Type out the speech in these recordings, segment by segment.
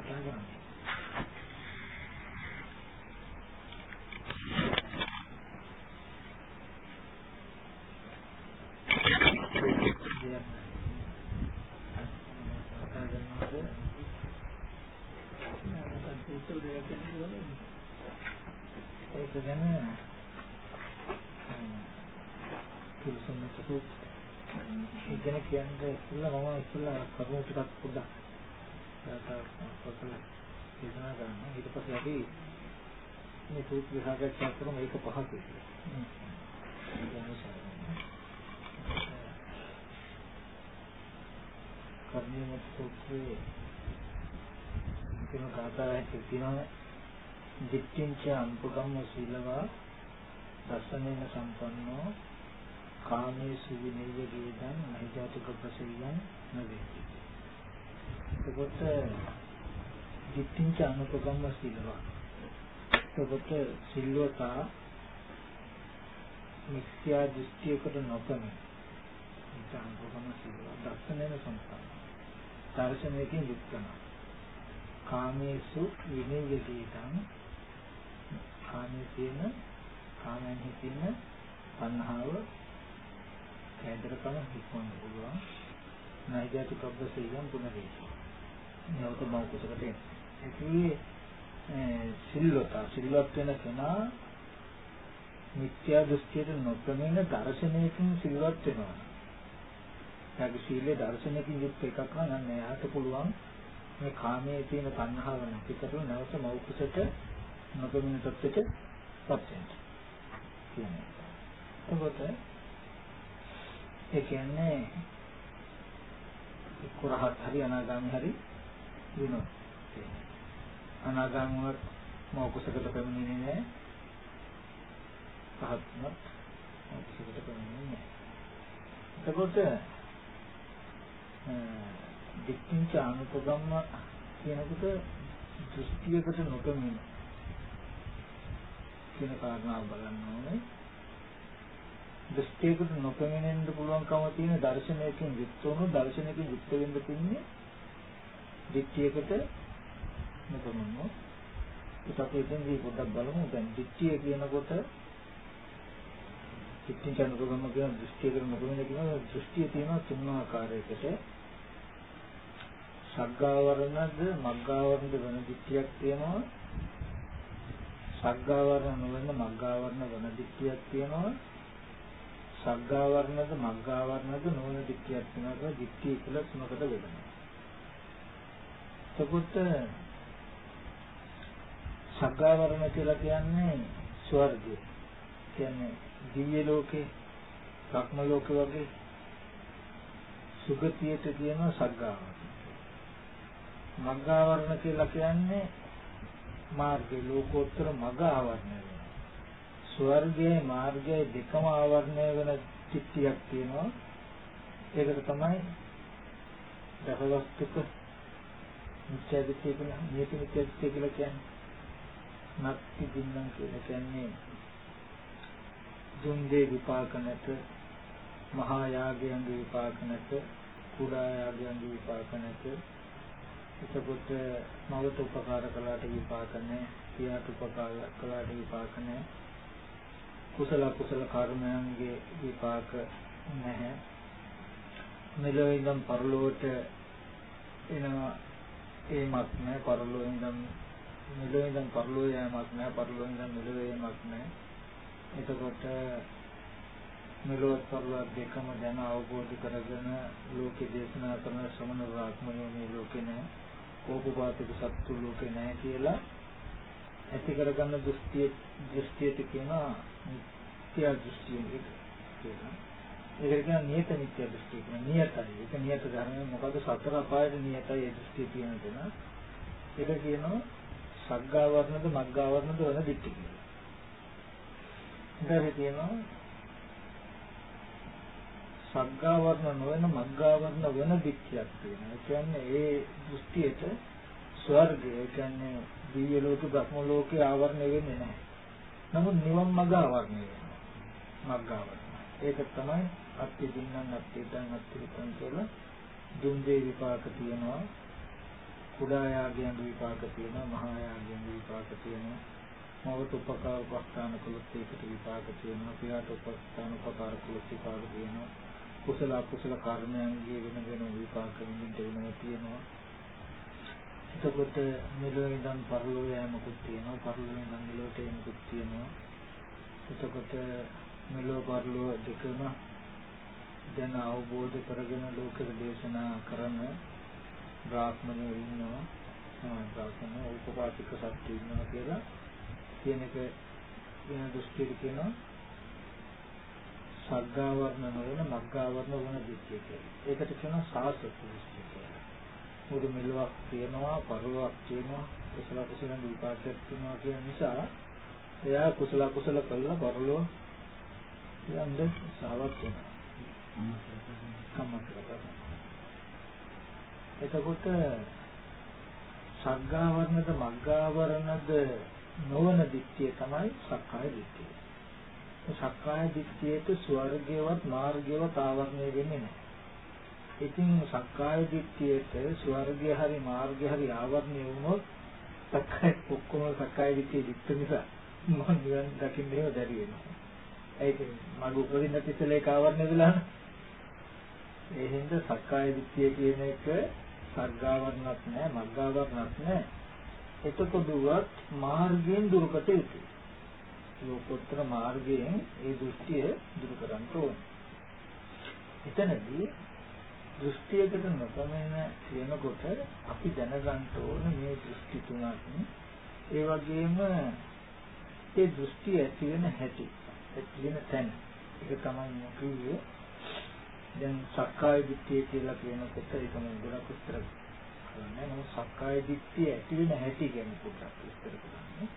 මොනවද කතා කරන්නේ? ඒක ගැන කිසිම ඉගෙන කියන්නේ ඉස්සෙල්ලා මම ඉස්සෙල්ලා කරුණු ටිකක් පොඩ්ඩක් පොතල දේශනා කරනවා ඊට පස්සේ අපි මේ සූත්‍ර සාකච්ඡා කරමු ඒක පහසුයි. කර්මීය සූත්‍රයේ කියන කාතාවක් තියෙනවා දිට්ඨිංච අම්පකම්ම සීලවා දසනේන සම්පන්නෝ කාමේසු විනේය වේදන් නහිජාතක ප්‍රසයයන් නවේති. එතකොට දිට්ඨිංච අනුපගම්ම සීලවා. එතකොට සිල්වතා මිත්‍යා දෘෂ්ටියකට නොපෙනෙන. ඒක අනුපගම්ම සීලවා. දර්ශනයෙන් සම්පන්න. දර්ශනයකින් යුක්තන. කාමේසු විනේය වේදන් කාමයේ තියෙන කාමයන් හිතින තණ්හාව කේන්දරකම හික්මන්න පුළුවන්. නයිජාති කබ්බසෙයම් පුනරේසි. නැවත මව කුසකට එන. ඒකේ සිල්වත සිල්වත් වෙන කෙනා මිත්‍යා දෘෂ්ටියට නොපෙනෙන දර්ශනයකින් සිල්වත් වෙනවා. එයාගේ සීලේ දර්ශනයකින් යුක්ත එකක් නම් එයාට පුළුවන් මේ කාමයේ තියෙන තණ්හාව නැති කරලා නැවත මව කුසට නොපෙනෙන තත්ත්වයට පත් වෙනවා. කියන්නේ. එතකොට ඒ කියන්නේ කුරහත් හරි අනාගාමී හරි වෙනවා. අනාගාමීවත් මොකසකට පැමිණෙන්නේ නැහැ. පහත්මත් මොකසකට පැමිණෙන්නේ නැහැ. එතකොට දික්කින්ච අනුපගම්ම කියනකොට දෘෂ්ටියකට නොකමින කියන කාරණාව බලන්න ඕනේ. දෘෂ්ටියකට නොපෙනෙන්න පුළුවන්කම තියෙන දර්ශනයකින් යුක්ත වුණු දර්ශනයකින් යුක්ත වෙන්න තින්නේ දිට්ඨියකට නොපෙනෙන්න. ඒක අපි එතෙන්දී පොඩ්ඩක් බලමු. දැන් දිට්ඨිය කියනකොට දිට්ඨිය කියනකොටම කියන දෘෂ්ටියකට නොපෙනෙන්න කියන දෘෂ්ටිය තියෙනවා තුන් ආකාරයකට. සග්ගාවරණද මග්ගාවරණද වෙන දිට්ඨියක් තියෙනවා. සග්ගාවරණ නොවන මග්ගාවරණ වෙන දිට්ඨියක් තියෙනවා. සග්ගාවර්ණද මග්ගාවර්ණද නොවන දික්තියක් වෙනවා දික්තිය කියලා තුනකට බෙදෙනවා. එතකොට සග්ගාවර්ණ කියලා කියන්නේ ස්වර්ගය. කියන්නේ දිව්‍ය ලෝකේ, භක්ම ලෝකේ වගේ සුගතියට කියන සග්ගාවර්ණ. මග්ගාවර්ණ කියලා කියන්නේ මාර්ගය ලෝකෝත්තර මග ආවරණය. ස්වර්ගයේ මාර්ගයේ දෙකම ආවරණය වෙන චිත්තියක් තියෙනවා. ඒකට තමයි දසවස්තුක නිත්‍යදිත්‍ය කියන නියත නිත්‍යදිත්‍ය කියලා කියන්නේ. නැත්ති දින්නම් කියලා කියන්නේ දුන්දේ විපාක නැත මහා යාගයන්ගේ විපාක නැත කුඩා යාගයන්ගේ විපාක නැත එතකොට මවට උපකාර කළාට විපාක නැහැ පියාට උපකාර කළාට විපාක නැහැ කුසල කුසල කර්මයන්ගේ විපාක නැහැ. මෙලොව ඉඳන් පරලොවට එනවා ඒමක් නැහැ පරලොව ඉඳන් මෙලොව ඉඳන් පරලොව යෑමක් නැහැ පරලොව ඉඳන් මෙලොව යෑමක් නැහැ. එතකොට මෙලොව පරලොව දෙකම දැන අවබෝධ කරගෙන ලෝකේ දේශනා කරන ශ්‍රමණ රාත්මයෝ මේ ලෝකේ නැහැ. කෝපපාතික සත්තු ලෝකේ නැහැ කියලා ඇති කරගන්න දෘෂ්ටිය දෘෂ්ටියට කියනවා මිත්‍යා දෘෂ්ටිය කියලා. ඒක කියන නියත මිත්‍යා දෘෂ්ටිය කියන නියතයි. ඒක නියත ධර්මය මොකද සතර අපායේ නියතයි ඒ දෘෂ්ටිය කියන දෙන. ඒක කියනවා සග්ගාවර්ණද මග්ගාවර්ණද වෙන දික්ටි කියලා. ඊට කියනවා සග්ගාවර්ණ නොවන මග්ගාවර්ණ වෙන දික්තියක් තියෙනවා. ඒ කියන්නේ ඒ දෘෂ්ටියට ස්වර්ගය ඒ කියන්නේ දිව්‍ය ලෝක බ්‍රහ්ම ලෝකේ ආවරණය වෙන්නේ නැහැ. නමුත් නිවන් මඟ ආවරණය වෙනවා. මග්ගාවරණය. ඒක තමයි අත්ති දින්නම් අත්ති දන් අත්ති උතන් කියලා දුන් දේ විපාක තියෙනවා. කුඩා යාගයන් විපාක තියෙනවා මහා යාගයන් විපාක තියෙනවා. මවට උපකාර උපස්ථාන කළොත් ඒකට විපාක තියෙනවා. පියාට උපස්ථාන උපකාර කළොත් විපාක තියෙනවා. කුසල අකුසල කර්මයන්ගේ වෙන වෙන විපාක විඳින්න වෙනවා තියෙනවා. එතකොට මෙලොව ඉඳන් පරලෝ යෑමකුත් තියෙනවා. පරලෝ ඉඳන් මෙලොවට යෑමකුත් තියෙනවා. එතකොට මෙලොව පරලෝ දෙකම දැන අවබෝධ කරගෙන ලෝකෙට දේශනා කරන බ්‍රාහ්මණයෝ ඉන්නවා බ්‍රාහ්මණ උපපාතික සත්‍ය ඉන්නවා කියලා කියන එක වෙන දෘෂ්ටියට කියනවා සග්ගාවර්ණ නොවන මග්ගාවර්ණ වන දෘෂ්ටිය කියලා. ඒකට කියනවා සාසක දෘෂ්ටිය කියලා. මුළු මෙලොවක් තියෙනවා, පරලොවක් තියෙනවා, කුසල කුසල විපාකයක් තියෙනවා කියන නිසා එයා කුසල කුසල කළා පරලොව යන්නේ සාවත් වෙනවා. එතකොට සග්ගාවර්ණද මග්ගාවර්ණද නොවන දිට්ඨිය තමයි සක්කාය දිට්ඨිය. සක්කාය දිට්ඨියට ස්වර්ගයවත් මාර්ගයවත් ආවරණය වෙන්නේ නැහැ. ඉතින් සක්කාය දිට්ඨියට ස්වර්ගය හරි මාර්ගය හරි ආවරණය වුණොත් සක්කාය ඔක්කොම සක්කාය දිට්ඨිය දිට්ඨ නිසා මම නිවන් දකින්න බැරි වෙනවා. ඒක මග උපදින්න තිස්සල ඒක ආවරණය වෙලා නැහැ. ඒ හින්දා සක්කාය දිට්ඨිය කියන එක සර්ගාවරණක් නෑ මග්ගාවරණක් නෑ. එතකොටවත් මාර්ගයෙන් දුරුකට යුතුයි. ලෝකෝත්තර මාර්ගයෙන් ඒ දෘෂ්ටිය දුරු කරන්න ඕනේ. එතනදී දෘෂ්ටියකට නොපමණ කියනකොට අපි දැනගන්න ඕනේ මේ දෘෂ්ටි තුනක්. ඒ වගේම ඒ දෘෂ්ටි ඇති වෙන හැටි ඇති වෙන තැන. ඒක තමයි කිව්වේ දැන් සක්කාය දිට්ඨිය කියලා කියනකොට ඒක මම ගොඩක් විස්තර කරන්නේ. නෝ සක්කාය දිට්ඨිය ඇති වෙන හැටි ගැන පොඩ්ඩක් විස්තර කරන්නේ.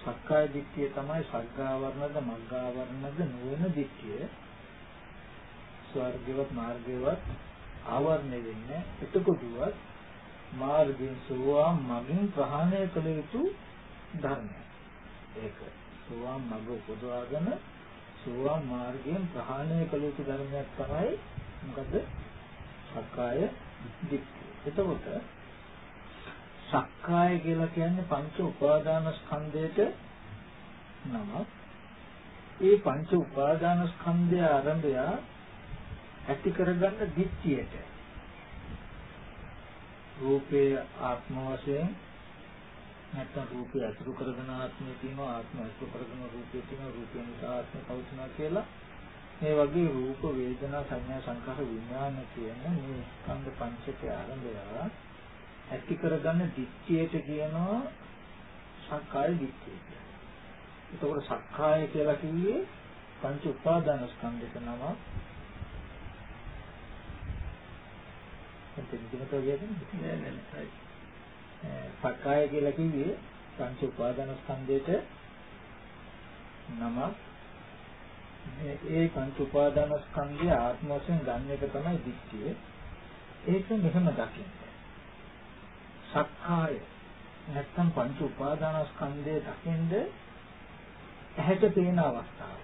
සක්කාය දිට්ඨිය තමයි සග්ගාවර්ණද මග්ගාවර්ණද නොවන දිට්ඨිය. ස්වර්ගවත් මාර්ගවත් ආවරණය වෙන්නේ එතකොටවත් මාර්ගයෙන් සෝවාන් මගින් ප්‍රහාණය කළ යුතු ධර්මයක්. ඒක සෝවාන් මග උපදවාගෙන සෝවාන් මාර්ගයෙන් ප්‍රහාණය කළ යුතු ධර්මයක් තමයි මොකද? සක්කාය දිට්ඨිය. එතකොට සක්කාය කියලා කියන්නේ පංච උපාදාන ස්කන්ධයට නමක්. ඒ පංච උපාදාන ස්කන්ධය ආරම්භය ඇති කරගන්න දිට්ඨියට රූපේ ආත්ම වශයෙන් නැත්නම් රූපය අසුරු කරගෙන ආත්මය තියෙනවා ආත්මය අසුරු කරගෙන රූපය තියෙනවා රූපය නිසා ආත්මය පවතිනවා කියලා මේ වගේ රූප වේදනා සංඥා සංකාර විඥාන කියන මේ ස්කන්ධ පංචකය ආරම්භය ඇති කරගන්න දිට්ඨියට කියනවා සක්කාය දිට්ඨිය. එතකොට සක්කාය කියලා කිව්වේ පංච උපාදාන ස්කන්ධක නම. එතන දිනතෝ කියන්නේ නෑ නෑ සක්කාය කියලා කිව්වේ පංච උපාදාන ස්කන්ධයට නමක් ඒ පංච උපාදාන ස්කන්ධය ආත්ම වශයෙන් ගන්න එක තමයි දික්තිය ඒක මෙහෙම දකින්න. සක්කාය නැත්තම් පංච උපාදාන ස්කන්ධය දකින්ද ඇහැට පේන අවස්ථාව.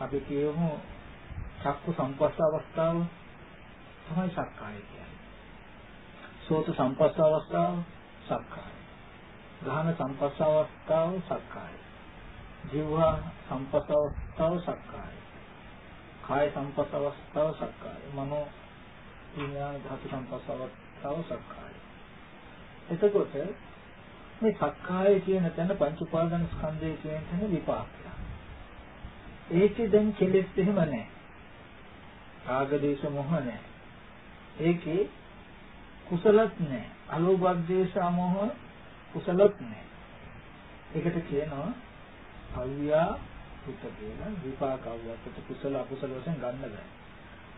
අපි කියමු චක්කු සංපස්ස අවස්ථාව තමයි සක්කාය කියන්නේ සෝත සම්පස්ස අවස්ථාව සක්කාය. ගාහන සම්පස්ස අවස්ථාව සක්කාය. ජීවහා සම්පස්ස අවස්ථාව සක්කාය. කාය සම්පස්ස අවස්ථාව සක්කාය. මනෝ විඥාන ධාතු සම්පස්ස අවස්ථාව සක්කාය. එතකොට මේ සක්කාය කියන තැන පංච උපාදාන ස්කන්ධය කියන තැන විපාකය. ඒකේ දැන් කෙලෙස් එහෙම නැහැ. රාග දේශ මොහ නැහැ. ඒකේ කුසලත් නැහැ. අලෝභ ද්වේෂ අමෝහ කුසලත් නැහැ. ඒකට කියනවා අවියා සුත කියලා විපාක අවයකට කුසල අකුසල වශයෙන් ගන්න බෑ.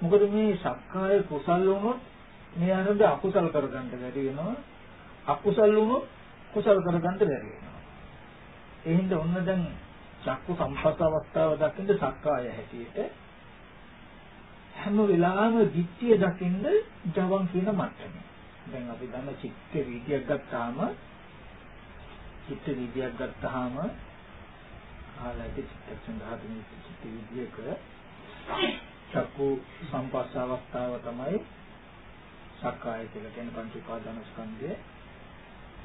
මොකද මේ සක්කාය කුසල් වුණොත් මේ අනුද අකුසල් කරගන්න බැරි වෙනවා. අකුසල් වුණොත් කුසල් කරගන්න බැරි වෙනවා. ඒ හින්දා ඔන්න දැන් චක්කු සම්පත අවස්ථාව දකින්න සක්කාය හැටියට හැම වෙලාවෙම ධිට්ඨිය දකින්න ජවන් කියන මට්ටමේ දැන් අපි දන්න චිත්ත වීදියක් ගත්තාම චිත්ත වීදියක් ගත්තාම ආලයික චිත්තක්ෂණ ධාතුනේ චිත්ත වීදියක චක්කු සම්පස්ස අවස්ථාව තමයි සක්කාය කියලා කියන පංච උපාදානස්කන්ධය.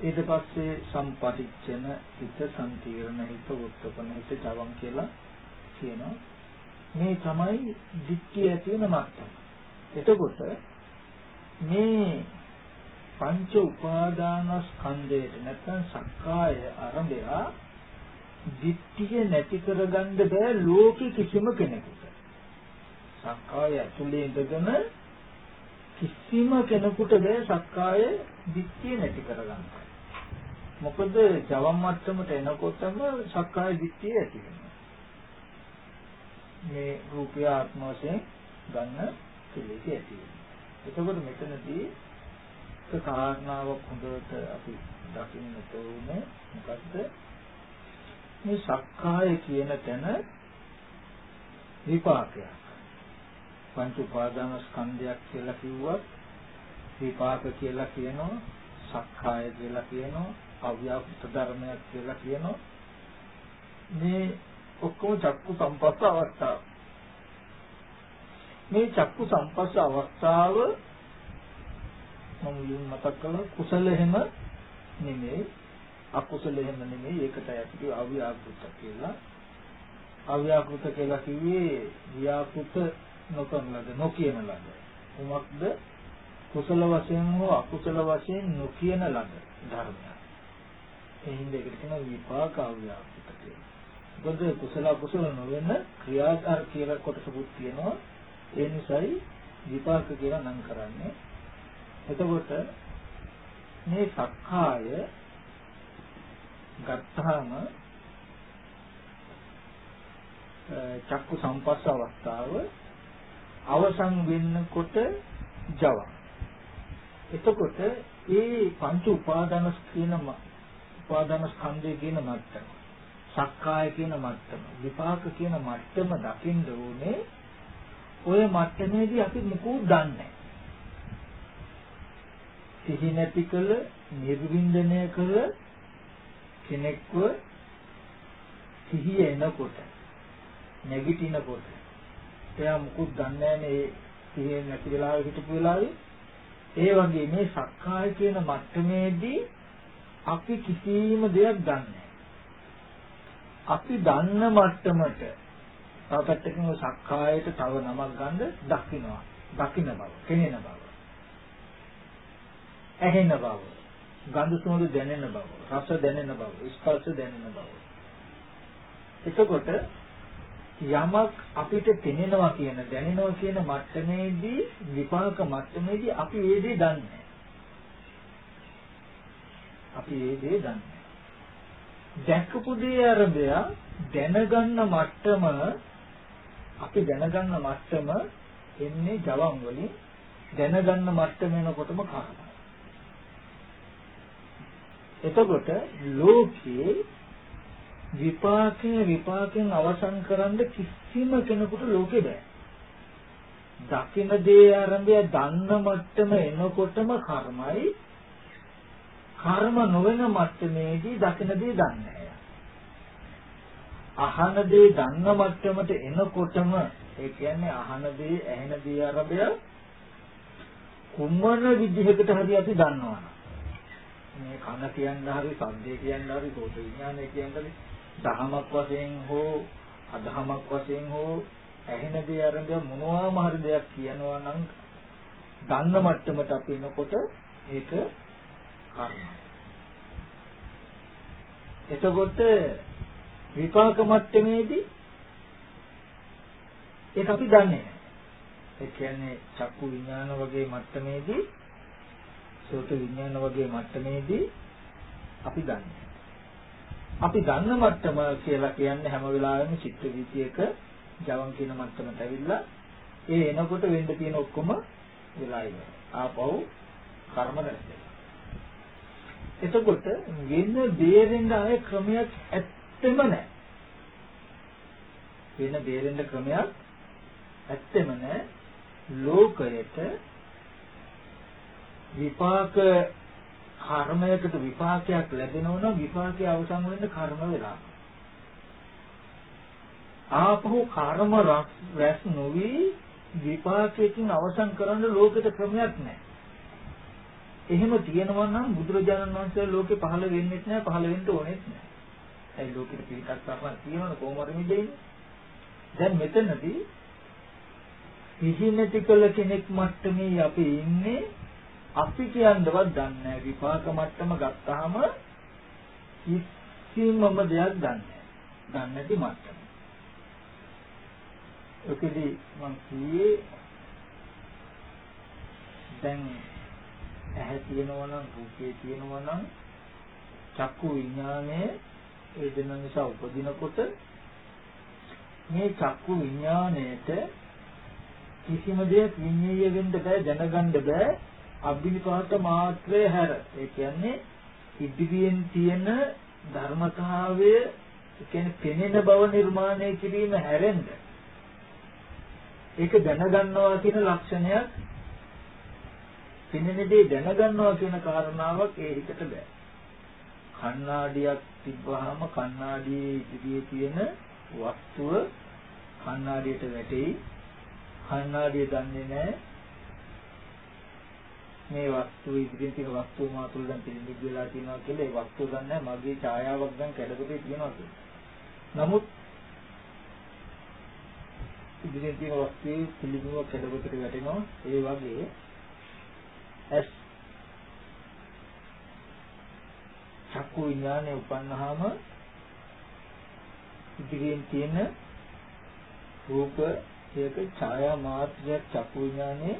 ඊට පස්සේ සම්පටිච්ඡන හිත සම්තිරණ හිත උත්පන හිත ජවම් කියලා කියනවා. මේ තමයි දික්කිය ඇති වෙන මට්ටම. එතකොට මේ පංච උපාදානස්කන්ධයට නැත්නම් සක්කාය ආරම්භය දික්කිය නැති කරගන්න බෑ ලෝකෙ කිසිම කෙනෙකුට සක්කාය ඇතුලේ ඉඳගෙන කිසිම කෙනෙකුට බෑ සක්කාය දික්කිය නැති කරගන්න. මොකද ජවම් මට්ටමට එනකොටම සක්කාය දිට්ඨිය ඇති වෙනවා. මේ රූපය ආත්ම වශයෙන් ගන්න කෙලෙස් ඇති වෙනවා. එතකොට මෙතනදී එක කාරණාවක් හොඳට අපි දකින්නට ඕනේ මොකද්ද? මේ සක්කාය කියන තැන විපාකයක්. පංච උපාදාන ස්කන්ධයක් කියලා කිව්වත් විපාක කියලා කියනවා, සක්කාය කියලා කියනවා, අව්‍යාකෘත ධර්මයක් කියලා කියනවා මේ ඔක්කොම චක්කු සම්පස්ස අවස්ථාව මේ චක්කු සම්පස්ස අවස්ථාව මම යුන් මතක් කළා කුසල එහෙම නෙමෙයි අකුසල එහෙම නෙමෙයි ඒකට ඇතුළු අව්‍යාකෘත කියලා අව්‍යාකෘත කියලා කිව්වේ ව්‍යාකෘත නොකරන ලද නොකියන ලද කුමක්ද කුසල වශයෙන් හෝ අකුසල වශයෙන් නොකියන ලද ධර්මයක් ඒ හින්දා ඒකට කියනවා විපාක අව්‍යාපෘත කියලා. මොකද කුසල අකුසල නොවන ක්‍රියාකාර කියලා කොටසකුත් තියෙනවා. ඒ නිසායි විපාක කියලා නම් කරන්නේ. එතකොට මේ සක්කාය ගත්තාම චක්කු සම්පස්ස අවස්ථාව අවසන් වෙන්නකොට ජව. එතකොට ඒ පංච උපාදාන කියන උපාදාන ස්කන්ධය කියන මට්ටම සක්කාය කියන මට්ටම විපාක කියන මට්ටම දකින්න ඕනේ ඔය මට්ටමේදී අපි මුකුත් දන්නේ සිහි නැති කළ නිර්වින්දනය කළ කෙනෙක්ව සිහිය එනකොට නැගිටිනකොට එයා මුකුත් දන්නේ නැහැ මේ සිහිය නැති වෙලාවෙ හිටපු වෙලාවේ. ඒ වගේ මේ සක්කාය කියන මට්ටමේදී අපි කිසිම දෙයක් දන්නේ අපි දන්න මට්ටමට තව පැත්තකින් සක්කායට තව නමක් ගන්න දකින්නවා. දකින්න බව කෙනෙන බව. ඇහෙන බව ගඳ සුවඳ දැනෙන බව රස දැනෙන බව ස්පර්ශ දැනෙන බව එතකොට යමක් අපිට පෙනෙනවා කියන දැනෙනවා කියන මට්ටමේදී විපාක මට්ටමේදී අපි ඒ දේ දන්නේ අපි ඒ දේ දන්නේ. දැක්කපු දේ ආරම්භය දැනගන්න මට්ටම අපි දැනගන්න මට්ටම එන්නේ ජවම් වලින් දැනගන්න මට්ටම එනකොටම කාරණා. එතකොට ලෝකේ විපාකේ විපාකෙන් අවසන් කරන්න කිසිම කෙනෙකුට ලෝකේ බෑ. දකින දේ ආරම්භය දන්න මට්ටම එනකොටම කර්මයි කර්ම නොවන මට්ටමේදී දකින දේ දන්නේ අහන දේ දන්න මට්ටමට එනකොටම ඒ කියන්නේ අහන දේ ඇහෙන දේ ආරම්භය කුමන විදිහකට හරි අපි දන්නවනම් මේ කන කියන්න හරි සද්දේ කියන්න හරි සෝත විඥානය කියන්න හරි දහමක් වශයෙන් හෝ අදහමක් වශයෙන් හෝ ඇහෙන දේ ආරම්භය මොනවාම හරි දෙයක් කියනවා නම් දන්න මට්ටමට අපි එනකොට ඒක කර්මය. එතකොට විපාක මට්ටමේදී ඒක අපි දන්නේ නැහැ. ඒ කියන්නේ චක්කු විඥාන වගේ මට්ටමේදී සෝත විඥාන වගේ මට්ටමේදී අපි දන්නේ. අපි දන්න මට්ටම කියලා කියන්නේ හැම වෙලාවෙම චිත්ත වීතියක ජවන් කියන මට්ටමට ඇවිල්ලා ඒ එනකොට වෙන්න තියෙන ඔක්කොම වෙලා ඉවරයි. ආපහු කර්ම රැස් එතකොට වෙන බේරෙන්න ආයේ ක්‍රමයක් ඇත්තෙම නැහැ. වෙන බේරෙන්න ක්‍රමයක් ඇත්තෙම නැහැ. ලෝකයට විපාක කර්මයකට විපාකයක් ලැබෙනවා නම් විපාකයේ අවසන් වෙන්න කර්ම වෙලා. ආපහු කර්ම රැස් නොවි විපාකයෙන් අවසන් කරන්න ලෝකෙට ක්‍රමයක් නැහැ. එහෙම තියෙනවා නම් බුදුරජාණන් වහන්සේ ලෝකේ පහළ වෙන්නේ නැහැ පහළ වෙන්න ඕනෙත් නැහැ. ඒ ලෝකෙට පිටක් කරලා තියෙනවනේ කොහොම හරි මිදෙන්නේ. දැන් මෙතනදී සිහි නැති කළ කෙනෙක් මට්ටමේ අපි ඉන්නේ අපි කියන්නවත් දන්නේ නැහැ විපාක මට්ටම ගත්තාම කිසිමම දෙයක් දන්නේ නැහැ. දන්නේ නැති මට්ටම. ඔකදී මං කියේ දැන් ඇහැ තියෙනවා නම් රූපේ තියෙනවා නම් චක්කු විඥානය ඒ දෙන නිසා උපදිනකොට මේ චක්කු විඥාණයට කිසිම දෙයක් විඤ්ඤාය වෙන්න බෑ දැනගන්න බෑ අභිනිපාත මාත්‍රය හැර. ඒ කියන්නේ ඉදිරියෙන් තියෙන ධර්මතාවය කියන්නේ පෙනෙන බව නිර්මාණය කිරීම හැරෙන්න. ඒක දැනගන්නවා කියන ලක්ෂණයක් පෙනෙන දේ දැනගන්නවා කියන කාරණාවක් ඒ හිතට බෑ. කණ්ණාඩියක් තිබ්බහම කණ්ණාඩියේ ඉදිරියේ තියෙන වස්තුව කණ්ණාඩියට වැටෙයි. කණ්ණාඩිය දන්නේ නැහැ මේ වස්තුව ඉදිරියෙන් තියෙන වස්තුව මා තුළ දැන් පිළිබිඹ වෙලා තියෙනවා කියලා ඒ වස්තුව දන්නේ මගේ ඡායාවක් දැන් කැඩපතේ තියෙනවා කියලා. නමුත් ඉදිරියෙන් තියෙන වස්තුවේ පිළිබිඹ කැඩපතේ වැටෙනවා ඒ වගේ ඇස් චක්කු විඥානේ උපන්නාම ඉදිරියෙන් තියෙන රූප ඒක ඡායා මාත්‍රයක් චක්කු විඥානේ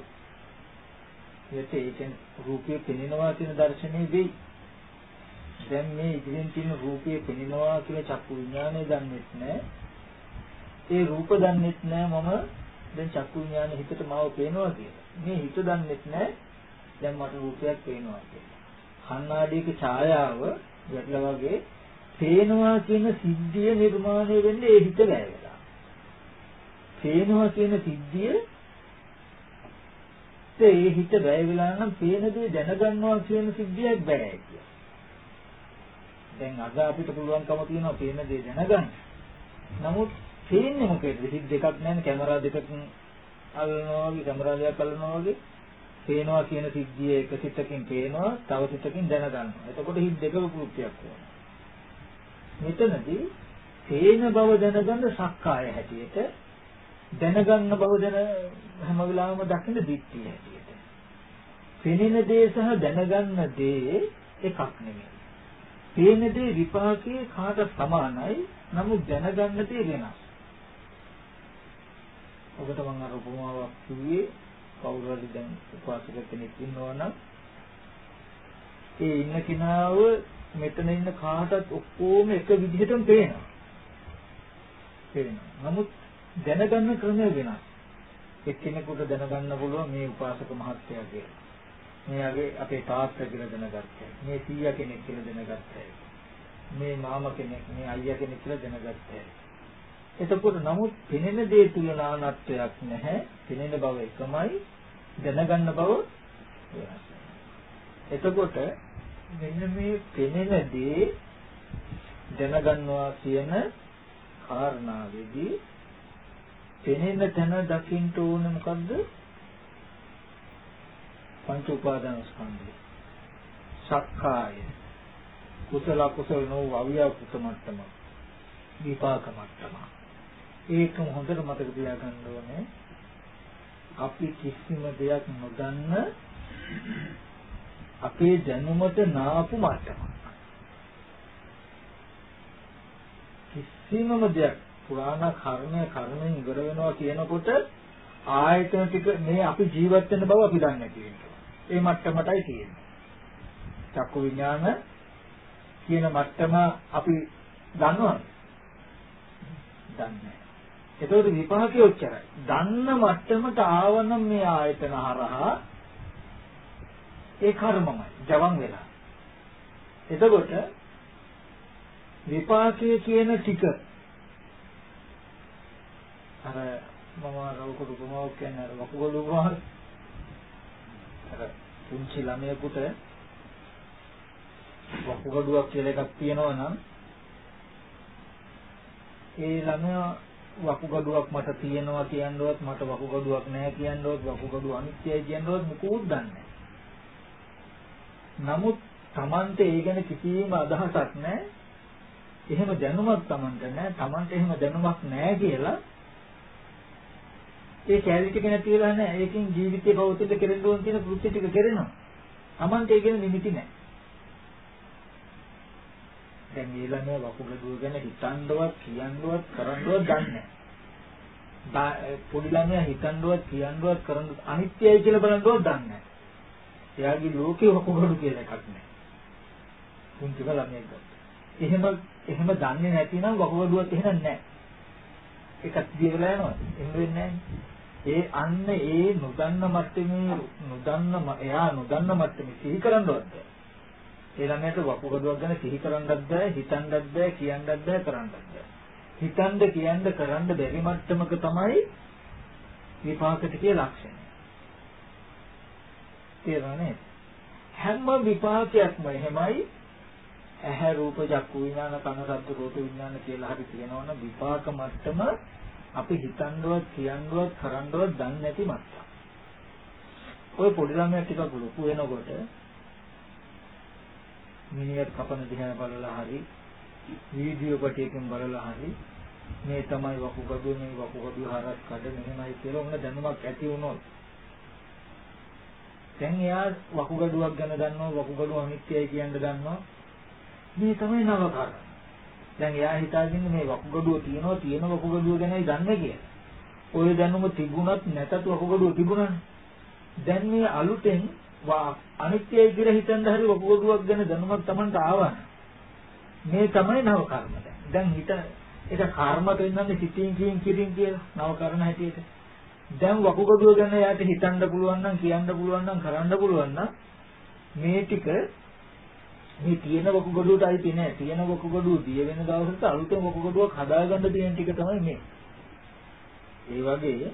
යට ඒකෙන් රූපය පෙනෙනවා කියන දර්ශනේ වෙයි. දැන් මේ ඉදිරියෙන් තියෙන රූපය පෙනෙනවා කියලා චක්කු විඥානය දන්නෙත් නැහැ. ඒ රූප දන්නෙත් නැහැ මම දැන් චක්කු විඥානේ හිතට මාව පේනවා කියලා. මේ හිත දන්නෙත් නැහැ දැන් මට රූපයක් පේනවා කියලා. කණ්ණාඩියක ඡායාව යట్లా වගේ පේනවා කියන සිද්ධිය නිර්මාණය වෙන්නේ ඒ හිත වැයලා. පේනවා කියන සිද්ධිය ඒ හිත වැය වෙලා නම් පේන දේ දැනගන්නවා කියන සිද්ධියක් බෑ කියලා. දැන් අද අපිට පුළුවන්කම තියෙනවා පේන දේ දැනගන්න. නමුත් පේන්නේ මොකේද? හිත දෙකක් නැන්නේ කැමරා දෙකකින් අල්ලනවා වගේ කැමරා දෙකක් අල්ලනවා වගේ පේනවා කියන සිද්ධිය එක සිතකින් පේනවා තව සිතකින් දැනගන්නවා. එතකොට හිත දෙකක කෘත්‍යයක් වෙනවා. මෙතනදී පේන බව දැනගන්න සක්කාය හැටියට දැනගන්න බව දැන හැම වෙලාවෙම දකින්න දිට්ඨිය හැටියට. පෙනෙන දේ සහ දැනගන්න දේ එකක් නෙමෙයි. පේන දේ විපාකයේ කාට සමානයි නමුත් දැනගන්න දේ වෙනස්. ඔබට මම අර උපමාවක් කිව්වේ කවුරු හරි දැන් උපාසක කෙනෙක් ඉන්නවනම් ඒ ඉන්න කෙනාව මෙතන ඉන්න කාටත් ඔක්කොම එක විදිහටම පේනවා. පේනවා. නමුත් දැනගන්න ක්‍රමය වෙනස්. එක්කෙනෙකුට දැනගන්න පුළුවන් මේ උපාසක මහත්තයා කියලා. මෙයාගේ අපේ තාත්තා කියලා දැනගත්තා. මේ සීයා කෙනෙක් කියලා දැනගත්තා. මේ මාමා කෙනෙක්, මේ අයියා කෙනෙක් කියලා දැනගත්තා. එතකොට නමුත් පෙනෙන දේ තුල නානත්වයක් නැහැ. පෙනෙන බව එකමයි, දැනගන්න බව වෙනස්. එතකොට මෙන්න මේ පෙනෙන දේ දැනගන්නවා කියන කාරණාවේදී පෙනෙන තැන දකින්න ඕන මොකද්ද? පංච උපාදාන ස්කන්ධය. සක්කාය. කුසල කුසල නෝ අවියාකුත මට්ටම. විපාක මට්ටම. ඒකම හොඳට මතක තියාගන්න ඕනේ. අපි කිසිම දෙයක් නොදන්න අපේ දැනුමට නාපු මට්ටමක්. කිසිමම දෙයක් පුරාණ කර්මය කර්මෙන් ඉවර වෙනවා කියනකොට ආයතන ටික මේ අපි ජීවත් වෙන බව අපි දන්නේ නැති වෙනවා. ඒ මට්ටමටයි තියෙන්නේ. චක්කු විඥාන කියන මට්ටම අපි දන්නවද? දන්නේ එතකොට විපාකයේ ඔච්චරයි. දන්න මට්ටමට ආවනම් මේ ආයතන හරහා ඒ කර්මමයි ජවන් වෙලා. එතකොට විපාකයේ කියන ටික අර මම රවුකුඩු උපමාවක් කියන්නේ අර වකුගඩු උපමාවක්. අර පුංචි ළමයෙකුට වකුගඩුවක් කියලා එකක් තියෙනවා නම් ඒ ළමයා වකුගඩුවක් මට තියෙනවා කියනවත් මට වකුගඩුවක් නැහැ කියනවත් වකුගඩුව අනිත්‍යයි කියනවත් මොකුත් දන්නේ නමුත් Tamante ඒ ගැන කිසිම අදහසක් නැහැ. එහෙම දැනුමක් Tamante නැහැ. Tamante එහෙම දැනුමක් නැහැ කියලා ඒ කැලේ ටික නැති වෙලා නැහැ. ඒකෙන් ජීවිතේ පවතින කෙරෙන්න ඕන තියෙන කෘත්‍ය ටික කරනවා. Tamante ඒ ගැන නිමිති නැහැ. දැන් ඊළඟ වකුගඩුව ගැන හිතන්නවත් කියන්නවත් කරන්නවත් දන්නේ නැහැ. පොඩි ළමයා හිතන්නවත් කියන්නවත් කරන්නවත් අනිත්‍යයි කියලා බලන්නවත් දන්නේ නැහැ. එයාගේ ලෝකේ වකුගඩු කියලා එකක් නැහැ. පුංචි ළමයෙක් එහෙම එහෙම දන්නේ නැතිනම් වකුගඩුවක් එහෙම නැහැ. එකක් දියවලා යනවා. එහෙම වෙන්නේ ඒ අන්න ඒ නොදන්න මට්ටමේ නොදන්න එයා නොදන්න මට්ටමේ සිහි කරන්නවත් බෑ. ඒ ළමයට වකුගඩුවක් ගැන සිහි කරන්නත් බෑ, හිතන්නත් බෑ, කියන්නත් බෑ, කරන්නත් බෑ. හිතන්න කියන්න කරන්න බැරි මට්ටමක තමයි විපාක ටිකේ ලක්ෂණය. තේරෙන්නේ? හැම විපාකයක්ම එහෙමයි ඇහැ රූප චක්කු විඥාන කන ශබ්ද රූප විඥාන කියලා හරි කියනවනම් විපාක මට්ටම අපි හිතන්නවත් කියන්නවත් කරන්නවත් දන්නේ නැති මට්ටම. ඔය පොඩි ළමයා ටිකක් ලොකු වෙනකොට මිනිහත් කපන දිහා බලලා හරි වීඩියෝ පිටයකින් බලලා හරි මේ තමයි වකුගඩු මේ වකුගඩු හරස් කඩ මෙහෙමයි කියලා ඔන්න දැනුමක් ඇති වුණොත්. දැන් එයා වකුගඩුවක් ගැන දන්නවා වකුගඩුව අනිත්‍යයි කියන්න දන්නවා? මේ තමයි නව කර්ම දැන් එයා හිතාගෙන මේ වකුගඩුව තියෙනවා තියෙන වකුගඩුව ගැනයි දන්නේ කියලා. ඔය දැනුම තිබුණත් නැතත් වකුගඩුව තිබුණානේ. දැන් මේ අලුතෙන් අනිත්‍යයි කියලා හිතෙන්ද හරි වකුගඩුවක් ගැන දැනුමක් Tamanට ආවා. මේ තමයි නව කර්ම දැන්. දැන් හිත ඒක කර්ම දෙන්නන්නේ සිතින් කියින් කිරින් කියලා නව කරන හැටියට. දැන් වකුගඩුව ගැන යාට හිතන්න පුළුවන් නම් කියන්න පුළුවන් නම් කරන්න පුළුවන් නම් මේ ටික මේ තියෙන වකුගඩුවට අයිති නෑ. තියෙන වකුගඩුව දිය වෙන දවසට අලුතෙන් වකුගඩුවක් හදාගන්න තියෙන ටික තමයි මේ. ඒ වගේ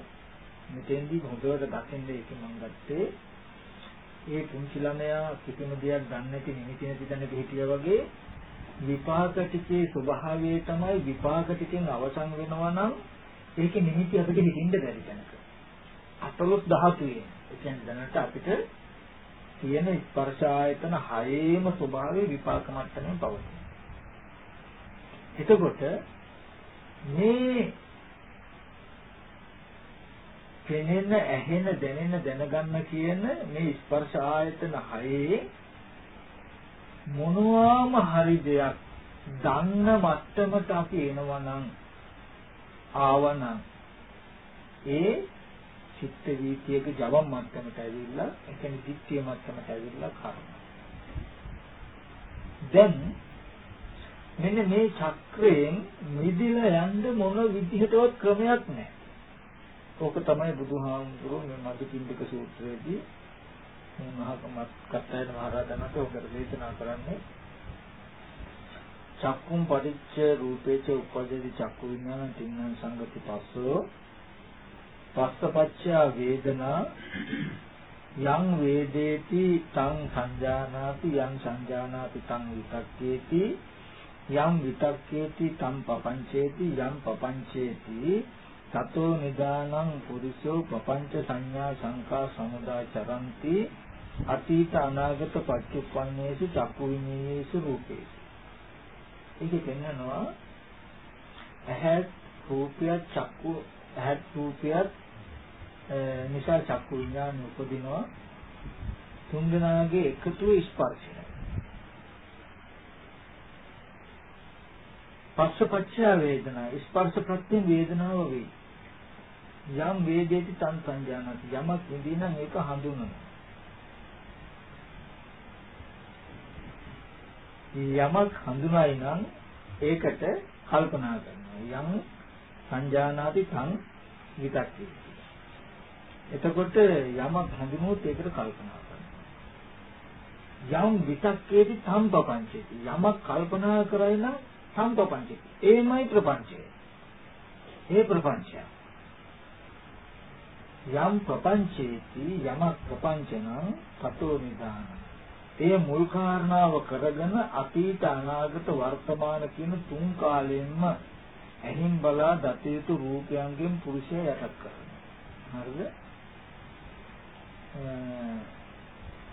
මෙතෙන්දී හොඳට දකින්න ඒක මම ගත්තේ ඒ පුංචි ළමයා කිසිම දෙයක් දන්නේ නැති නිමිති නැති තැනක හිටියා වගේ විපාක ටිකේ ස්වභාවය තමයි විපාක ටිකෙන් අවසන් වෙනවා නම් ඒකේ නිමිති අපිට හිතින්ද බැරි තැනක. අතලොස් ධාතුවේ. ඒ කියන්නේ දැනට අපිට තියෙන ස්පර්ශ ආයතන හයේම ස්වභාවය විපාක මට්ටමින් පවතී. එතකොට මේ පෙනෙන ඇහෙන දැනෙන දැනගන්න කියන මේ ස්පර්ශ ආයතන හයේ මොනවාම හරි දෙයක් දන්න මට්ටමට අපි එනවා නම් ආවනම් ඒ චිත්ත වීතියක ජවම් මට්ටමට ඇවිල්ලා ඒ කියන්නේ දිට්ඨිය මට්ටමට ඇවිල්ලා කර්ම. දැන් මෙන්න මේ චක්‍රයෙන් මිදිලා යන්න මොන විදිහටවත් ක්‍රමයක් නැහැ. ඕක තමයි බුදුහාමුදුරුවෝ මේ මදුකින්දික සූත්‍රයේදී මේ මහකමත් කත්තයන මහරහතන්ට ඕක දේශනා කරන්නේ චක්කුම් පටිච්ච රූපේච උපජ්ජති චක්කු විඥාන තින්නං සංගති පස්සෝ පස්සපච්චා වේදනා යං වේදේති තං සංජානාති යං සංජානාති තං විතක්කේති යම් විතක්කේති තම් පපංචේති යම් පපංචේති සතෝ නිදානං පුරිසෝ පපංච සංඥා සංකා සමුදා චරಂತಿ අතීත අනාගත පච්චුප්පන්නේසු චක්කු විඤ්ඤේසු රූපේ. ඒක පෙන්නනවා ඇහත් රූපය චක්කු ඇහත් රූපයත් නිසා චක්කු විඥාන උපදිනවා. තුන්දෙනාගේ එකතු ස්පර්ශය. පස්සපච්චය වේදනා ස්පර්ශ ප්‍රත්‍යයෙන් වේදනාව වේ යම් වේදේති තන් සංජානති යමක් විඳිනම් ඒක හඳුනනවා. යමක් හඳුනයි නම් ඒකට කල්පනා කරනවා. යම් සංජානාති තං විතක්කේ. එතකොට යමක් හඳුනුවොත් ඒකට කල්පනා කරනවා. යම් විතක්කේති සම්පපංචේති. යමක් කල්පනා කරයි නම් සම්පපංචේති. ඒමයි ප්‍රපංචය. ඒ ප්‍රපංචය. යම් ප්‍රපංචේති යමක් ප්‍රපංචනම් තතෝ නිදාන. ඒ මුල් කාරණාව කරගෙන අතීත අනාගත වර්තමාන කියන තුන් කාලයෙන්ම ඇහින් බලා දත යුතු රූපයන්ගෙන් පුරුෂයා යටත් කරනවා. හරිද? ඔන්න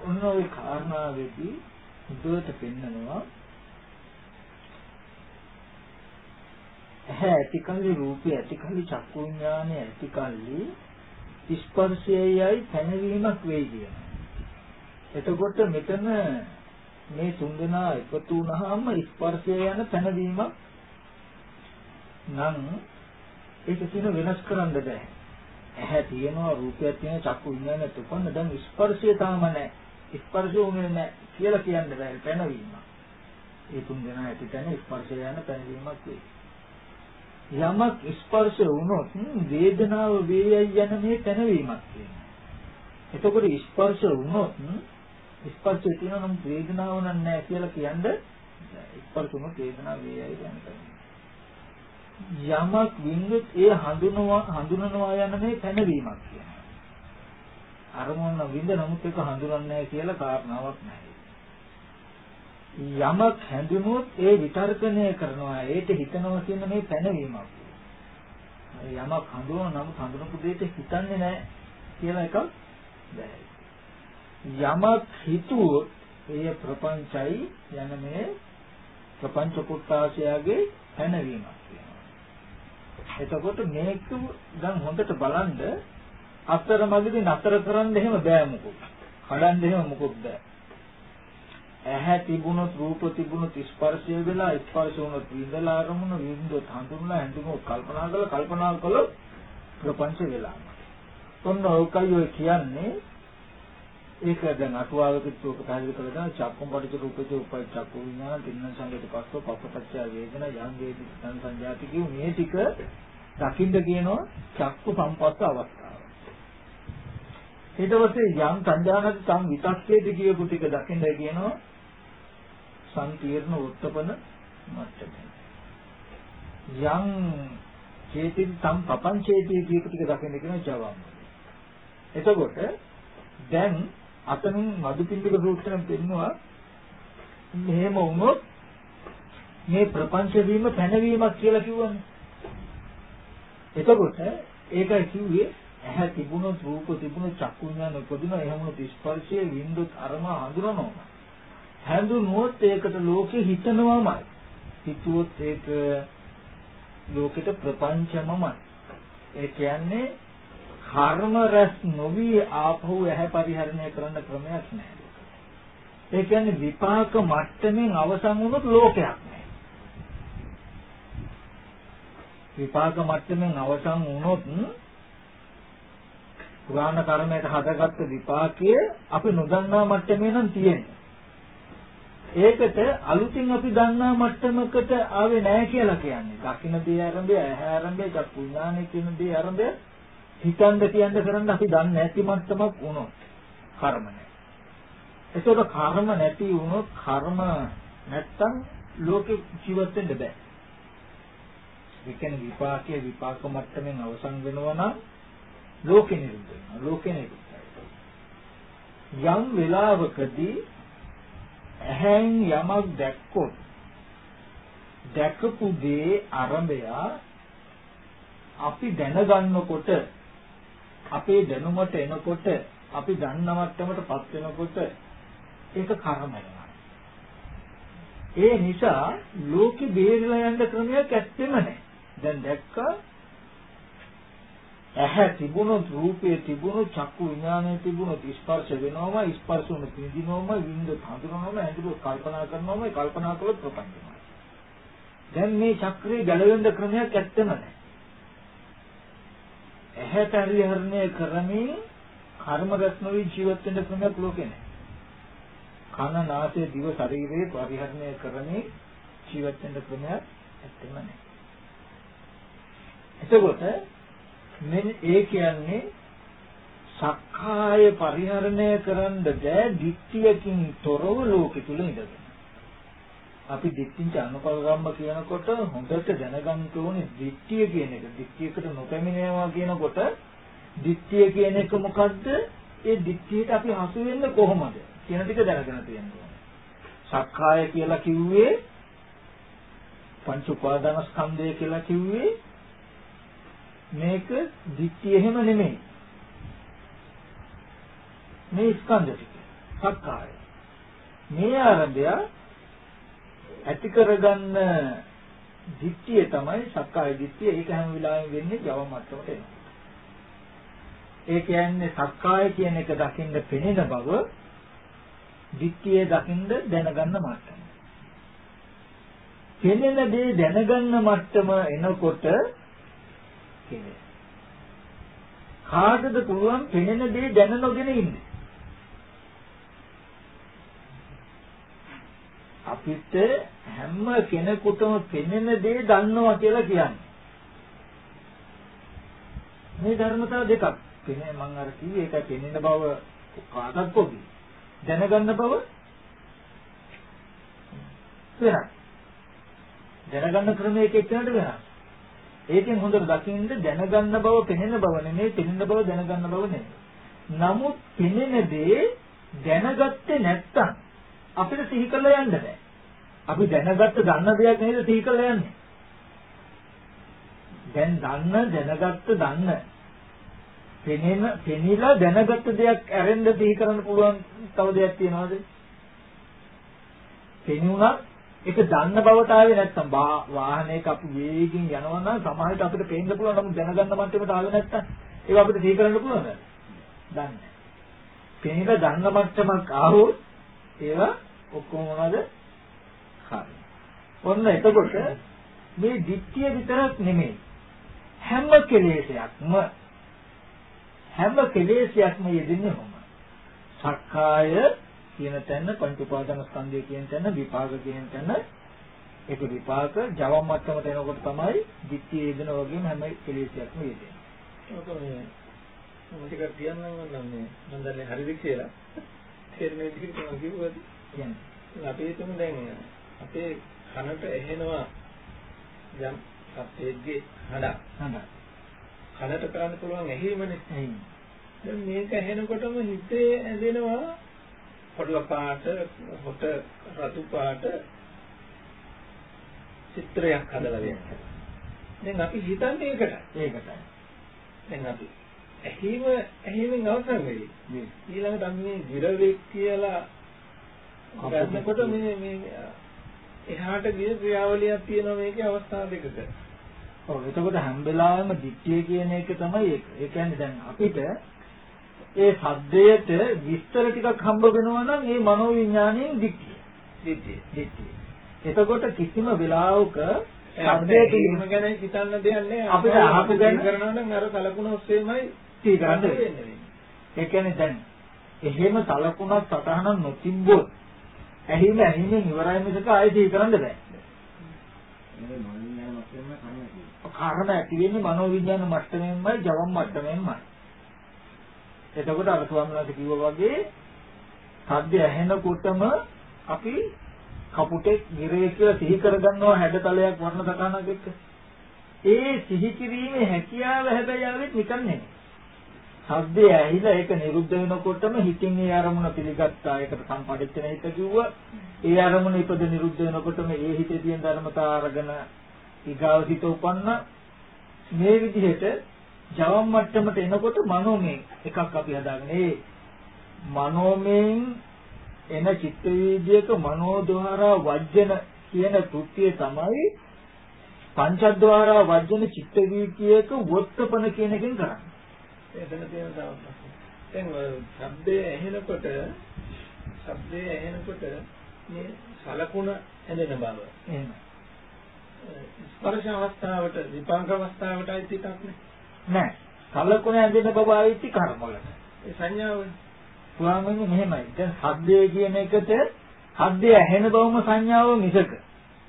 ඔන්න ওই කාරණාවේදී හුදුවට පෙන්නනවා ඇහැ ඇතිකල්ලි රූපය ඇතිකල්ලි චක්කු විඥානය ඇතිකල්ලි ස්පර්ශයයි පැනවීමක් වෙයි කියනවා. එතකොට මෙතන මේ තුන්දෙනා එකතු වුණාම ස්පර්ශය යන පැනවීමක් නම් ඒක කියන වෙනස් කරන්න බෑ. ඇහැ තියෙනවා රූපයක් තියෙනවා චක්කු විඥානය තුපන්න දැන් ස්පර්ශය තාම නැහැ. ස්පර්ශය උනේ නැහැ කියලා කියන්න බෑ පැනවීම. ඒ තුන්දෙනා ඇති තැන ස්පර්ශය යන පැනවීමක් වෙයි. යමක් ස්පර්ශ වුණොත් වේදනාව වේයයි යන මේ පැනවීමක් තියෙනවා. එතකොට ස්පර්ශ වුණොත් ස්පර්ශය තියෙනවා නම් වේදනාව නැහැ කියලා කියන්නේ ස්පර්ශ වුණොත් වේදනාව වේයයි යන යමක් වින්දුත් ඒ හඳුනනවා හඳුනනවා යන මේ පැනවීමක් කියනවා. අරමුණ විඳ නමුත් ඒක හඳුනන්නේ නැහැ කියලා කාරණාවක් නැහැ. යමක් හැඳුනොත් ඒ විතර්කණය කරනවා ඒට හිතනවා කියන මේ පැනවීමක් යමක් හඳුනන නම් හඳුනපු දෙයට හිතන්නේ නැහැ කියලා එකක් යමක් හිතුවොත් එය ප්‍රපංචයි යන මේ ප්‍රපංච කුට්ටාසයාගේ පැනවීමක් කියනවා එතකොට මේක දැන් හොඳට බලන්න අතර මැදදී නතර කරන්න එහෙම බෑ මොකද කඩන්න එහෙම මොකද බෑ. ඇහැ තිබුණොත් රූප තිබුණොත් ස්පර්ශය වෙලා ස්පර්ශ වුණොත් විඳලා අරමුණ විඳොත් හඳුනලා හඳුනොත් කල්පනා කරලා කල්පනා කළොත් ප්‍රපංච වෙලා. ඔන්න ඔකයි ඔය කියන්නේ. ඒක දැන් අටුවාවකත් ඔක පැහැදිලි කරලා දැන් චක්කුම් පටිච්ච රූපේච උපයි චක්කු විඥාන තින්න සංගත පස්සෝ පස්සපච්චය වේදනා යම් වේදි සංසංජාති කියු මේ ටික දකින්න කියනවා චක්කු සම්පස්ස අවස්ථාව. ඊට පස්සේ යම් සංජානක සම් විතක්කේද කියපු ටික දකින්න කියනවා සංකීර්ණ උත්පන මට්ටමේ. යම් චේතින් සම් පපංචේති කියපු ටික දකින්න කියන ජවම්. එතකොට දැන් අතනින් මදුපිණ්ඩික සූත්‍රයෙන් පෙන්නවා මෙහෙම වුණොත් මේ ප්‍රපංච වීම පැනවීමක් කියලා කිව්වනේ. එතකොට ඒකයි කිව්වේ ඇහැ තිබුණොත් රූප තිබුණොත් චක්කු විඥාන උපදිනවා එහෙම වුණොත් ස්පර්ශයේ විඳුත් අරම හඳුනනවා හැඳුනුවොත් ඒකට ලෝකෙ හිතනවමයි. හිතුවොත් ඒක ලෝකෙට ප්‍රපංචමමයි. ඒ කියන්නේ කර්ම රැස් නොවි ආපහු ඇහැ පරිහරණය කරන්න ක්‍රමයක් නැහැ. ඒ කියන්නේ විපාක මට්ටමින් අවසන් වුණොත් ලෝකයක් නැහැ. විපාක මට්ටමින් අවසන් වුණොත් පුරාණ කර්මයට හදාගත්ත විපාකය අපි නොදන්නා මට්ටමේ නම් තියෙන්නේ. ඒකට අලුතින් අපි දන්නා මට්ටමකට ආවේ නැහැ කියලා කියන්නේ. දකින්න දේ ආරම්භය, ඇහැ ආරම්භය, චක්කු විඥානය කියන දේ ආරම්භය හිතන්න කියන්න කරන්න අපි දන්නේ නැති මට්ටමක් වුණොත් කර්ම නැහැ. ඒතකොට කර්ම නැති වුණොත් කර්ම නැත්තම් ලෝකෙ ජීවත් වෙන්න බෑ. ඒ කියන්නේ විපාකයේ විපාක මට්ටමින් අවසන් වෙනවා නම් ලෝකෙ නිරුද්ධ වෙනවා. ලෝකෙ නිරුද්ධයි. යම් වෙලාවකදී ඇහෙන් යමක් දැක්කොත් දැකපු දේ අරඹය අපි දැනගන්නකොට අපේ දැනුමට එනකොට අපි දන්න මට්ටමටපත් වෙනකොට ඒක කර්ම ඒ නිසා ලෝකෙ බේරලා යන්න ක්‍රමයක් ඇත්තෙම නැහැ. දැන් දැක්කා ඇහැ තිබුණොත් රූපේ තිබුණොත් චක්කු විඥානය තිබුණොත් ස්පර්ශ වෙනවම ස්පර්ශ වුණ පිළිදිනවම විඳ හඳුනනවම ඇඟට කල්පනා කරනවම කල්පනා කළොත් ප්‍රපංචමයි. දැන් මේ චක්‍රේ ගැලවෙන්න ක්‍රමයක් ඇත්තම නැහැ. ඇහැට පරිහරණය කරමින් කර්ම රත්නවි ජීවත් වෙන්න ක්‍රමයක් ලෝකේ නැහැ. කන නාසය දිව ශරීරේ පරිහරණය කරමින් ජීවත් වෙන්න ක්‍රමයක් ඇත්තම නැහැ. එතකොට මෙන්න ඒ කියන්නේ සක්කාය පරිහරණය කරන්න බෑ ධිට්ඨියකින් තොරව ලෝකෙ තුල ඉඳගෙන. අපි ධිට්ඨින්ච අනුපගම්ම කියනකොට හොඳට දැනගන්න ඕනේ ධිට්ඨිය කියන එක. ධිට්ඨියකට නොපැමිණෙනවා කියනකොට ධිට්ඨිය කියන එක මොකද්ද? ඒ ධිට්ඨියට අපි හසු වෙන්නේ කොහොමද? කියන ටික දැනගෙන තියෙන්න ඕනේ. සක්කාය කියලා කිව්වේ පංච උපාදානස්කන්ධය කියලා කිව්වේ මේක දික්ටි එහෙම නෙමෙයි. මේ ස්කන්ධ ටික. සක්කාය. මේ ආරම්භය ඇති කරගන්න දිට්ඨිය තමයි සක්කාය දිට්ඨිය. ඒක හැම වෙලාවෙම වෙන්නේ Java මට්ටමට එනවා. ඒ කියන්නේ සක්කාය කියන එක දකින්න පෙනෙන බව දිට්ඨිය දකින්න දැනගන්න මට්ටම. පෙනෙන දේ දැනගන්න මට්ටම එනකොට කියන්නේ කාටද පුළුවන් පෙනෙන දේ දැන නොගෙන ඉන්න? අපිට හැම කෙනෙකුටම පෙනෙන දේ දන්නවා කියලා කියන්නේ. මේ ධර්මතාව දෙකක්. පෙනේ මම අර කිව්වේ ඒකයි පෙනෙන බව කාටත් පොදි. දැනගන්න බව වෙනස්. දැනගන්න ක්‍රමයක එක්කනට වෙනස්. ඒකෙන් හොඳට දකින්න දැනගන්න බව පෙනෙන බව නෙමෙයි පෙනෙන බව දැනගන්න බව නෙමෙයි. නමුත් පෙනෙන දේ දැනගත්තේ නැත්තම් අපිට සිහි කරලා යන්න බෑ. අපි දැනගත්ත දන්න දෙයක් නේද සිහි කරලා යන්නේ. දැන් දන්න දැනගත්ත දන්න පෙනෙන පෙනිලා දැනගත්ත දෙයක් ඇරෙන්න සිහි කරන්න පුළුවන් තව දෙයක් තියනවද? පෙනුණා ඒක දන්න බවට ආවේ නැත්තම් වාහනයක අපි වේගින් යනවා නම් සමහරවිට අපිට පේන්න පුළුවන් නමුත් දැනගන්න මට්ටමට ආවේ නැත්තම් ඒක අපිට සිහි කරන්න පුළුවන්ද? දන්නේ. පේන දන්න මට්ටමක් ආවොත් ඒවා ඔක්කොම මොනවද? හරි. ඔන්න එතකොට මේ ධිට්ඨිය විතරක් නෙමෙයි. හැම කෙලෙසයක්ම හැම කෙලෙසයක්ම යෙදෙන්නේ මොම? සක්කාය කියන තැන පංච උපාදාන ස්කන්ධය කියන තැන විපාක කියන තැන ඒක විපාක ජවම් මට්ටමට එනකොට තමයි ධිට්ඨිය යෙදෙන වගේම හැම කෙලෙසයක්ම යෙදෙන්නේ. ඔක මේ මම ටිකක් කියන්නම් නම් මේ මම දන්නේ හරිද කියලා. තේරෙන්නේ විදිහට මම කිව්වද? කියන්නේ. අපි හිතමු දැන් අපේ කනට ඇහෙනවා යම් සත්‍යයේ හඬක්. හඬක්. කනට කරන්න පුළුවන් ඇහිීමනේ. ඇහිීම. දැන් මේක ඇහෙනකොටම හිතේ ඇදෙනවා පොඩල පාට හොට රතු පාට චිත්‍රයක් හදලා දෙන්න. දැන් අපි හිතන්නේ ඒකට. ඒකටයි. දැන් අපි ඇහිම ඇහිමෙන් අවසන් වෙයි. ඊළඟට අපි මේ විරවෙක් කියලා ගන්නකොට මේ මේ එහාට ගිය ක්‍රියාවලියක් තියෙනවා මේකේ අවස්ථා දෙකක. ඔව් එතකොට හැම වෙලාවෙම දිට්ඨිය කියන එක තමයි ඒක. ඒ කියන්නේ දැන් අපිට ඒ සද්දයට විස්තර ටිකක් හම්බ වෙනවා නම් ඒ මනෝවිඤ්ඤාණයෙන් දික්තිය. දික්තිය. දික්තිය. එතකොට කිසිම වෙලාවක සද්දයට ඉන්න ගැන හිතන්න දෙයක් නැහැ. අපිට අහපු ගැන කරනවා නම් අර කලකුණ ඔස්සේමයි තී කරන්න වෙන්නේ. ඒ කියන්නේ දැන් එහෙම සලකුණක් සතහනක් නොතිබ්බොත් ඇහිම ඇහිමෙන් ඉවරයි මිසක ආයෙ තී කරන්න බෑ. කර්ම ඇති වෙන්නේ මනෝවිඤ්ඤාණ මට්ටමෙන්මයි ජවම් මට්ටමෙන්මයි. එතකොට අර ස්වාමීන් වහන්සේ කිව්වා වගේ සද්ද ඇහෙනකොටම අපි කපුටේ ගිරේ කියලා සිහි කරගන්නවා හැඩතලයක් වර්ණ සටහනක් එක්ක. ඒ සිහි කිරීමේ හැකියාව හැබැයි ආවෙත් නිකන් නෙමෙයි. සද්දේ ඇහිලා ඒක නිරුද්ධ වෙනකොටම හිතින් ඒ අරමුණ පිළිගත්තා. ඒකට සම්පදිච්චන හිත කිව්වා. ඒ අරමුණ ඉපද නිරුද්ධ වෙනකොටම ඒ හිතේ තියෙන ධර්මතා අරගෙන ඊගාව හිත උපන්න මේ විදිහට ජවම් මට්ටමට එනකොට මනෝමය එකක් අපි හදාගෙන ඒ මනෝමයෙන් එන චිත්ත වීදියක මනෝද්වාරා වජ්ජන කියන කෘත්‍යය තමයි පංචද්වාරා වජ්ජන චිත්ත වීදියක වොත්තපන කියන එකෙන් කරන්නේ. එතන තියෙන තව දැන් ශබ්දය ඇහෙනකොට ශබ්දය ඇහෙනකොට මේ සලකුණ ඇදෙන බව. එහෙම. ස්පර්ශ අවස්ථාවට විපාක අවස්ථාවට අයිති එකක් නේ. නෑ. සලකුණ ඇඳෙන බව ආවිති කර්ම වලට. ඒ සංඥාව ස්වාමීන් මෙහෙමයි. දැන් හද්දේ කියන එකට හද්දේ ඇහෙන බවම සංඥාව මිසක.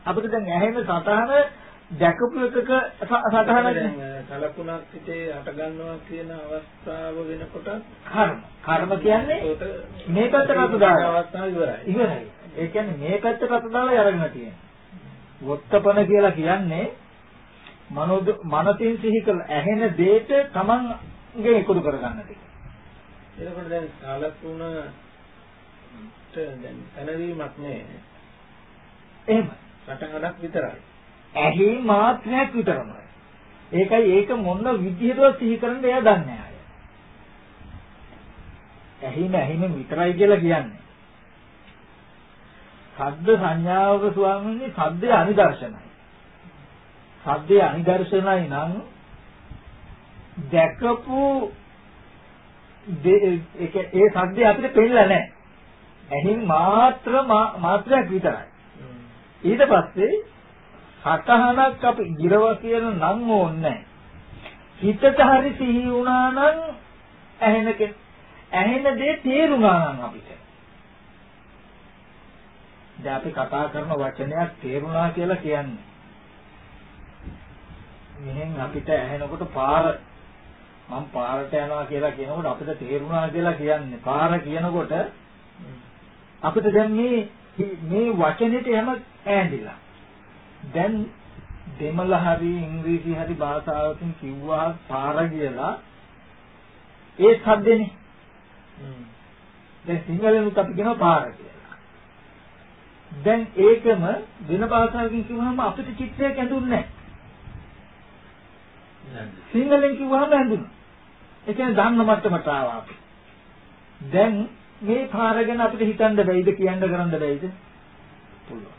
අපිට දැන් ඇහෙන සතහන දැකපු එකක සතහනක් සලකුණක් හිතේ අට ගන්නවා කියන අවස්ථාව වෙනකොට කර්ම. කර්ම කියන්නේ මේ පැත්තට අත දාන අවස්ථාව ඉවරයි. ඉවරයි. ඒ කියන්නේ මේ පැත්තට අත දාලා අරගෙන තියෙනවා. වොත්තපන කියලා කියන්නේ මනෝ මනසින් සිහි කළ ඇහෙන දෙයට තමන්ගේ එකතු කරගන්න ටික. එතකොට දැන් සලකුණට දැන් තනවීමක් නෑ. එහෙම. සටහනක් විතරයි. ඇහි මාත්‍රයක් විතරමයි. ඒකයි ඒක මොන විදිහටවත් සිහි කරන්න එයා දන්නේ නැහැ. ඇහිම ඇහිම විතරයි කියලා කියන්නේ. සද්ද සංඥාවක ස්වාමීන් වහන්සේ සද්දේ අනිදර්ශනයි. සද්දේ අනිදර්ශනයි නම් දැකපු ඒක ඒ සද්දේ අපිට පෙන්නලා නැහැ. ඇහින් මාත්‍ර මාත්‍රයක් විතරයි. ඊට පස්සේ සතහනක් අපි ගිරව කියන නම් ඕනේ හිතට හරි සිහි වුණා නම් ඇහෙන ඇහෙන දේ තේරුණා නම් අපිට දැන් අපි කතා කරන වචනයක් තේරුණා කියලා කියන්නේ මෙහෙන් අපිට ඇහෙනකොට පාර මම පාරට යනවා කියලා කියනකොට අපිට තේරුණා කියලා කියන්නේ. පාර කියනකොට අපිට දැන් මේ මේ වචනෙට යම ඈඳිලා දැන් දෙමළ හරි ඉංග්‍රීසි හරි භාෂාවකින් කිව්වා පාර කියලා ඒ සද්දෙනේ. දැන් සිංහලෙනුත් අපි කියනවා පාර කියලා. දැන් ඒකම වෙන භාෂාවකින් කිව්වහම අපිට චිත්‍රයක් ඇඳුන්නේ නැහැ සිංහලෙන් කිව්වහම ඇඳුනා ඒ කියන්නේ ධම්ම මට්ටමට ආවා අපි. දැන් මේ පාර ගැන අපිට හිතන්න බැයිද කියන්න කරන්න බැයිද? පුළුවන්.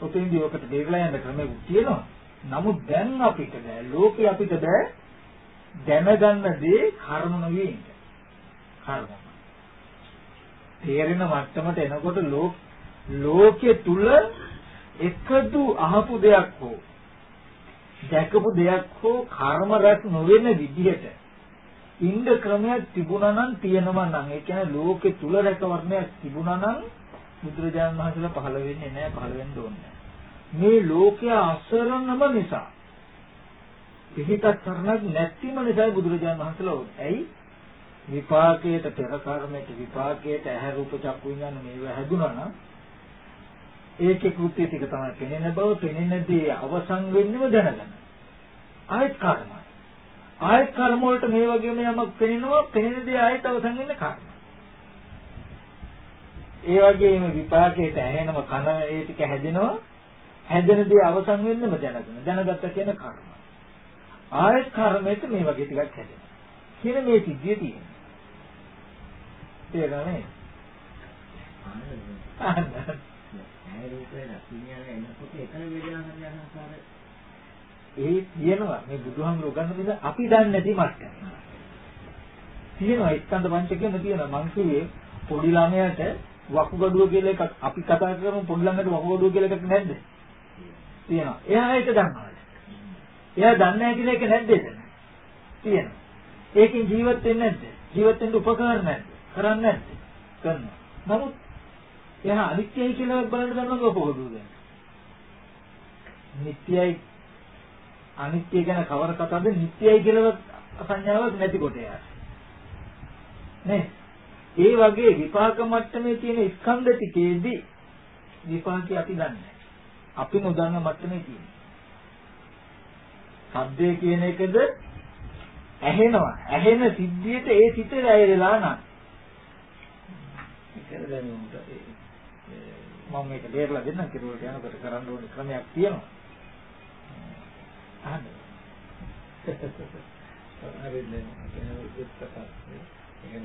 ඔතෙන්දී ඔකට දෙවිලා යන ක්‍රමයක් තියෙනවා. නමුත් දැන් අපිට බෑ. ලෝකේ අපිට බෑ දැනගන්න දේ කර්ම නෙවෙයි. කර්ම. තේරෙන මට්ටමට එනකොට ලෝක ලෝකයේ තුල එකදු අහපු දෙයක් හෝ දැකපු දෙයක් හෝ කර්ම රැස් නොවන විදිහට ඉන්ද ක්‍රමයක් තිබුණා නම් තියෙනවා නම් ඒ කියන්නේ ලෝකේ තුල රැකවරණයක් තිබුණා නම් බුදුරජාණන් වහන්සේලා පහළ වෙන්නේ නැහැ පහළ වෙන්න ඕනේ මේ ලෝකයේ අසරණම නිසා පිහිටක් කරනක් නැතිම නිසා බුදුරජාණන් වහන්සේලා ඕනේ. ඇයි? විපාකයට පෙර කර්මයට විපාකයට ඇහැ රූප චක්කු විඥාන මේවා හැදුනා නම් ඒකේ කෘත්‍ය ටික තමයි පෙනෙන බව පෙනෙන දේ අවසන් වෙන්නම දැනගන්න. ආයත් කර්ම. ආයත් කර්ම වලට මේ වගේම යමක් පෙනෙනවා පෙනෙන දේ ආයත් අවසන් වෙන්න කර්ම. ඒ වගේම විපාකයට ඇහෙනම කන ඒ ටික හැදෙනවා හැදෙන දේ අවසන් වෙන්නම දැනගන්න. දැනගත්ත කියන කර්ම. ආයත් කර්මයට මේ වගේ ටිකක් හැදෙනවා. කියන මේ සිද්ධිය තියෙනවා. තේරෙනවද? ඇහැ රූපේ රසිනියන එනකොට එකම වේදනාවක් හරි අහංකාර ඒ තියෙනවා මේ බුදුහාමුදුරුවෝ ගන්න දෙන අපි දන්නේ නැති මට්ටම. තියෙනවා ස්කන්ධ පංචකයම තියෙනවා මං කිව්වේ පොඩි ළමයාට වකුගඩුව කියලා එකක් අපි කතා කරමු පොඩි ළමයට වකුගඩුව කියලා එකක් නැද්ද? තියෙනවා. එයා ඒක දන්නවා. එයා දන්නේ නැහැ කියලා එක නැද්ද එතන? තියෙනවා. ඒකෙන් ජීවත් වෙන්නේ නැද්ද? ජීවත් වෙන්න උපකාර නැද්ද? කරන්නේ නැද්ද? කරනවා. නමුත් එයා අනිත්‍යයි කියලා බලන්න ගන්නකො පොදුද දැන්. නිට්ටයයි අනිත්‍ය ගැන කවර කතාවද නිට්ටයයි කියලා සංඥාවක් නැති කොට යාර. නේ? ඒ වගේ විපාක මට්ටමේ තියෙන ස්කන්ධ ටිකේදී විපාකي අපි දන්නේ අපි නොදන්න මට්ටමේ තියෙනවා. සද්දේ කියන එකද ඇහෙනවා. ඇහෙන සිද්ධියට ඒ සිතේ ඇයලා නම්. ඒක දැනුම්ට මම මේක දෙයලා දෙන්නම් කිරුවට යනකොට කරන්න ඕනේ ක්‍රමයක් තියෙනවා. අහන්න. තමයි. ඒ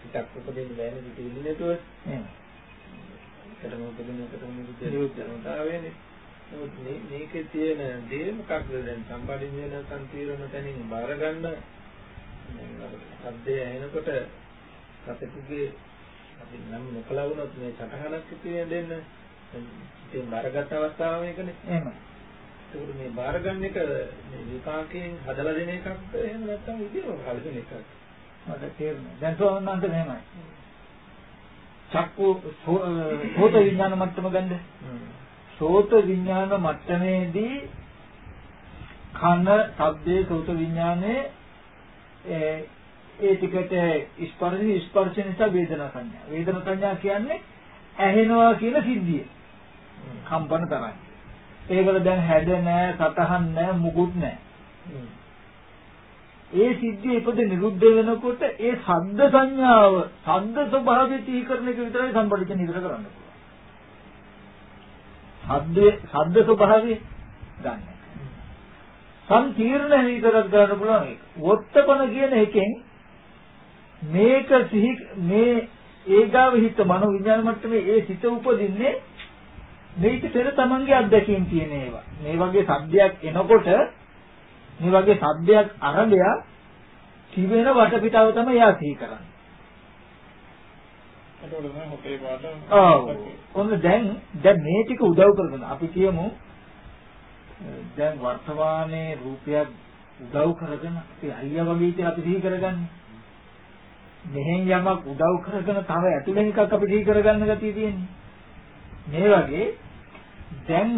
සිතක් උපදින්න බෑනේ සිත ඉන්නේතෝ. එහෙම. ඒකටම උපදින එකටම. මේ මේකේ තියෙන දේ මොකක්ද දැන් සම්පාදින්න නැත්නම් තීරණ තැනින් බාර ගන්න සද්දය ඇහෙනකොට සතෙකුගේ අපි නම් නොකලා වුණොත් මේ සටහනක් ඉතින් දෙන්න. ඉතින් බාරගත් අවස්ථාව මේකනේ එහෙමයි. ඒකට මේ බාර ගන්න එක මේ විපාකයෙන් හදලා දෙන එකක්ද එහෙම නැත්නම් ඉතින් හදන එකක්ද මට තේරෙනවා දැන් තෝරන්නන්ට මෙහෙමයි. චක්කු සෝත විඥාන මට්ටම ගන්න. සෝත විඥාන මට්ටමේදී කන, ශබ්දේ, සෝත විඥානේ ඒ ටිකට ස්පර්ශي ස්පර්ශ නිසා වේදනා සංඥා. වේදනා සංඥා කියන්නේ ඇහෙනවා කියන සිද්ධිය. කම්පන තරයි. ඒකවල දැන් හැද නැහැ, සතහන් නැහැ, මුකුත් නැහැ. ඒ සිද්ධිය ඉපද නිරුද්ධ වෙනකොට ඒ ශබ්ද සංඥාව, ශබ්ද ස්වභාවය තීකරණ එක විතරයි සම්පටිච්ච නිතර කරන්න පුළුවන්. ශබ්දේ ශබ්ද ස්වභාවය ගන්න. සම්පීර්ණ විතරක් ගන්න පුළුවන් ඒක. වොත්තපන කියන එකෙන් මේක සිහි මේ ඒගාව හිත මනෝ විඥාන මට්ටමේ ඒ සිත උපදින්නේ මේක පෙර තමන්ගේ අත්දැකීම් තියෙන ඒවා. මේ වගේ සද්දයක් එනකොට මේ වගේ සද්දයක් අරබය තිබෙන වටපිටාව තමයි එයා සිහි කරන්නේ. එතකොට තමයි හොටේ පාට. ඔව්. ඔන්න දැන් දැන් මේ ටික උදව් කරගෙන අපි කියමු දැන් වර්තමානයේ රූපයක් උදව් කරගෙන අපි අයියා වගේ ඉතින් අපි සිහි කරගන්නේ. මෙහෙන් යමක් උදව් කරගෙන තව ඇතුලෙන් එකක් අපි සිහි කරගන්න ගතිය තියෙන්නේ. මේ වගේ දැන්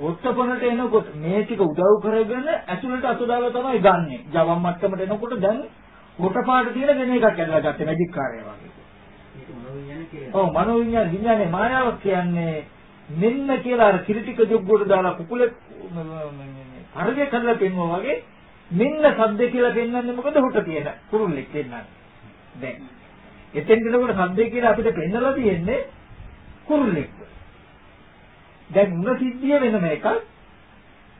ඔත්තපනට එනකොට මේ ටික උදව් කරගෙන ඇතුළට අතදාලා තමයි ගන්නෙ. ජවම් මට්ටමට එනකොට දැන් කොට පාට තියෙන වෙන එකක් ඇදලා ගත්තේ මැජික් කාර්යය වගේ. ඔව් මනෝවිඤ්ඤාණ විඤ්ඤාණේ මායාවක් කියන්නේ මෙන්න කියලා අර කිරිටික ජොග්ගුවට දාලා කුකුලේ හරිය කරලා පෙන්වුවා වගේ මෙන්න සද්ද කියලා පෙන්වන්නේ මොකද හොට තියෙන කුරුල්ලෙක් පෙන්වන්නේ. දැන් එතෙන් දෙනකොට සද්ද කියලා අපිට පෙන්නලා තියෙන්නේ කුරුල්ලෙක්. දැන් මුල සිද්ධිය වෙනම එකක්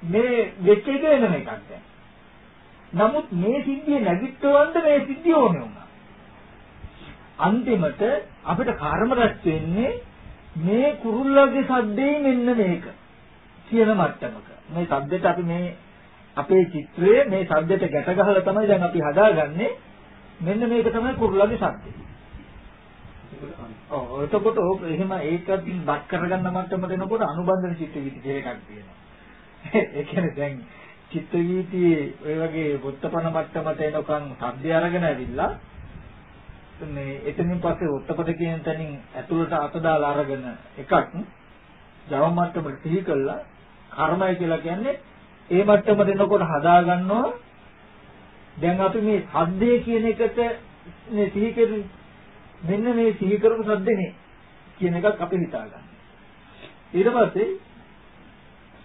මේ වෙච්ච එක වෙනම එකක් දැන්. නමුත් මේ සිද්ධිය නැගිටවන්න මේ සිද්ධිය ඕනේ වුණා. අන්තිමට අපිට කර්ම රැස් වෙන්නේ මේ කුරුල්ලගේ සද්දේ මෙන්න මේක කියන මට්ටමක. මේ සද්දෙට අපි මේ අපේ චිත්‍රයේ මේ සද්දෙට ගැට ගහලා තමයි දැන් අපි හදාගන්නේ. මෙන්න මේක තමයි කුරුල්ලගේ සද්දේ. ඔව් එතකොට ඕක එහෙම ඒකත් බත් කරගන්න මට්ටමට එනකොට අනුබන්ධන චිත්ත වීති කියලා එකක් තියෙනවා. ඒ කියන්නේ දැන් චිත්ත වීතියේ ඔය වගේ වොත්තපන මට්ටමට එනකන් සද්දය අරගෙන ඇවිල්ලා මේ එතනින් පස්සේ වොත්තපද කියන තැනින් ඇතුළට අත දාලා අරගෙන එකක් ජව මට්ටමට සිහි කළා කර්මය කියලා කියන්නේ ඒ මට්ටමට එනකොට හදා ගන්නවා දැන් අපි මේ සද්දේ කියන එකට මේ සිහි කරු මෙන්න මේ සිහි කරපු සද්දනේ කියන එකක් අපි හිතා ගන්න. ඊට පස්සේ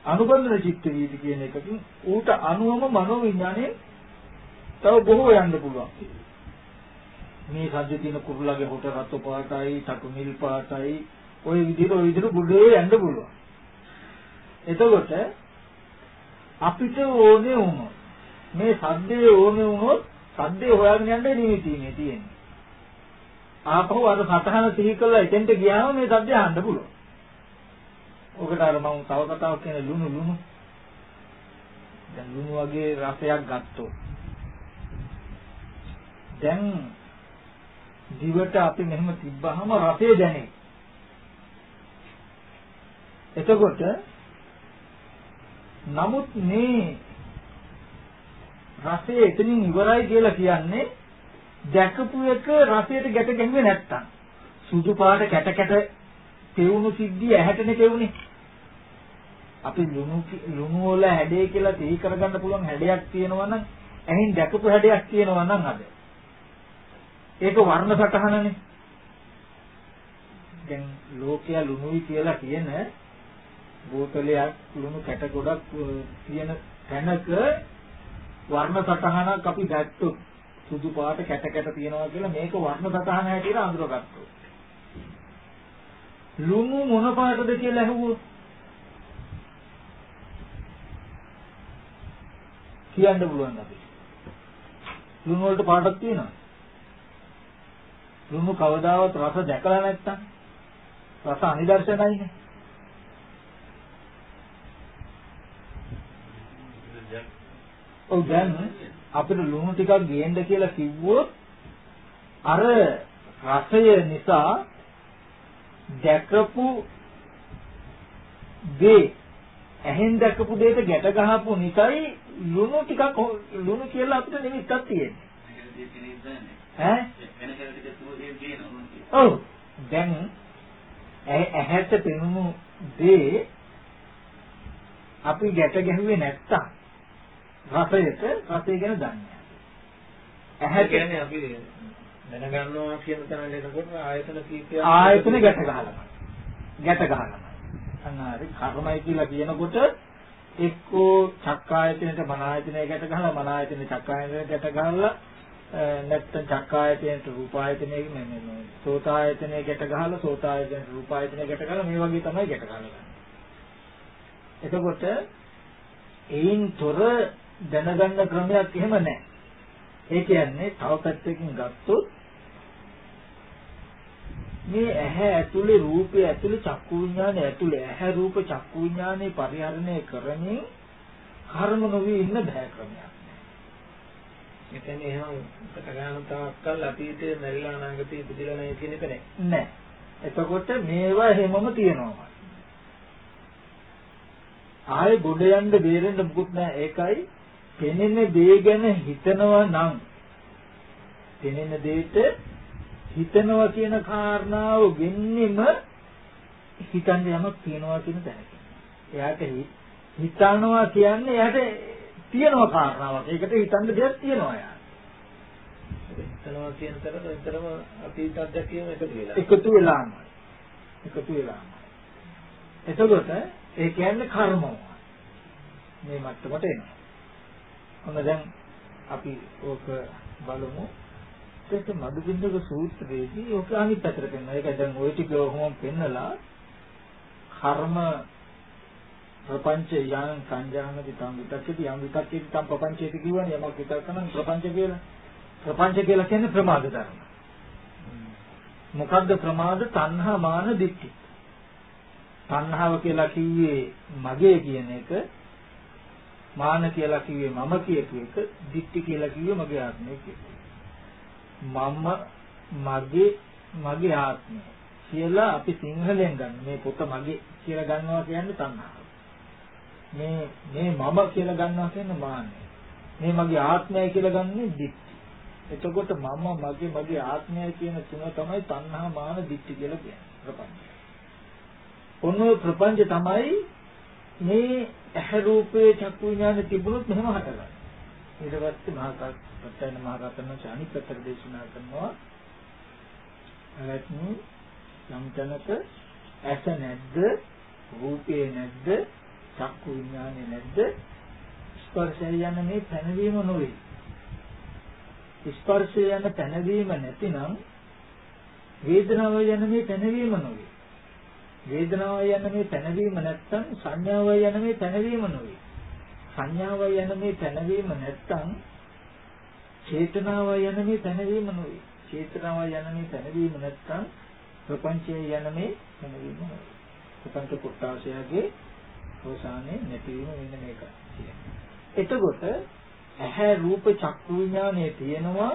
අනුබන්ධන චිත්ත වීදි කියන එකකින් ඌට අනුවම මනෝ විඥානය තව බොහෝ යන්න පුළුවන්. මේ සද්දේ තියෙන කුරුල්ලගේ හොට රතු පාටයි, තතු නිල් පාටයි ඔය විදිහට ඔය විදිහට බුදේ යන්න පුළුවන්. එතකොට අපිට ඕනේ වුණොත් මේ සද්දේ ඕනේ වුණොත් සද්දේ හොයාගෙන යන්න නිමිතිනේ තියෙන්නේ. ආපහු අර සතහන සිහි කළා එතෙන්ට ගියාම මේ සද්දය අහන්න පුළුවන්. ඔකට අර මම තව කතාවක් කියන ලුණු ලුණු. දැන් ලුණු වගේ රසයක් ගත්තොත් දැන් දිවට අපි මෙහෙම තිබ්බහම රසය දැනේ. එතකොට නමුත් මේ රසය එතනින් ඉවරයි කියලා කියන්නේ දැකපු එක රසයට ගැට ගැහුවේ නැත්තම්. සුදු පාට කැට කැට පෙවුණු සිද්ධිය ඇහැටනේ පෙවුනේ අපි ලුණු ලුණු වල හැඩය කියලා තේහි කරගන්න පුළුවන් හැඩයක් තියෙනවා නම් ඇහින් දැකපු හැඩයක් තියෙනවා නම් අද. ඒක වර්ණ සටහනනේ. දැන් ලෝකයා ලුණුයි කියලා කියන බෝතලයක් ලුණු කැට ගොඩක් තියෙන තැනක වර්ණ සටහනක් අපි දැක්කොත් සුදු පාට කැට කැට තියෙනවා කියලා මේක වර්ණ සටහන හැටියට අඳුරගත්තා. ලුණු මොන පාටද කියලා අහුවොත් කියන්න පුළුවන් අපි. ලුණු වලට පාටක් තියෙනවා. ලුණු කවදාවත් රස දැකලා නැත්තම් රස අනිදර්ශනයිනේ. ඔව් දැන් අපිට ලුණු ටිකක් ගේන්න කියලා කිව්වොත් අර රසය නිසා දැකපු දේ ඇහෙන් දැකපු දෙයට ගැට ගහපු නිසායි ලුණු ටිකක් ලුණු කියලා අපිට නිමිත්තක් තියෙන්නේ. ඈ? ඔව්. දැන් ඇහැට පෙනුණු දේ අපි ගැට ගැහුවේ නැත්තම් රසයට රසය ගැන දන්නේ ඇහැ කියන්නේ අපි දැනගන්නවා කියන තැන එනකොට ආයතන කීපයක් ආයතන ගැට ගහලා ගැට ගහලා අන්න හරි කර්මයි කියලා කියනකොට එක්කෝ චක්කායතනෙට මන ආයතනය ගැට ගහලා මන ආයතනෙ චක්කායතනෙ ගැට ගහලා නැත්නම් චක්කායතනෙට රූපායතනෙ නෙමෙයි සෝතායතනෙ ගැට ගහලා සෝතායතනෙට රූපායතනෙ ගැට ගහලා මේ වගේ තමයි ගැට ගහලා එතකොට ඒයින් තොර දැනගන්න ක්‍රමයක් එහෙම නැහැ. ඒ කියන්නේ තව පැත්තකින් ගත්තොත් මේ ඇහැ ඇතුලේ රූපය ඇතුලේ චක්කු විඥානය ඇතුලේ ඇහැ රූප චක්කු විඥානේ පරිහරණය කරමින් කර්ම නොවි ඉන්න බෑ ක්‍රමයක්. එතන එහෙනම් කටගාන තාක්කල් අතීතයේ මැරිලා අනාගතයේ ඉපදිලා නැහැ කියන එක නෑ. නෑ. එතකොට මේවා හැමම තියෙනවා. ආයේ ගොඩ යන්න බේරෙන්න මුකුත් නෑ. ඒකයි පෙනෙන දේ ගැන හිතනවා නම් පෙනෙන දෙයට හිතනවා කියන කාරණාව වෙන්නෙම හිතන්න යමක් තියනවා කියන තැනක. එයාට හිතනවා කියන්නේ එයාට තියෙනවා කාරණාවක්. ඒකට හිතන්න දෙයක් තියෙනවා එයා. හිතනවා කියන තරම විතරම අතීත අත්දැකීම් එකතු වෙලා. එකතු වෙලාමයි. එකතු වෙලාමයි. එතකොට ඒ කියන්නේ කර්මය. මේ මට්ටමට එනවා. ඔන්න දැන් අපි ඕක බලමු. ඒක මදුබින්දක සූත්‍රයේදී ඕක අනිත් පැත්තට පෙන්නනවා. ඒක දැන් ওই ටික ඔහොම පෙන්නලා කර්ම ප්‍රපංච යන සංජානනති තම් විතක්කති යම් විතක්කති තම් ප්‍රපංචේති කියවනේ යමක් විතක්ක නම් ප්‍රපංච කියලා. ප්‍රපංච කියලා කියන්නේ ප්‍රමාද ධර්ම. මොකද්ද ප්‍රමාද? තණ්හා මාන දික්ටි. තණ්හාව කියලා කිව්වේ මගේ කියන එක මාන කියලා කිව්වේ මම කියපු එක දික්ටි කියලා කිව්වේ මගේ ආත්මය කියපු මම මගේ මගේ ආත්මය කියලා අපි සිංහලෙන් ගන්න. මේ පොත මගේ කියලා ගන්නවා කියන්නේ තණ්හාව. මේ මේ මම කියලා ගන්නවා කියන්නේ මානය. මේ මගේ ආත්මය කියලා ගන්නේ දික්ටි එතකොට මම මගේ මගේ ආත්මය කියන තුන තමයි තණ්හා මාන දික්ටි කියලා කියන්නේ. ප්‍රපංච ඔන්න ප්‍රපංච තමයි මේ ඇහැ රූපේ චක්කු විඥාන තිබුණොත් මෙහෙම හටගන්නවා. ඊට පස්සේ මහා සත්‍යන මහා රතන ඥානි පතර දේශනා කරනවා. එලෙත්නි යම් තැනක ඇස නැද්ද රූපේ නැද්ද චක්කු විඥානේ නැද්ද ස්පර්ශය යන මේ පැනවීම නොවේ. ස්පර්ශය යන පැනවීම නැතිනම් වේදනාව යන මේ පැනවීම නොවේ. වේදනාව යන මේ පැනවීම නැත්තම් සංඥාව යන මේ පැනවීම නොවේ. සංඥාව යන මේ පැනවීම නැත්තම් චේතනාව යන මේ පැනවීම නොවේ. චේතනාව යන මේ පැනවීම නැත්තම් ප්‍රපංචය යන මේ පැනවීම නොවේ. ප්‍රපංච කොටාශයගේ අවසානයේ නැතිවීම වෙන මේක කියන්නේ. එතකොට ඇහැ රූප චක්කු විඥානයේ තියෙනවා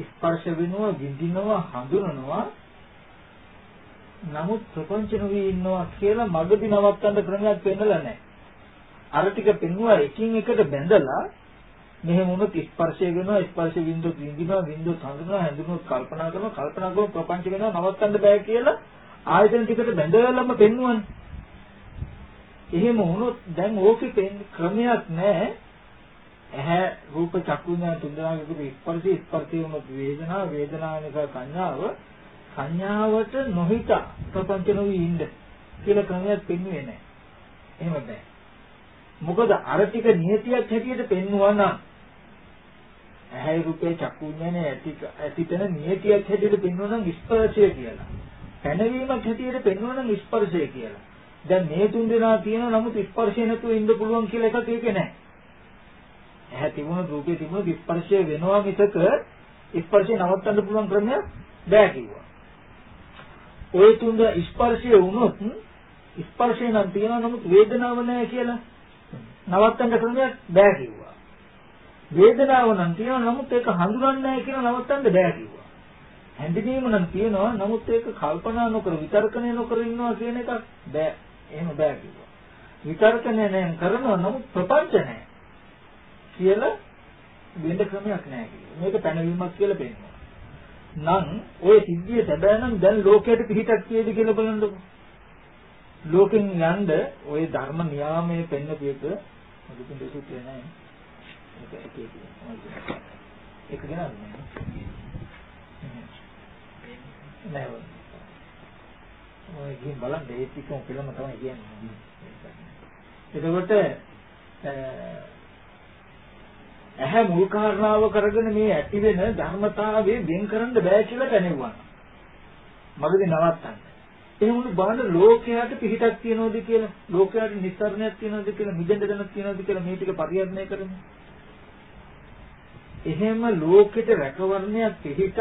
ස්පර්ශ වෙනවා විඳිනවා හඳුනනවා නමුත් ප්‍රපංච නොවි ඉන්නවා කියලා මගදී නවත්තන්න ක්‍රමයක් පෙන්නලා නැහැ. අර ටික පෙන්නුවා එකින් එකට බැඳලා මෙහෙම වුණොත් ස්පර්ශය වෙනවා ස්පර්ශ වින්දොත් විඳිනවා වින්දොත් හඳුනනවා හඳුනොත් කල්පනා කරනවා කල්පනා කරොත් ප්‍රපංච වෙනවා නවත්තන්න බෑ කියලා ආයතන ටිකට බැඳලාම පෙන්නුවනේ. එහෙම වුණොත් දැන් ඕකේ ක්‍රමයක් නැහැ. ඇහැ රූප චක්කු ඥාන තුන්දෙනාගේ ස්පර්ශي ස්පර්ශය වුණොත් වේදනාව වේදනාව නිසා සංඥාව සංඥාවට නොහිත ප්‍රපංච නොවි ඉන්න කියලා ක්‍රමයක් පෙන්වුවේ නැහැ. එහෙම බෑ. මොකද අර ටික නියතියක් හැටියට පෙන්වුවා නම් ඇහැ රූපේ චක්කු විඥානේ ඇති ඇතිතන නියතියක් හැටියට පෙන්වුවා නම් ස්පර්ශය කියලා. පැනවීමක් හැටියට පෙන්වුවා නම් ස්පර්ශය කියලා. දැන් මේ තුන් දෙනා තියෙනවා නමුත් ස්පර්ශය නැතුව ඉන්න පුළුවන් කියලා එකක් ඒකේ නැහැ. ඇහැ තිබුණොත් රූපේ තිබුණොත් ස්පර්ශය වෙනවා මිසක ස්පර්ශය නවත්තන්න පුළුවන් ක්‍රමයක් බෑ කිව්වා. ওই තුන ස්පර්ශය වුණොත් ස්පර්ශය නම් තියෙනවා නමුත් වේදනාව නැහැ කියලා නවත්තන්න ක්‍රමයක් බෑ කිව්වා. වේදනාව නම් තියෙනවා නමුත් ඒක හඳුනන්නේ නැහැ කියලා නවත්තන්න බෑ කිව්වා. හැඳිනීම නම් තියෙනවා නමුත් ඒක කල්පනා නොකර විතර්කණය නොකර ඉන්නවා කියන එක බෑ. එහෙම බෑ කිව්වා. විතර්කණය නම් කරනවා නමුත් ප්‍රපංච නැහැ. කියලා වෙන ක්‍රමයක් නැහැ කිව්වා. මේක පැනවීමක් කියලා පෙන්නනවා. නම් ওই සිද්ධිය සැබෑ නම් දැන් ලෝකයට පිහිටක් කියේද කියලා බලන්නකො. ලෝකෙන් යන්න ওই ධර්ම නියාමයේ පෙන්නපු එක මොකද දෙසුත් නෑ. ඒක එකේ තියෙනවා. ඒක ගණන් නෑ. ඔය ගිහින් බලන්න ඒ ටිකම පිළම තමයි කියන්නේ. එතකොට ඇහැ මුල් කාරණාව කරගෙන මේ ඇති වෙන ධර්මතාවයේ වෙන් කරන්න බෑ කියලා දැනෙවුවා. මගදී නවත්තන්න. එහෙනම් බලන්න ලෝකයට පිහිටක් තියනවද කියලා, ලෝකයට නිස්සරණයක් තියනවද කියලා, මිදෙන්න දැනක් තියනවද කියලා මේ ටික පරිහරණය කරමු. එහෙම ලෝකෙට රැකවරණයක් පිහිටක්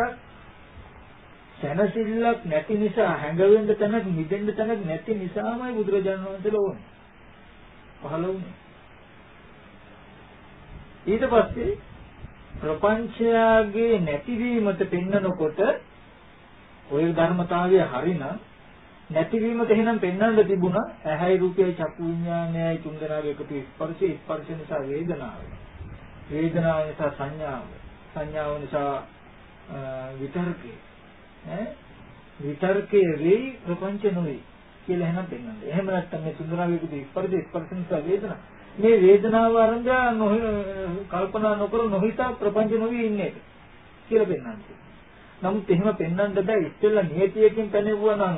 සැනසෙල්ලක් නැති නිසා හැඟවෙන්න තැනක් මිදෙන්න තැනක් නැති නිසාමයි බුදුරජාණන් වහන්සේලා ඕනේ. පහළ වුණේ. ඊට පස්සේ ප්‍රපංචයාගේ නැතිවීමට පෙන්නකොට ওই ධර්මතාවය හරිනම් නැතිවීමට එහෙනම් පෙන්වන්න තිබුණා. ඇහැයි රූපයයි චක්කු විඥානයයි තුන්දෙනාගේ එකතු ස්පර්ශය ස්පර්ශ නිසා වේදනාව. වේදනාව නිසා සංඥාව. සංඥාව නිසා විතර්කේ ඈ? විතර්කේ වෙයි ප්‍රපංච නොවේ කියලා එහෙනම් පෙන්වන්නේ. එහෙම නැත්නම් මේ තුන්දෙනාගේ එකතු ස්පර්ශ ස්පර්ශ නිසා වේදනාව. මේ වේදනාව අරංගා කල්පනා නොකර නොහිතා ප්‍රපංච නොවි ඉන්නේ කියලා පෙන්වන්නේ. නමුත් එහෙම පෙන්වන්න බෑ ඉස්සෙල්ලා නියතියකින් පැනෙවුවා නම්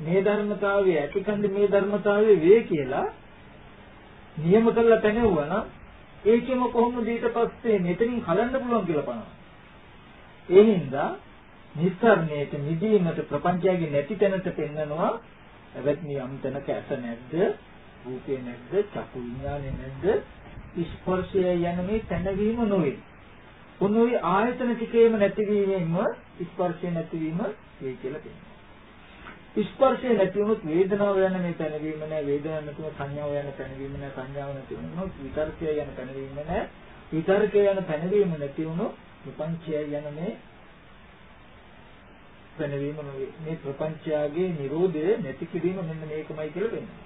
මේ ධර්මතාවය ඇතිකන්ද මේ ධර්මතාවය වේ කියලා නියම කරලා පැනෙවුවා නම් ඒකෙම කොහොමද ඊට පස්සේ මෙතනින් හලන්න පුළුවන් කියලා බලනවා. ඒ හින්දා නිස්සාරණයට නිදීමට ප්‍රපංචයගේ නැති තැනට පෙන්නනවා එවත්නි යම් තැනක ඇස නැද්ද රූපේ නැද්ද? චක්කු විඥානේ නැද්ද? ස්පර්ශය යන මේ තැනවීම නොවේ. උන්වයි ආයතන ටිකේම නැතිවීමෙන්ම ස්පර්ශය නැතිවීම වේ කියලා කියනවා. ස්පර්ශය නැති වුණොත් වේදනාව යන මේ තැනවීම නැහැ වේදනාව නැතිව සංඥාව යන තැනවීම නැහැ සංඥාව නැති වුණොත් විතර්කය යන තැනවීම නැහැ විතර්කය යන තැනවීම නැති වුණොත් විපංචය යන මේ තැනවීම මේ ප්‍රපංචයාගේ Nirodha නැති කිරීම මෙන්න මේකමයි කියලා වෙන්නේ.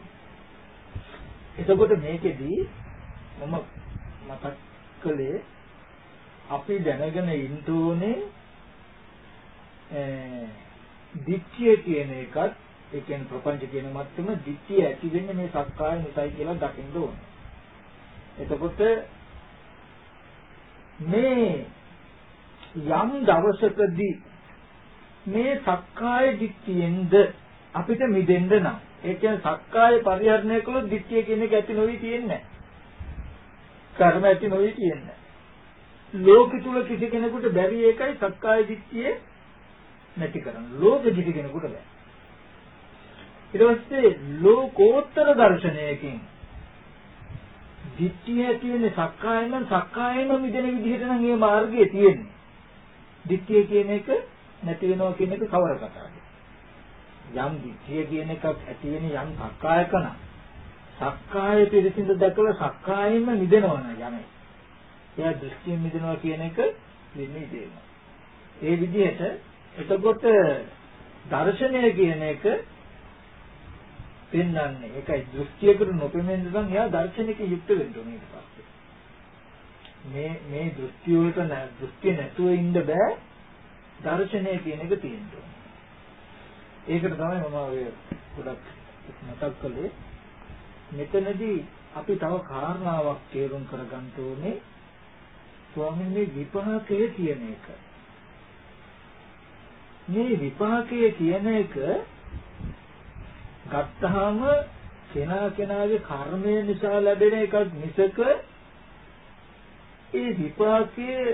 එතකොට මේකෙදී මම මතක් කළේ අපි දැනගෙන ඉන්න ඕනේ දික්තිය කියන එකත් ඒ කියන්නේ ප්‍රපංච කියන මට්ටම දික්තිය ඇති වෙන්නේ මේ සක්කාය නිසයි කියලා දකින්න ඕනේ. එතකොට මේ යම් දවසකදී මේ සක්කාය දික්තියෙන්ද අපිට මිදෙන්න නම් ඒ කියන්නේ සක්කාය පරිහරණය කළොත් දික්තිය කියන එක ඇති නොවි තියෙන්නේ කර්ම ඇති නොවි තියෙන්නේ ලෝක තුල කිසි කෙනෙකුට බැරි එකයි සක්කාය දික්තිය නැති කරන්න. ලෝක කිසි කෙනෙකුට බෑ ඊට පස්සේ ලෝකෝත්තර දර්ශනයකින් දික්තිය කියන්නේ සක්කාය නම් සක්කායම මිදෙන විදිහට නම් මේ මාර්ගය තියෙන්නේ. දික්තිය කියන එක නැති වෙනවා කියන එක කවර කතාවද යම් දිට්ඨිය කියන එකක් ඇති වෙන යම් සක්කායක නම් සක්කාය පිළිසිඳ දැකලා සක්කායෙම මිදෙනවා නම් යමයි. එයා දෘෂ්ටියෙන් මිදෙනවා කියන එක වෙන්නේ දෙයක්. ඒ විදිහට එතකොට දර්ශනය කියන එක පෙන්වන්නේ ඒකයි දෘෂ්ටියකට නොපෙනෙන්න නම් එයා දර්ශනික යුක්ත වෙන්න ඕනේ ඊට පස්සේ. මේ මේ දෘෂ්ටි වලට දෘෂ්ටි නැතුව ඉන්න බෑ දර්ශනය කියන එක තියෙන්න ඒකට තමයි මම ඔය ගොඩක් මතක් කළේ. මෙතනදී අපි තව කාරණාවක් තේරුම් කරගන්න ඕනේ. ස්වාමීන් මේ විපාකය කියන එක. මේ විපාකය කියන එක ගත්තාම කෙනා කෙනාගේ කර්මය නිසා ලැබෙන එකක් මිසක ඒ විපාකයේ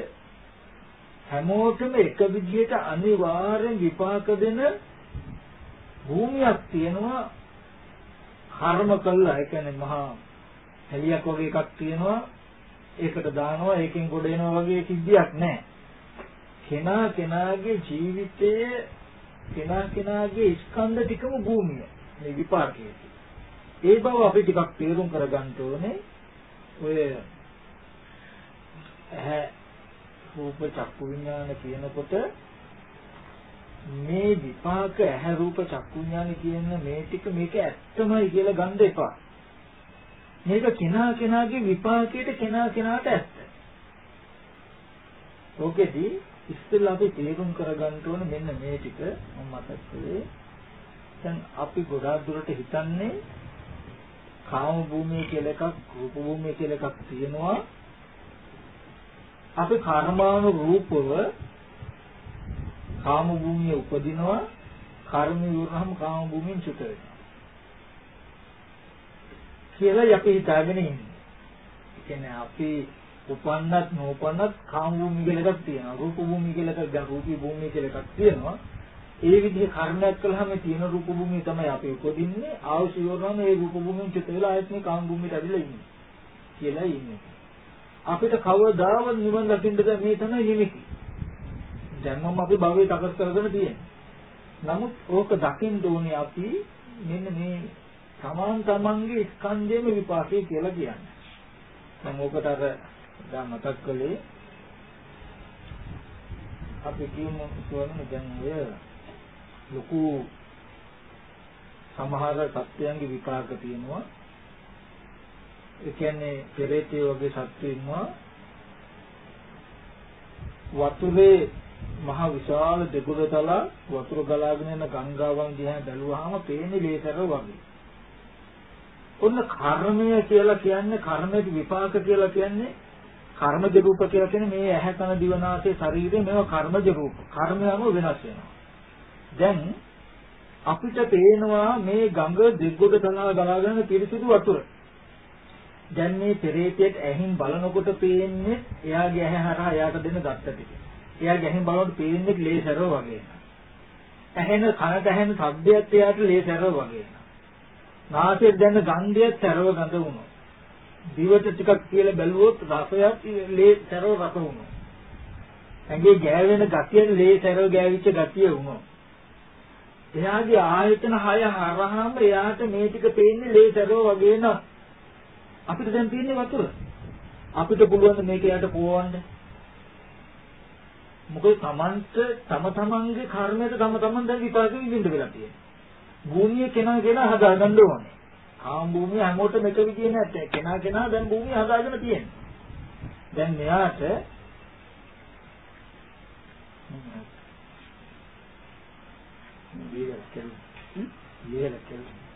හැමෝටම එක විදිහට අනිවාර්යෙන් විපාක දෙන භූමියක් තියෙනවා. කර්ම කළා. ඒ කියන්නේ මහා හැලියක් වගේ එකක් තියෙනවා. ඒකට දානවා ඒකෙන් ගොඩ එනවා වගේ සිද්ධියක් නැහැ. කෙනා කෙනාගේ ජීවිතයේ කෙනා කෙනාගේ ස්කන්ධ ටිකම භූමිය. මේ විපාකයේ. ඒ බව අපි ටිකක් තේරුම් කරගන්න ඕනේ. ඔය ඇහැ රූප චක්කු විඥාන කියනකොට මේ විපාක ඇහැ රූප චක්කු විඥාන කියන මේ ටික මේක ඇත්තමයි කියලා ගන්න එපා. මේක කෙනා කෙනාගේ විපාකයට කෙනා කෙනාට ඇත්ත. ඔකෙදී ඉස්සෙල්ලා අපි තේරුම් කරගන්න ඕන මෙන්න මේ ටික මම මතක් කළේ. දැන් අපි ගොඩාක් දුරට හිතන්නේ කාම භූමිය කියලා එකක් රූප භූමිය කියලා එකක් තියෙනවා. අපි කර්මානු රූපව කාම භූමිය උපදිනවා කර්ම ඉවරනහම කාම භූමියෙන් චුත වෙනවා කියලා අපි හිතාගෙන ඉන්නේ. ඒ කියන්නේ අපි උපන්නත් නෝපන්නත් කාම භූමිය කියලා එකක් තියෙනවා. රූප භූමිය කියලා එකක් දැන් රූපී භූමිය කියලා එකක් තියෙනවා. ඒ විදිහේ කර්මයක් කළාම තියෙන රූප භූමිය තමයි අපි උපදින්නේ. ආවශ්‍ය ඉවරනම ඒ රූප භූමියෙන් චුත වෙලා ආයෙත් මේ කාම භූමියට ඇවිල්ලා ඉන්නේ. කියලා ඉන්නේ. අපිට කවදාවත් නිවන් දකින්නද මේ තමයි නිමිති. දැන්මම අපි භවයේ තකස් කරගෙන තියෙන්නේ. නමුත් ඕක දකින්න ඕනේ අපි මෙන්න මේ සමාන් තමන්ගේ ස්කන්ධයේම විපාකේ කියලා කියන්නේ. මම ඕකට අර දැන් මතක් කළේ අපි කියමු ස්වර්ණ දැන් ඔය ලොකු සමහර සත්‍යයන්ගේ විපාක තියෙනවා ඒ කියන්නේ පෙරේතය වගේ සත්තු ඉන්නවා වතුරේ මහ විශාල දෙගොඩ තලා වතුර ගලාගෙන යන ගංගාවන් දිහා බැලුවාම පේන්නේ ලේසර වගේ. ඔන්න කර්මය කියලා කියන්නේ කර්මයේ විපාක කියලා කියන්නේ කර්මජ රූප කියලා කියන්නේ මේ ඇහැ කන දිව නාසය ශරීරය මේවා කර්මජ රූප. කර්මය අනුව වෙනස් වෙනවා. දැන් අපිට පේනවා මේ ගඟ දෙගොඩ තලා ගලාගෙන පිරිසිදු වතුර. දැන් මේ පෙරේතයට ඇහින් බලනකොට පේන්නේ එයාගේ ඇහැ හරහා එයාට දෙන දත්ත ටික. එයාගේ ඇහින් බලනකොට පේන්නේ ලේසරව වගේ. ඇහෙන කනට ඇහෙන ශබ්දයක් එයාට ලේසරව වගේ. නාසයෙන් දැනෙන ගන්ධයත් සරව ගඳ වුණා. දිවට ටිකක් කියලා බැලුවොත් රසයක් ලේසරව රස වුණා. ඇඟේ ගෑවෙන ගතියෙන් ලේසරව ගෑවිච්ච ගතිය වුණා. එයාගේ ආයතන හය හරහාම එයාට මේ ටික පේන්නේ ලේසරව වගේ නක්. අපිට දැන් තියෙන්නේ වතුර. අපිට පුළුවන් මේක යට පොවන්න. මොකද Tamanට තම තමන්ගේ කර්මයට තම තමන් දැන් විපාක විඳින්න වෙලා තියෙනවා. භූමිය කෙනා කෙනා හදාගන්න ඕනේ. කාම භූමිය හැමෝටම එක විදිය නැත්තේ. කෙනා කෙනා දැන් භූමිය හදාගෙන තියෙනවා. දැන් මෙයාට ලියලා කියලා ලියලා කියලා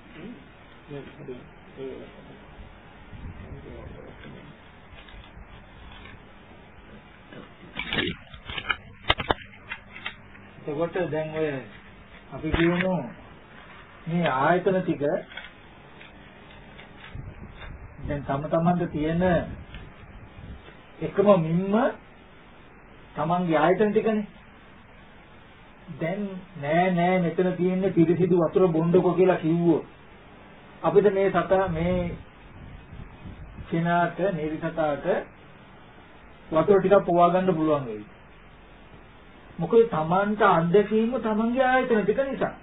එතකොට දැන් ඔය අපි කියමු මේ ආයතන ටික දැන් තම තමන්ට තියෙන එකම මින්ම තමන්ගේ ආයතන ටිකනේ දැන් නෑ නෑ මෙතන තියෙන්නේ පිරිසිදු වතුර බොණ්ඩකෝ කියලා කිව්වොත් අපිට මේ සත මේ කෙනාට නිරිසතාට වතුර ටිකක් පොවා ගන්න පුළුවන් වෙයි. මොකද Tamanට අත්දැකීම Tamanගේ ආයතන ටික නිසා.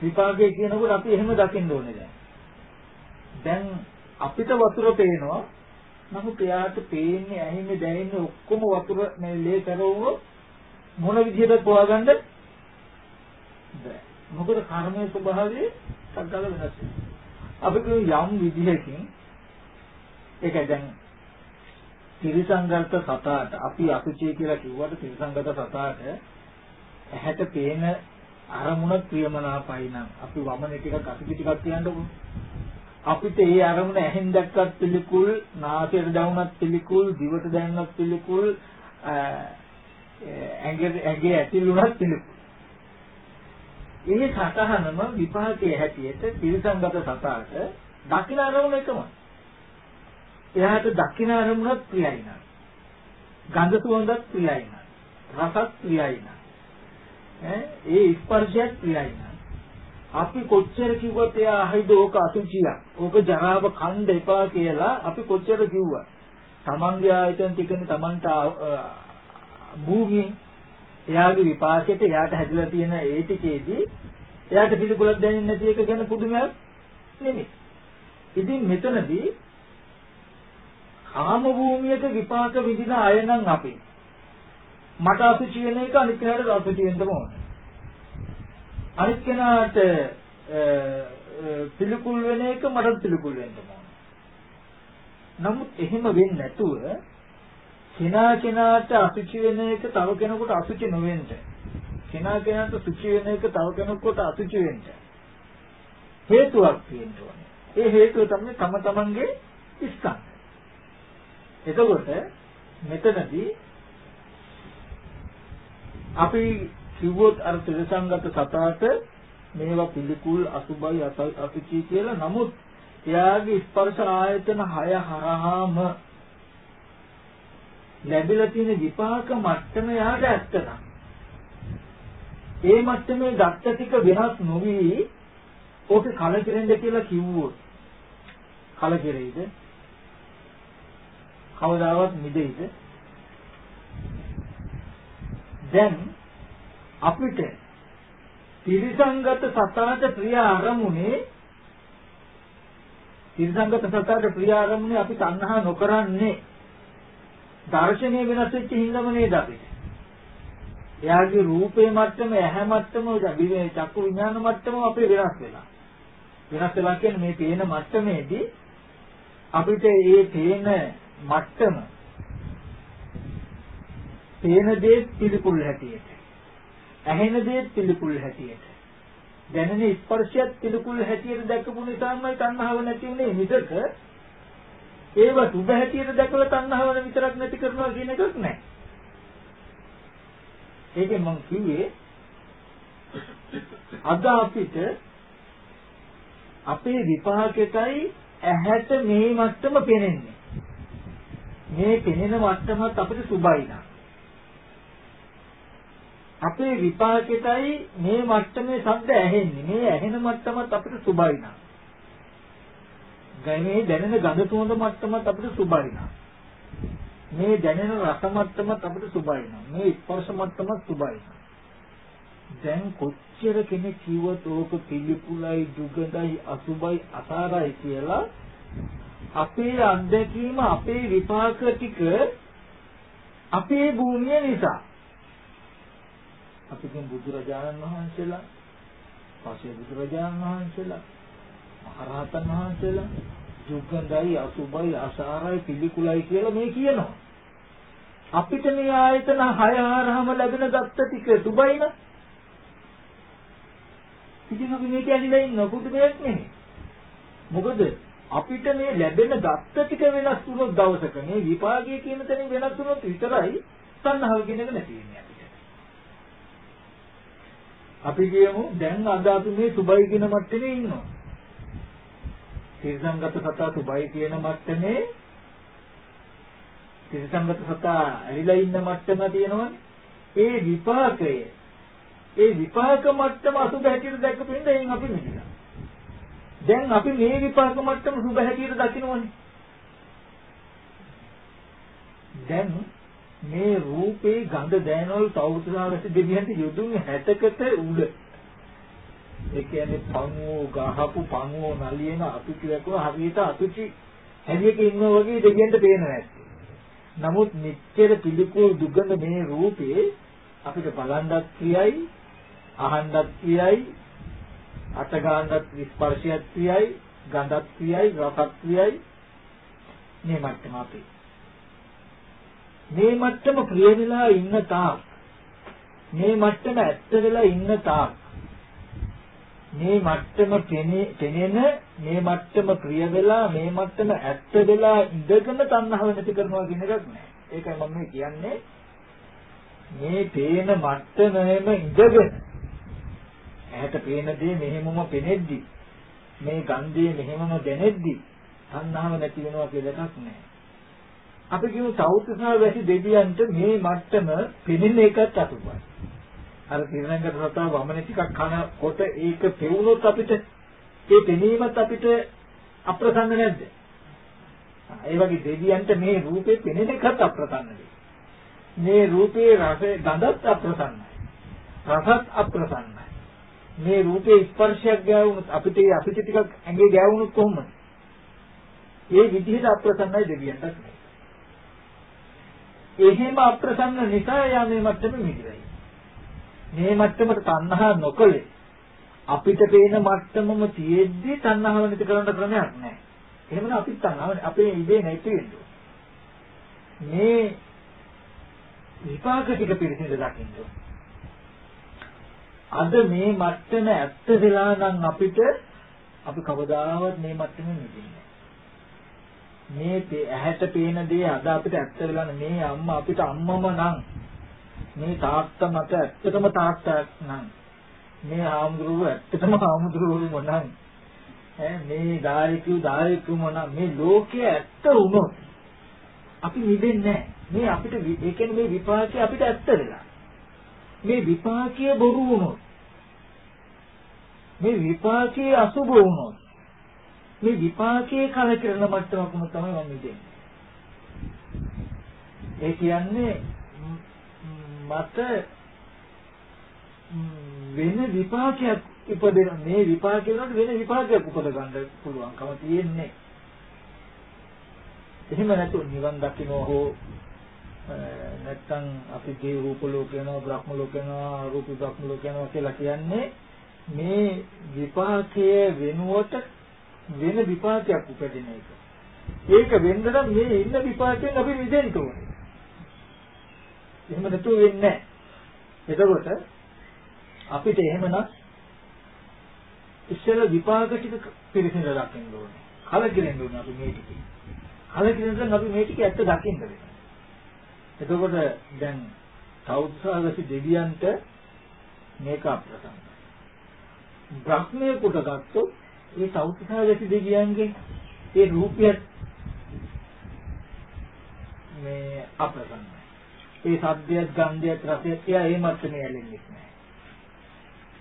විපාකයේ කියනකොට අපි එහෙම දකින්න ඕනේ දැන්. දැන් අපිට වතුර පේනවා. නමුත් එයාට පේන්නේ ඇහින්නේ දැනෙන්නේ ඔක්කොම වතුර මේ ලේ කරවුනොත් මොන විදිහට පොවා ගන්නද? බෑ. මොකද කර්මයේ ස්වභාවය සද්දාල වෙනස් වෙනවා. අපි යම් විදිහකින් ඒක දැන් ත්‍රිසංගත සතාට අපි අසුචි කියලා කිව්වට ත්‍රිසංගත සතාට ඇහැට පේන අරමුණ ප්‍රියමනාපයි නම් අපි වමනේ ටිකක් අසුචි ටිකක් කියන්නකො අපිට ඒ අරමුණ ඇහෙන් දැක්කත් පිළිකුල් නාසයට දැනුණත් පිළිකුල් දිවට දැනුණත් පිළිකුල් ඇඟේ ඇඟේ ඇතිලුණත් පිළිකුල් ඒ සතහනම විපාකයේ හැටියට තිරසංගත සතාට දකින්න අරමුණ එකමයි. එයාට දකින්න අරමුණත් ප්‍රියයි නෑ. ගන්ධ සුවඳත් ප්‍රියයි නෑ. රසත් ප්‍රියයි නෑ. ඈ ඒ ස්පර්ශයත් ප්‍රියයි නෑ. අපි කොච්චර කිව්වත් එයා අහිද ඕක අසුචියක්. ඕක ජරාව කණ්ඩ එපා කියලා අපි කොච්චර කිව්වා. තමන්ගේ ආයතන ටිකනේ තමන්ට භූමියේ එයාගේ විපාකයට එයාට හැදිලා තියෙන ඒ ටිකේදී එයාට පිළිකුලක් දැනෙන්නේ නැති එක ගැන පුදුමයක් නෙමෙයි. ඉතින් මෙතනදී කාම භූමියක විපාක විඳින අය නම් අපි මට අසුචි වෙන එක අනිත් කෙනාට අසුචි වෙන්න ඕනේ. අනිත් කෙනාට පිළිකුල් වෙන එක මට පිළිකුල් වෙන්න ඕනේ. නමුත් එහෙම වෙන්නේ නැතුව කෙනා කෙනාට අසුචි වෙන එක තව කෙනෙකුට අසුචි නොවෙන්න. කෙනා කෙනාට සුචි වෙන එක තව කෙනෙකුට අසුචි වෙන්න. හේතුවක් තියෙන්න ඕනේ. ඒ හේතුව තමයි තම තමන්ගේ ස්කන්ධ. එතකොට මෙතනදී අපි කිව්වොත් අර ත්‍රිසංගත සතාට මේවා පිළිකුල් අසුබයි අසුචි කියලා. නමුත් එයාගේ ස්පර්ශ ආයතන 6 හරහාම ලැබිලා තියෙන විපාක මට්ටම යාට ඇත්තනම් ඒ මට්ටමේ දත්ත ටික වෙනස් නොවි ඕකේ කලකිරෙන්න කියලා කිව්වොත්. කලකිරෙයිද? කවදාවත් මිදෙයිද දැන් අපිට තිරිසංගත සතාට ප්‍රිය අරමුණේ තිරිසංගත සතාට ප්‍රිය අරමුණේ අපි තණ්හා නොකරන්නේ දර්ශනීය වෙනස් වෙච්ච හින්දාම නේද අපිට. එයාගේ රූපේ මට්ටම, ඇහැ මට්ටම, විවේ චක්කු විඥාන මට්ටම අපේ වෙනස් වෙලා. වෙනස් වෙලා කියන්නේ මේ පේන මට්ටමේදී අපිට මේ පේන මට්ටම පේන දේ පිළිකුල් හැටියට ඇහෙන දේ පිළිකුල් හැටියට දැනෙන ස්පර්ශයත් පිළිකුල් හැටියට දැකපු නිසාමයි තණ්හාව නැති වෙන්නේ මිසක ඒව සුභ හැටියට දැකලා තණ්හාව විතරක් නැති කරනවා කියන එකක් නැහැ. ඒකෙන් මම කිව්වේ අද අපිට අපේ විපාකෙටයි ඇහැට මේ මට්ටම පේන්නේ. මේ පෙනෙන මට්ටමත් අපිට සුබයි නා. අපේ විපාකෙටයි මේ මට්ටමේ ශබ්ද ඇහෙන්නේ. මේ ඇහෙන මට්ටමත් අපිට සුබයි නා. ගමේ දැනෙන ගඳ සුවඳ මට්ටමත් අපිට සුබයි නා. මේ දැනෙන රස මට්ටමත් අපිට සුබයි නා. මේ ස්පර්ශ මට්ටමත් සුබයි නා. දැන් කොච්චර කෙනෙක් කිව්වොත් ඕක පිළිකුලයි දුගඳයි අසුබයි අසාරයි කියලා අපේ අත්දැකීම අපේ විපාක ටික අපේ භූමිය නිසා. අපි කියන බුදුරජාණන් වහන්සේලා පස්සේ බුදුරජාණන් වහන්සේලා මහරහතන් වහන්සේලා දුක්ඛඳයි අසුබයි අසාරයි පිළිකුලයි කියලා මේ කියනවා. අපිට මේ ආයතන හය ආරහම ලැබෙන දත්ත ටික සුබයින ඉතින් අපි මේක ඇලිලා ඉන්න පුදු දෙයක් නෙමෙයි මොකද අපිට මේ ලැබෙන දත්ත ටික වෙනස් වුණොත් දවසක මේ විපාකයේ කියන තැනින් වෙනස් වුණොත් විතරයි තණ්හාව කියන එක නැති වෙන්නේ අපි කියමු දැන් අද අපි මේ සුබයි කියන මට්ටමේ ඉන්නවා. තිරසංගත සතා සුබයි කියන මට්ටමේ තිරසංගත සතා ඇලිලා ඉන්න මට්ටම තියෙනවනේ. ඒ විපාකය ඒ විපාක මට්ටම අසුබ හැටියට දැක්කපු ඉඳන් එයින් අපි මිදිලා. දැන් අපි මේ විපාක මට්ටම සුබ හැටියට දකින්නවනේ. දැන් මේ රූපේ ගඳ දැනවල සෞතුලාවස දෙවියන්ට යොදුන් 60කට උඩ ඒ කියන්නේ පණුවෝ ගහපු පණුවෝ නලියන අතුචි වැකුව හරියට අතුචි හැදියක ඉන්නා වගේ දෙවියන්ට පේනවා ඇත්තේ. නමුත් නිත්‍යර පිළිකුල් දුගඳ මේ රූපේ අපිට බලන්නත් කියයි අහන්නත් කියයි අත ගන්නත් ස්පර්ශයත් කියයි ගඳත් කියයි රසත් කියයි මේ මට්ටම අපේ. මේ මට්ටම ප්‍රිය වෙලා ඉන්න තාක්. මේ මට්ටම ඇත්ත වෙලා ඉන්න තාක්. මේ මට්ටම පෙනෙන මේ මට්ටම ප්‍රිය වෙලා මේ මට්ටම ඇත්ත වෙලා ඉඳගෙන තණ්හාව නැති කරනවා කියන එකක් නෑ. ඒකයි මම කියන්නේ. මේ පේන මට්ටමෙම ඉඳගෙන ඇහැට පේන දේ මෙහෙමම පෙනෙද්දි මේ ගන්ධය මෙහෙමම දැනෙද්දි තණ්හාව නැති වෙනවා කියලා එකක් නෑ. අපි කියමු සෞත්‍රසා වැසි දෙවියන්ට මේ මට්ටම පෙනෙන එකත් අතුපයි. අර තිරණගත සතා වමනේ ටිකක් කනකොට ඒක පෙවුනොත් අපිට ඒ පෙනීමත් අපිට අප්‍රසන්න නැද්ද? ඒ වගේ දෙවියන්ට මේ රූපේ පෙනෙන එකත් අප්‍රසන්නයි. මේ රූපේ රස ගඳත් අප්‍රසන්නයි. රසත් අප්‍රසන්නයි. මේ රූපේ ස්පර්ශයක් ගෑවුනොත් අපිට අපිට ටිකක් ඇඟේ ගෑවුනොත් කොහොමද? ඒ විදිහට අප්‍රසන්නයි දෙවියන්ට. එහෙම අප්‍රසන්න නිසා යා මේ මට්ටමේ මිදිරයි. මේ මට්ටමට තණ්හා නොකලේ අපිට පේන මට්ටමම තියෙද්දි තණ්හාව නැති කරන්න ක්‍රමයක් නැහැ. එහෙමනම් අපි තණ්හාව අපේ ඉබේ නැති වෙන්නේ. මේ විපාක ටික පිළිසිඳ දකින්න. අද මේ මට්ටම ඇත්ත වෙලා නම් අපිට අපි කවදාවත් මේ මට්ටමේ මිදෙන්නේ මේ ඇහැට පේන දේ අද අපිට ඇත්ත වෙලා මේ අම්මා අපිට අම්මම නම් මේ තාත්තා මට ඇත්තටම තාත්තා නම් මේ ආමුදුරුව ඇත්තටම ආමුදුරුවම නම් ඈ මේ ධාරිකු ධාරිකුම නම් මේ ලෝකයේ ඇත්ත වුණොත් අපි නිදෙන්නේ මේ අපිට ඒ කියන්නේ මේ විපාකේ අපිට ඇත්ත වෙලා. මේ විපාකයේ බොරු වුණොත් මේ විපාකයේ අසුබ වුණොත් මේ විපාකයේ කලකිරෙන මට්ටමකම තමයි මම ඉන්නේ. ඒ කියන්නේ මට වෙන විපාකයක් ඉපදෙන මේ විපාකේ වලට වෙන විපාකයක් උපද ගන්න පුළුවන්කම තියෙන්නේ. එහෙම නැතු නිවන් දකින්න හෝ නැත්තම් අපි දේ රූප ලෝක යනවා බ්‍රහ්ම ලෝක යනවා රූප බ්‍රහ්ම ලෝක යනවා කියලා කියන්නේ මේ විපාකයේ වෙනුවට වෙන විපාකයක් උපදින එක. ඒක වෙන්න නම් මේ ඉන්න විපාකයෙන් අපි මිදෙන්න ඕනේ. එහෙම නැතුව වෙන්නේ නැහැ. එතකොට අපිට එහෙමනම් ඉස්සෙල්ල විපාක ටික පිළිසිඳ දකින්න ඕනේ. කලකිරෙන්න ඕනේ අපි මේ ටික. කලකිරෙන්න අපි මේ ටික ඇත්ත දකින්න වෙනවා. එතකොට දැන් සෞත්සාගසි දෙවියන්ට මේක අප්‍රසන්නයි. බ්‍රහ්මයේ කොට ගත්තොත් ඒ සෞත්සාගසි දෙවියන්ගේ ඒ රූපය මේ අප්‍රසන්නයි. ඒ සද්දයක් ගන්ධයක් රසයක් කියලා ඒ මට්ටමේ ඇලෙන්නේ නැහැ.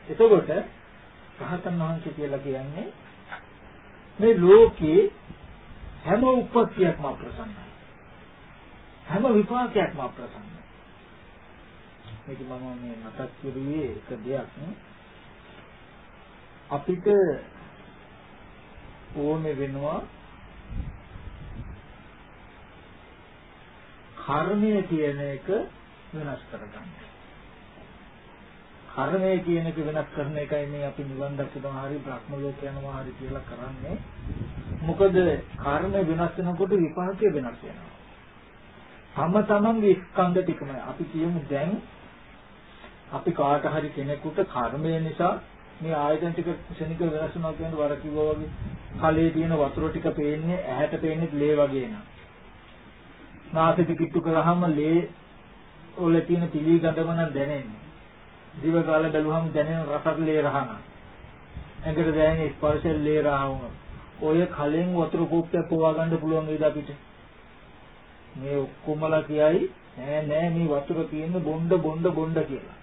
එතකොට රහතන් වහන්සේ කියලා කියන්නේ මේ ලෝකේ හැම උපත්යක්ම අප්‍රසන්නයි. හැම විපාකයක්ම අප්‍රසන්නයි. මේක මම මේ මතක් කරුවේ එක දෙයක් අපිට ඕනේ වෙනවා කර්මය කියන එක වෙනස් කරගන්න. කර්මය කියන එක වෙනස් කරන එකයි මේ අපි නිවන් දකිනවා හරි බ්‍රහ්ම ලෝක යනවා හරි කියලා කරන්නේ. මොකද කර්ම වෙනස් වෙනකොට විපාකය වෙනස් වෙනවා. තම තමන්ගේ ස්කන්ධ ටිකම අපි කියමු දැන් අපි කාට හරි කෙනෙකුට කර්මය නිසා මේ ආයතන ටික ක්ෂණික වෙනස් වෙනවා කියන්නේ වර කිව්වා වගේ කලේ තියෙන වතුර ටික පේන්නේ ඇහැට පේන්නේ ලේ වගේ නෑ. නාසෙට කිට්ටු කරාම ලේ වල තියෙන පිලි ගඳම නම් දැනෙන්නේ. දිව කාලේ බැලුවම දැනෙන රසක් ලේ රහන. ඇඟට දැනෙන ස්පර්ශ ලේ රහවම. ඔය කලෙන් වතුර කෝප්පයක් පොවා ගන්න පුළුවන් වේද අපිට? මේ ඔක්කොමලා කියයි නෑ නෑ මේ වතුර තියෙන බොණ්ඩ බොණ්ඩ බොණ්ඩ කියලා.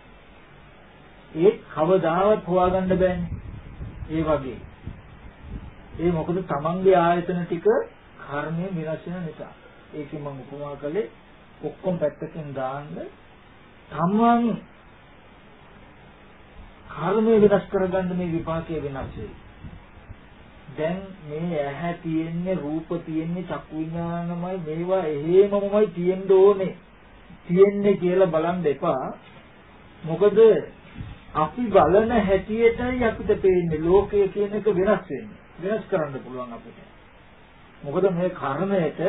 ඒ කවදාවත් හොයාගන්න බෑනේ. ඒ වගේ. ඒ මොකද තමන්ගේ ආයතන ටික කර්මය විනාශ වෙන නිසා. ඒකෙන් මම උපමා කළේ ඔක්කොම පැත්තකින් දාන්න තමන් කර්මය වෙනස් කරගන්න මේ විපාකයේ වෙනස් වෙයි. දැන් මේ ඇහැ තියෙන්නේ රූප තියෙන්නේ චක්කු විඥානමයි මේවා එහෙමමමයි තියෙන්න ඕනේ. තියෙන්නේ කියලා බලන් එපා. මොකද අපි බලන හැටියටයි අපිට පේන්නේ ලෝකය කියන එක වෙනස් වෙන්නේ. වෙනස් කරන්න පුළුවන් අපිට. මොකද මේ කර්මයට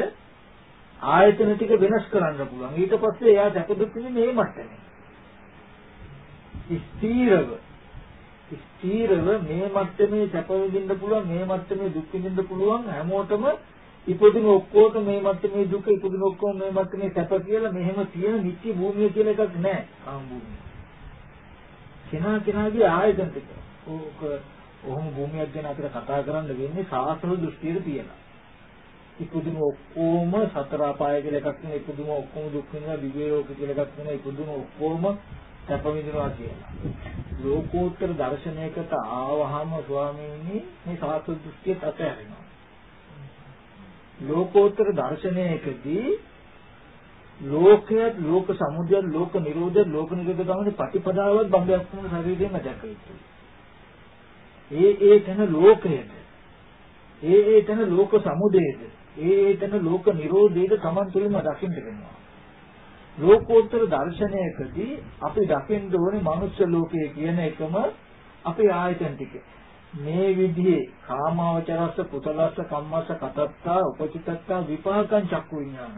ආයතන ටික වෙනස් කරන්න පුළුවන්. ඊට පස්සේ එයා දැක දුක් මේ මට්ටමේ. ස්ථීරව ස්ථීරව මේ මට්ටමේ සැප විඳින්න පුළුවන් මේ මට්ටමේ දුක් විඳින්න පුළුවන් හැමෝටම ඉපදින ඔක්කොට මේ මට්ටමේ දුක ඉපදින ඔක්කොම මේ මට්ටමේ සැප කියලා මෙහෙම තියෙන නිත්‍ය භූමිය කියලා එකක් නැහැ කාම භූමිය. කෙනා කෙනාගේ ආයතන ටික. ඕක ඔහොම භූමියක් ගැන අපිට කතා කරන්න වෙන්නේ සාසන දෘෂ්ටියට තියලා. ඉපදුම ඔක්කොම සතර අපාය කියලා එකක් නෙවෙයි ඉපදුම ඔක්කොම දුක් වෙනවා දිව්‍ය ලෝක කියලා එකක් නෙවෙයි ඉපදුම ඔක්කොම සැප විඳිනවා කියලා. ලෝකෝත්තර දර්ශනයකට ආවහම ස්වාමීනි මේ සාස්ත්‍ර දෘෂ්ටිය අතහැරෙනවා. ලෝකෝත්තර දර්ශනයකදී ලෝකය ලෝක සමුදය ලෝක නිරෝධය ලෝක නිරෝධ ගමනේ ප්‍රතිපදාවත් බම්බයක් වුණ ශරීරයෙන්ම දැක යුතුයි. ඒ ඒ තන ලෝකයේද ඒ ඒ තන ලෝක සමුදයේද ඒ ඒතන ලෝක නිරෝධයද Taman තුලින්ම දකින්න වෙනවා. ලෝකෝත්තර දර්ශනයකදී අපි දකින්න ඕනේ මනුෂ්‍ය ලෝකය කියන එකම අපේ ආයතන ටික. මේ විදිහේ කාමාවචරස්ස කුසලස්ස කම්මස්ස කතත්තා උපචිතත්තා විපාකං චක්කු විඥාන.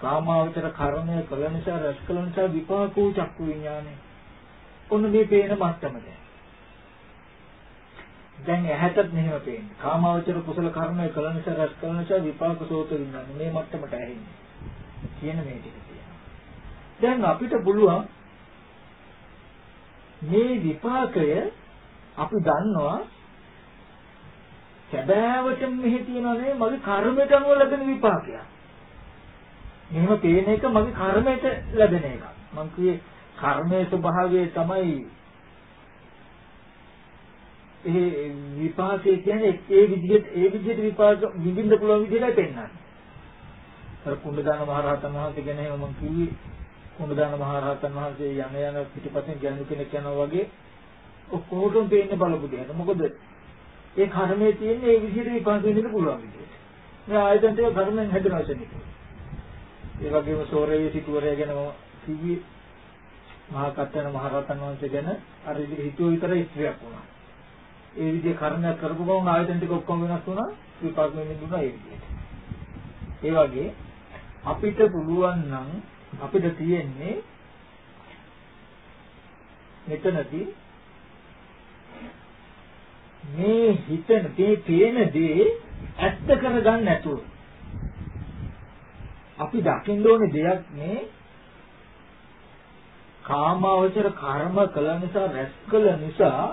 කාමාවචර කර්මය කළ නිසා රැස් කළ නිසා විපාකෝ චක්කු විඥානය. ඔන්න මේ පේන මට්ටමද. දැන් ඇහැටත් මෙහෙම පේන්නේ. කාමාවචර කුසල කර්මය කළ නිසා රැස් කළ නිසා විපාක සෝත විඥාන මේ මට්ටමට ඇහෙන්නේ. කියන මේ ටික තියෙනවා. දැන් අපිට පුළුවන් මේ විපාකය අපි දන්නවා සැබෑවටම මෙහි තියෙනවා නේ මගේ කර්මයට අනුව ලැබෙන විපාකයක්. මෙහෙම පේන එක මගේ කර්මයට ලැබෙන එකක්. මම කියේ කර්මයේ ස්වභාවය තමයි ඒ විපාකයේ කියන්නේ ඒ විදිහට ඒ විදිහට විපාක විඳින්න පුළුවන් විදිහටයි පෙන්වන්නේ. අර කුණ්ඩදාන මහරහතන් වහන්සේ ගැන එහෙම මම කිව්වේ කුණදාන මහරහතන් වහන්සේ යන යන පිටිපස්සෙන් ගැහණු කෙනෙක් යනවා වගේ ඔක්කොටම පේන්නේ බලපු දෙයක්. මොකද ඒ කර්මයේ තියෙන ඒ විදිහට විපාක වෙන්න පුළුවන් විදිහට. මේ ආයතන ටික කර්මෙන් හැදෙනවා කියන්නේ. ඒ වගේම සෝරේ සිටුවරය ගැන කිව්වේ මහා කත්තන මහරහතන් වහන්සේ ගැන අර විදිහට හිතුව විතර ඉස්ත්‍රියක් වුණා. ඒ විදිහේ කර්මයක් කරපු ගමන් ආයතන ටික ඔක්කොම වෙනස් වුණා විපාක වෙන්න දුන්නා ඒ විදිහට. ඒ වගේ අපිට පුළුවන් නම් අපිට තියෙන්නේ මෙතනදී මේ හිතන මේ පේන දේ ඇත්ත කරගන්න නැතුව අපි දකින්න ඕනේ දෙයක් මේ කාමාවචර කර්ම කළ නිසා රැස් කළ නිසා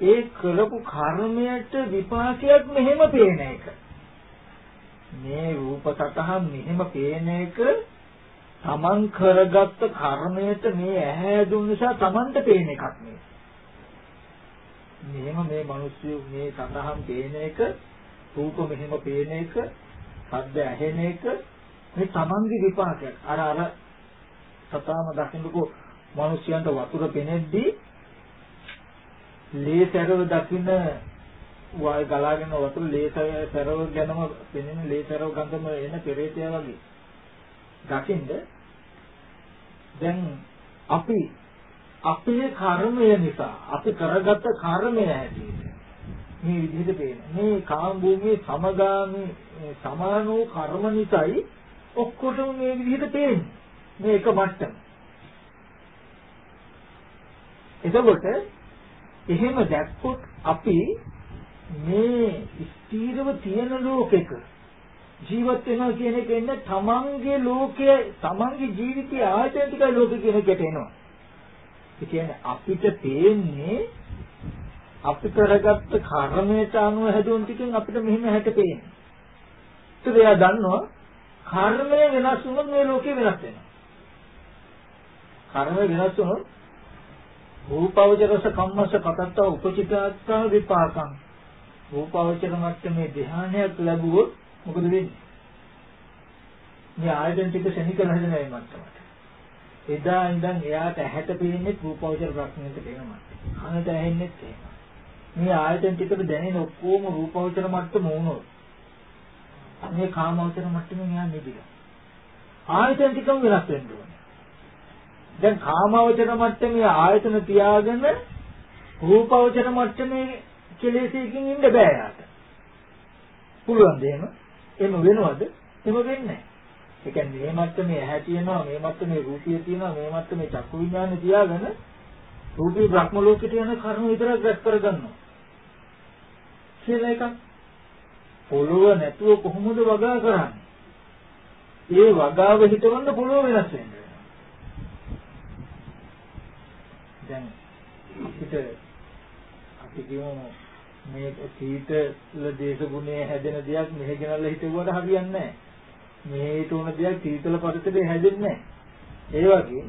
ඒ කරපු කර්මයට විපාකයක් මෙහෙම පේන එක. මේ රූප සතහන් මෙහෙම පේන එක තමන් කරගත්ත කර්මයට මේ ඇහැ දුන්න නිසා තමන්ට පේන එකක් නේ. මෙහෙම මේ මිනිස්සු මේ සතහන් පේන එක රූප මෙහෙම පේන එක ශබ්ද ඇහෙන එක මේ තමන්ගේ විපාකයක්. අර අර සතාම දකින්නකෝ මිනිස්යන්ට වතුර පෙනෙද්දී ලේ සැරව දකින්න වාය ගලාගෙන වතුර ලේ සැරව ගැනම පෙනෙන ලේ සැරව ගඳම එන පෙරේතය වගේ. දකින්ද දැන් අපි අපේ කර්මය නිසා අපි කරගත්ත කර්මය හැටියට මේ විදිහට පේන. මේ කාම භූමියේ සමගාමී සමාන වූ කර්ම නිසායි ඔක්කොටම මේ විදිහට පේන්නේ. මේ එක මට්ටම. එතකොට එහෙම දැක්කොත් අපි මේ ස්ථීරව තියෙන ලෝකෙක ජීවත් වෙනවා කියන එක එන්නේ තමන්ගේ ලෝකයේ තමන්ගේ ජීවිතයේ ආයතන ටිකයි ලෝකෙ කියන එකට එනවා. ඒ කියන්නේ අපිට පේන්නේ අපි කරගත්ත කර්මයට අනුව හැදුණු ටිකෙන් අපිට මෙහෙම හැට පේන්නේ. ඒක එයා දන්නවා කර්මය වෙනස් වුණොත් මේ ලෝකේ වෙනස් වෙනවා. කර්මය වෙනස් වුණොත් රූපවචරස කම්මස කතත්ත උපචිතාත්තා විපාකං. රූපවචර මට්ටමේ ධ්‍යානයක් ලැබුවොත් මොකද වෙන්නේ? මේ ආයතන ටික ශනික රහදන මේ මට්ටමට. එදා ඉඳන් එයාට ඇහැට පේන්නේ රූපවචර ප්‍රඥාවට පේනවා. කනට ඇහෙන්නේත් එහෙම. මේ ආයතන ටිකට දැනෙන ඔක්කොම රූපවචර මට්ටම වුණොත් මේ කාමවචර මට්ටමෙන් එයා නිදිලා. ආයතන ටිකම වෙනස් වෙන්න ඕනේ. දැන් කාමවචර මට්ටමේ ආයතන තියාගෙන රූපවචර මට්ටමේ කෙලෙසකින් ඉන්න බෑ යාට. පුළුවන් දෙයම එහෙම වෙනවද? එහෙම වෙන්නේ නැහැ. ඒ කියන්නේ මේ මට්ටමේ ඇහැ තියෙනවා, මේ මට්ටමේ රූපය තියෙනවා, මේ මට්ටමේ චක්කු විඥානය තියාගෙන රූපී බ්‍රහ්ම ලෝකෙට යන කර්ම විතරක් රැස් කරගන්නවා. කියලා එකක්. පොළොව නැතුව කොහොමද වගා කරන්නේ? ඒ වගාව හිතවන්න පොළොව වෙනස් වෙනවා. දැන් අපිට අපි කියමු මේ සීතල දේශගුණයේ හැදෙන දෙයක් මෙහෙ ගෙනල්ලා හිටුවාට හරියන්නේ නැහැ. මේට උන දෙයක් සීතල පරිසරයේ හැදෙන්නේ නැහැ. ඒ වගේ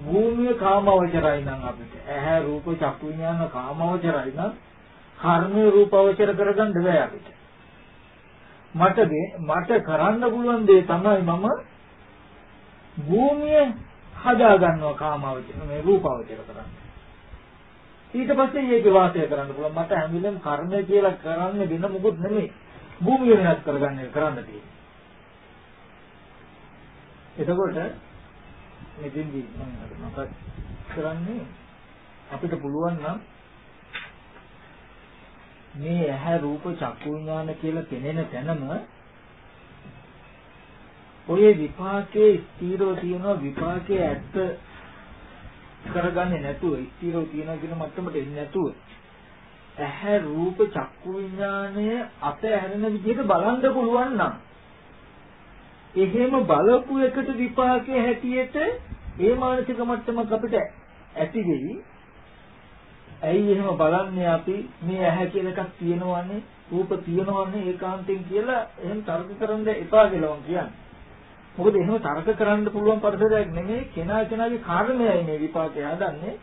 භූමිය කාමවචරයි නම් අපිට ඇහැ රූප චක්කු විඥාන කාමවචරයි නම් කර්මයේ රූපවචර කරගන්න බෑ අපිට. මට මට කරන්න පුළුවන් දේ තමයි මම භූමිය හදා ගන්නවා කාමවචර මේ රූපවචර කරන්නේ. ඊට පස්සේ මේකේ වාසය කරන්න පුළුවන්. මට හැම වෙලෙම කර්මය කියලා කරන්නේ වෙන මොකුත් නෙමෙයි. භූමිය වෙනස් කරගන්න කරන්න තියෙන්නේ. එතකොට මෙතෙන්දී මම මතක් කරන්නේ අපිට පුළුවන් නම් මේ ඇහැ රූප චක්කු විඥාන කියලා පෙනෙන තැනම ඔය විපාකයේ ස්ථීරව තියෙන විපාකයේ ඇත්ත කරගන්නේ නැතුව ස්ථිරව තියනවා කියන මට්ටමට එන්නේ නැතුව. ඇහැ රූප චක්කු විඥානය අත ඇරෙන විදිහට බලන්න පුළුවන් නම්. එහෙම බලපු එකට විපාකයේ හැටියට ඒ මානසික මට්ටමක් අපිට ඇති වෙයි. ඇයි එහෙම බලන්නේ අපි? මේ ඇහැ කියලා එකක් තියෙනවන්නේ රූප තියෙනවන්නේ ඒකාන්තයෙන් කියලා එහෙම තර්ක කරන්න එපා කියලා මම කියන්නේ. මොකද එහෙම තර්ක කරන්න පුළුවන් පරිසරයක් නෙමෙයි කෙනා කෙනාගේ කාරණයයි මේ විපාකය හදන්නේ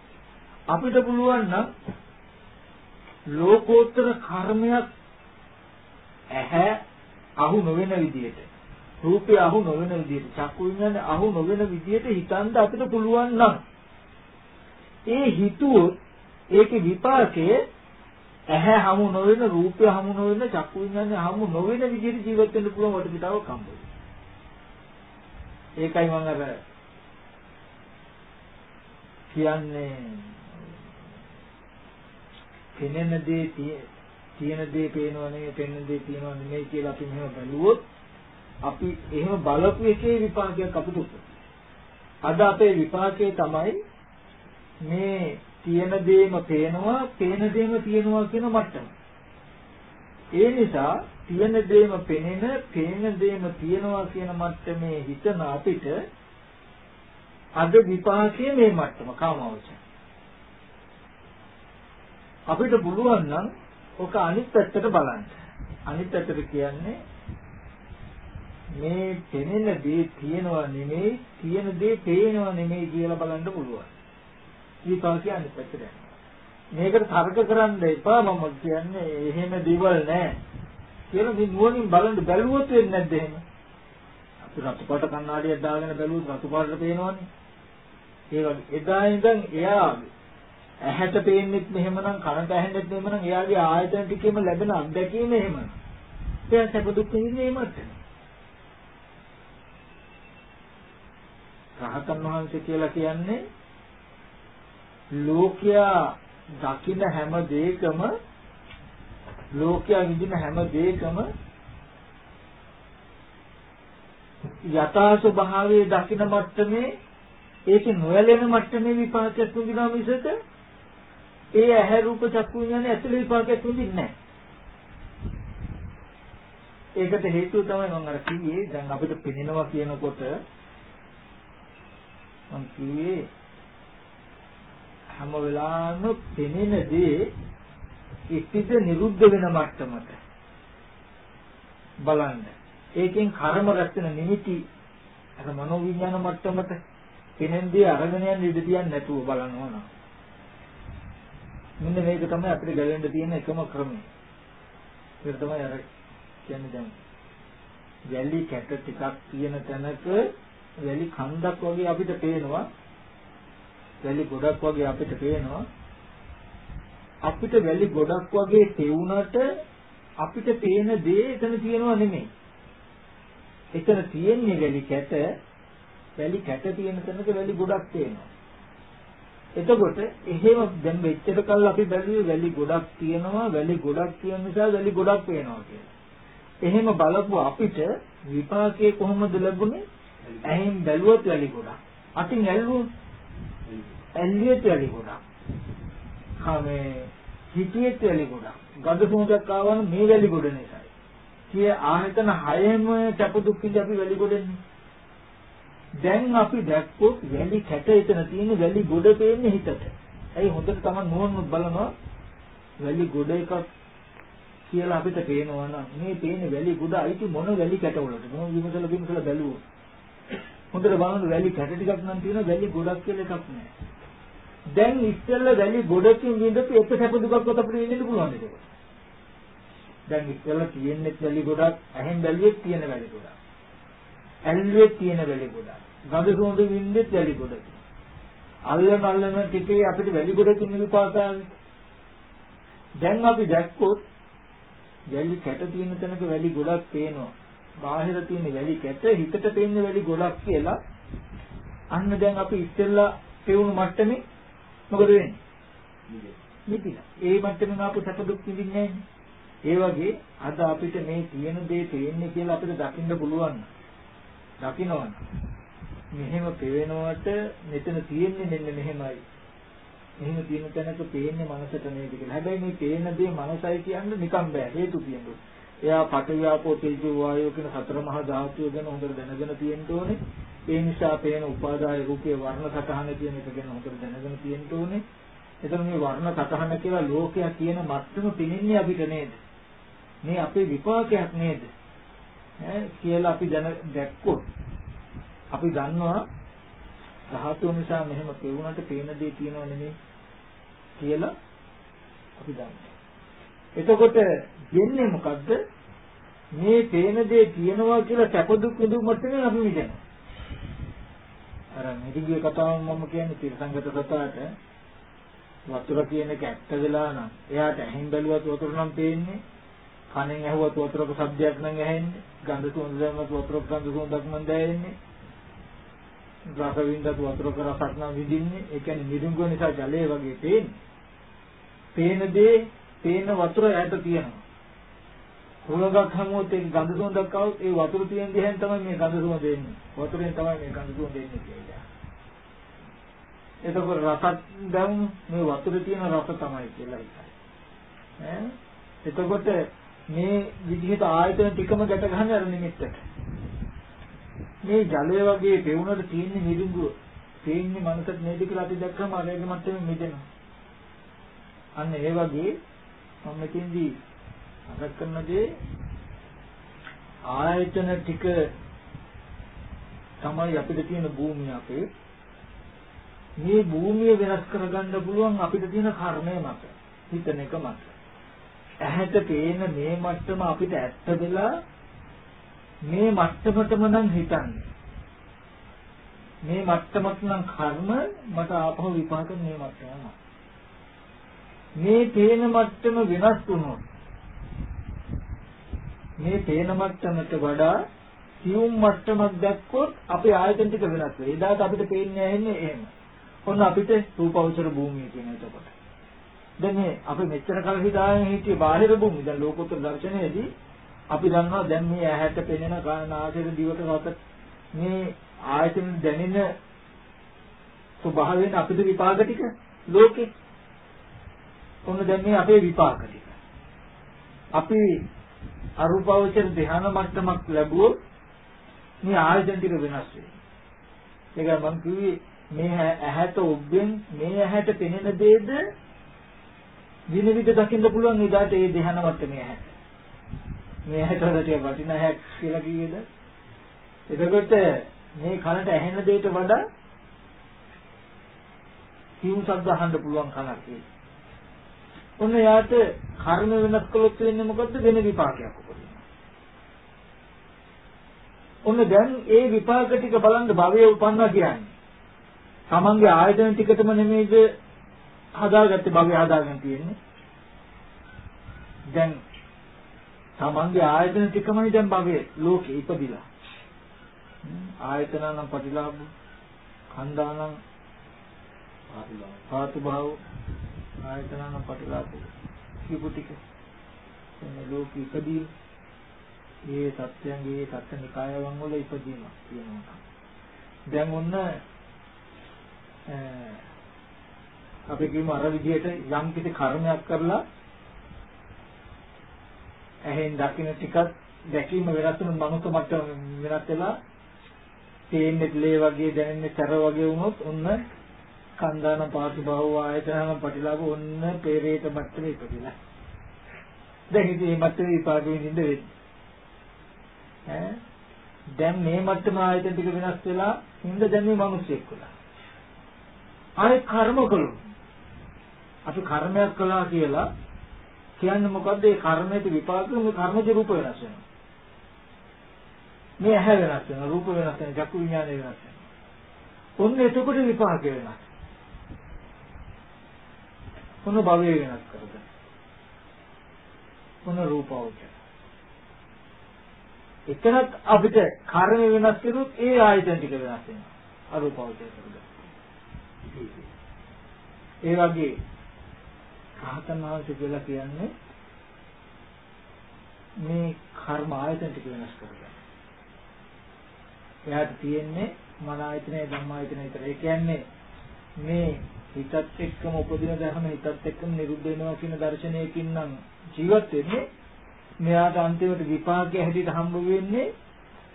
අපිට පුළුවන් නම් ලෝකෝත්තර කර්මයක් ඇහැ අහු නොවන විදිහට රූපය අහු නොවන විදිහට චක්කු විඤ්ඤාණය අහු නොවන විදිහට හිතන්න අපිට පුළුවන් නම් ඒ හිතුවොත් ඒකේ විපාකයේ ඇහැ හමු නොවන රූපය හමු නොවන චක්කු විඤ්ඤාණය හමු නොවන විදිහට ජීවත් වෙන්න පුළුවන් වටපිටාවක් හම්බුනේ. ඒකයි මම අර කියන්නේ පෙනෙන දේ තියෙන දේ පේනව නෙවෙයි පෙනෙන දේ තියෙනව නෙවෙයි කියලා අපි මෙහෙම බැලුවොත් අපි එහෙම බලපු එකේ විපාකයක් අපිට උපදිනවා. අද අපේ විපාකයේ තමයි මේ තියෙන දේම පේනවා පේන දේම තියෙනවා කියන මට්ටම. ඒ නිසා තියෙන දේම පෙනෙන පේන දේම තියෙනවා කියන මට්ටමේ හිතන අපිට අද විපාකයේ මේ මට්ටම කාමවචන. අපිට පුළුවන් නම් ඔක අනිත් පැත්තට බලන්න. අනිත් පැත්තට කියන්නේ මේ පෙනෙන දේ තියෙනවා නෙමෙයි තියෙන දේ පේනවා නෙමෙයි කියලා බලන්න පුළුවන්. විපාකය අනිත් පැත්තට යනවා. මේකට තර්ක කරන්න එපා මම කියන්නේ එහෙම දේවල් නැහැ. කියලා මේ නුවණින් බලන්න බැලුවොත් වෙන්නේ නැද්ද එහෙම? අපි රතු පාට කණ්ණාඩියක් දාගෙන බැලුවොත් රතු පාටට පේනවනේ. ඒ වගේ එදා ඉඳන් එයා ඇහැට පේන්නෙත් මෙහෙමනම් කනට ඇහෙන්නෙත් මෙහෙමනම් එයාගේ ආයතන ටිකේම ලැබෙන අත්දැකීම එහෙම. එයා සැප දුක් විඳින්නේ එහෙමත්. රහතන් වහන්සේ කියලා කියන්නේ ලෝකයා දකින හැම දෙයකම ලෝකයා විඳින හැම දෙයකම යථා ස්වභාවයේ දකින මට්ටමේ ඒකේ නොයැලෙන මට්ටමේ විපාකයක් විඳිනවා මිසක ඒ ඇහැ රූප චක්කු විඥාන ඇතුළේ විපාකයක් විඳින්නේ නැහැ. ඒකට හේතුව තමයි මම අර කිව්වේ දැන් අපිට පෙනෙනවා කියනකොට මම කිව්වේ හැම වෙලාවෙම පෙනෙන දේ ඉතිද නිරුද්ධ වෙන මට්ටමට බලන්න. ඒකෙන් කර්ම රැස් වෙන නිමිති අර මනෝවිඥාන මට්ටමට පෙනෙන දේ අරගෙන යන්න ඉඩ තියන්නේ නැතුව බලනවා නම්. මෙන්න මේක තමයි අපිට ගැලෙන්න තියෙන එකම ක්‍රමය. ඒක තමයි අර කියන්නේ දැන් වැලි කැට ටිකක් තියෙන තැනක වැලි කන්දක් වගේ අපිට පේනවා වැලි ගොඩක් වගේ අපිට පේනවා අපිට වැලි ගොඩක් වගේ තෙවුනට අපිට පේන දේ එතන තියෙනව නෙමෙයි එතන තියෙන්නේ වැලි කැට වැලි කැට තියෙන තැනක වැලි ගොඩක් තියෙනවා එතකොට එහෙම දැන් මෙච්චර කල් අපි බැලුවේ වැලි ගොඩක් තියෙනවා වැලි ගොඩක් තියෙන නිසා වැලි ගොඩක් පේනවා කියලා. එහෙම බලපුව අපිට විපාකයේ කොහොමද ලැබුණේ? ඇහෙන් බැලුවොත් වැලි ගොඩක්. අතින් ඇල්ලුවොත් ඇල්ලියෙත් වැලි ගොඩක්. කමේ හිතියෙත් වැලි ගොඩක්. ගඳ සුවඳක් ආවම මේ වැලි ගොඩ නිසායි. කිය ආයතන හයෙම කැප දුක් විඳ අපි වැලි ගොඩන්නේ. දැන් අපි දැක්කොත් වැලි කැට එතන තියෙන වැලි ගොඩ පේන්නේ හිතට. ඇයි හොඳට තමයි නුවණ බලනවා වැලි ගොඩ එකක් කියලා අපිට පේනවා නම් මේ පේන වැලි ගොඩ අයිති මොන වැලි කැටවලද මොන විමසල විමසල බැලුවොත් හොඳට බලන්න වැලි කැට ටිකක් නම් තියෙන වැලි ගොඩක් කියලා එකක් නෑ. දැන් ඉස්සෙල්ලා වැලි ගොඩකින් විඳපු එක සැප දුකක්වත් අපිට විඳින්න පුළුවන් ඒක. දැන් ඉස්සෙල්ලා තියෙන්නේ වැලි ගොඩක් ඇහෙන් බැලුවෙත් තියෙන වැලි ගොඩක්. ඇල්ලුවේ තියෙන වැලි ගොඩක්. ගඳ සුවඳ වින්දෙත් වැලි ගොඩක්. අල්ලන අල්ලන ටිකේ අපිට වැලි ගොඩකින් විපාකාවේ. දැන් අපි දැක්කොත් වැලි කැට තියෙන තැනක වැලි ගොඩක් පේනවා. බාහිර තියෙන වැලි කැට හිතට පේන වැලි ගොඩක් කියලා අන්න දැන් අපි ඉස්සෙල්ලා පෙවුණු මට්ටමේ මොකද වෙන්නේ? නිදිලා. ඒ මට්ටමෙන් ආපු සැප දුක් විඳින්නේ ඒ වගේ අද අපිට මේ තියෙන දේ පේන්නේ කියලා අපිට දකින්න පුළුවන්. දකින්නවනේ. මෙහෙම පේනවට මෙතන තියෙන්නේ මෙන්න මෙහෙමයි. මෙහෙම තියෙන තැනක පේන්නේ මනසට නේද කියලා. හැබැයි මේ පේන දේ මනසයි කියන්නේ නිකම් බෑ. හේතු තියෙනවා. එයා පටවියාපෝ තේජෝ වායෝ කියන සතර මහා ධාතුව ගැන හොඳට දැනගෙන තියෙන්න ඕනේ. ඒ නිසා පේන උපාදාය රූපයේ වර්ණ සතහන කියන එක ගැන හොඳට දැනගෙන තියෙන්න ඕනේ. එතන මේ වර්ණ සතහන කියලා ලෝකයා කියන මත්තම පිනින්නේ අපිට නේද? මේ අපේ විපාකයක් නේද? ඈ කියලා අපි දැන දැක්කොත් අපි දන්නවා ධාතුව නිසා මෙහෙම පෙවුනට පේන දේ තියෙනව නෙමෙයි කියලා අපි දන්නවා. එතකොට වෙන්නේ මොකද්ද? මේ පේන දේ තියෙනවා කියලා සැප දුක් විඳුමට නෙමෙයි අපි මිදෙනවා. අර මිදිගේ කතාව මම කියන්නේ තිරසංගත සතාට වතුර කියන එක ඇත්ත වෙලා නම් එයාට ඇහින් බැලුවත් වතුර නම් පේන්නේ. කනෙන් ඇහුවත් වතුරක ශබ්දයක් නම් ඇහෙන්නේ. ගඳ සුවඳ දැම්මත් වතුරක ගඳ සුවඳක් නම් දැනෙන්නේ. රස විඳත් වතුරක රසක් නම් විඳින්නේ. ඒ කියන්නේ මිදුඟ නිසා ජලය වගේ පේන්නේ. පේන දේ පේන වතුර ඈත තියෙනවා. හුලඟක් හැමෝත් ඒ ගඳ සුවඳක් આવුත් ඒ වතුර තියෙන දිහෙන් තමයි මේ ගඳ සුවඳ එන්නේ වතුරෙන් තමයි මේ ගඳ සුවඳ එන්නේ කියලා එතකොට රසත් දැන් මේ වතුරේ තියෙන රස තමයි කියලා හිතයි. ඈ එතකොට මේ විදිහට ආයතන ටිකම ගැට ගන්න අර නිමිත්තට. මේ ජලය වගේ පෙවුනට තියෙන මිරිඟුව තේින්නේ මනසට නේද කියලා අපි දැක්කම අරගෙන මට්ටමේ මිදෙනවා. අන්න ඒ වගේ මම මෙතෙන්දී අගත් කරන දේ ආයතන ටික තමයි අපිට තියෙන භූමිය අපේ. මේ භූමිය වෙනස් කරගන්න පුළුවන් අපිට තියෙන කර්මය මත හිතන එක මත. ඇහැට පේන මේ මට්ටම අපිට ඇත්ත වෙලා මේ මට්ටමටම නම් හිතන්නේ. මේ මට්ටමත් නම් කර්ම මට ආපහු විපාක මේ මට්ටම. මේ පේන මට්ටම වෙනස් වුණොත් මේ පේන මට්ටමට වඩා සියුම් මට්ටමක් දැක්කොත් අපේ ආයතන ටික වෙනස් වෙයි. එදාට අපිට පේන්නේ නැහැ එහෙම. ඔන්න අපිට රූපවචර භූමිය කියන එතකොට. දැන් මේ අපි මෙච්චර කල් හිතාගෙන හිටියේ බාහිර භූමිය. දැන් ලෝකෝත්තර දර්ශනයේදී අපි දන්නවා දැන් මේ ඇහැට පෙනෙන කානාසයට දිවට රස මේ ආයතන දැනෙන ස්වභාවයෙන් අපිට විපාක ටික ලෝකේ. ඔන්න දැන් මේ අපේ විපාක ටික. අපි අරූපවචර ධ්‍යාන මට්ටමක් ලැබුවොත් මේ ආයතන ටික වෙනස් වෙයි. ඒක මම කිව්වේ මේ ඇහැට ඔබෙන් මේ ඇහැට පෙනෙන දේද විනිවිද දකින්න පුළුවන් එදාට ඒ ධ්‍යාන මට්ටමේ ඇහැට. මේ ඇහැට වලට වටින ඇහැක් කියලා කිව්වේද? එතකොට මේ කනට ඇහෙන දෙයට වඩා සියුම් ශබ්ද අහන්න පුළුවන් කනක් ඒක. ඔන්න යාට කර්ම වෙනස් කළොත් වෙන්නේ මොකද්ද වෙන විපාකයක් උපදිනවා. ඔන්න දැන් ඒ විපාක ටික බලන්න භවයේ උපන්නා කියන්නේ. තමන්ගේ ආයතන ටිකටම නෙමෙයිද හදාගත්තේ භවය හදාගෙන තියෙන්නේ. දැන් තමන්ගේ ආයතන ටිකමයි දැන් භවයේ ලෝකේ ඉපදිලා. ආයතනනම් පටිලාභ කන්දානම් පාතු භාව ආයතනනම් පටිලාභ කියපු ටික එන්නේ ලෝකෙ ඉපදී මේ සත්‍යයන්ගේ සත්‍ය නිකායවන් වල ඉපදීම කියනවා. දැන් ඔන්න අපි කියමු අර විදිහට යම් කිසි කර්මයක් කරලා ඇහෙන් දකින්න ටිකක් දැකීම වෙනස් වෙන මනුස්ස මට්ටම වෙනස් වෙලා තේන්නේ ලේ වගේ දැනෙන්නේ සැර වගේ වුණොත් ඔන්න කන්දාන පාතු බහුව ආයතනම ප්‍රතිලාභ ඔන්න පෙරේත මට්ටමේ ඉපදිලා. දැන් ඉතින් මේ මට්ටමේ විපාක විඳින්න වෙන්නේ. ඈ? දැන් මේ මට්ටම ආයතන ටික වෙනස් වෙලා හින්ද දැන් මේ මිනිස්සෙක් වෙලා ආයේ කර්ම කළොත්. අපි කර්මයක් කළා කියලා කියන්නේ මොකද්ද? ඒ කර්මයේ විපාක මේ කර්මජ රූප වෙනස් වෙනවා. මේ ඇහැ වෙනස් වෙනවා රූප වෙනස් වෙනවා චක්කු විඥානය වෙනස් වෙනවා. ඔන්න එතකොට විපාක වෙනවා ඔන්න භවය වෙනස් කරගන්න ඔන්න රූපවචර එතනත් අපිට කර්ම වෙනස් කරුත් ඒ ආයතන ටික වෙනස් වෙනවා අරූපවචර කරගන්න ඒ වගේ රහතන් වහන්සේ කියලා කියන්නේ මේ කර්ම ආයතන ටික වෙනස් කරගන්න. එයාට තියෙන්නේ මන ආයතනය ධම්ම ආයතනය විතර. ඒ කියන්නේ මේ හිතත් එක්කම උපදින ධර්ම හිතත් එක්කම නිරුද්ධ වෙනවා කියන දර්ශනයකින් නම් ජීවත් වෙන්නේ මෙයාට අන්තිමට විපාකයේ හැටියට හම්බ වෙන්නේ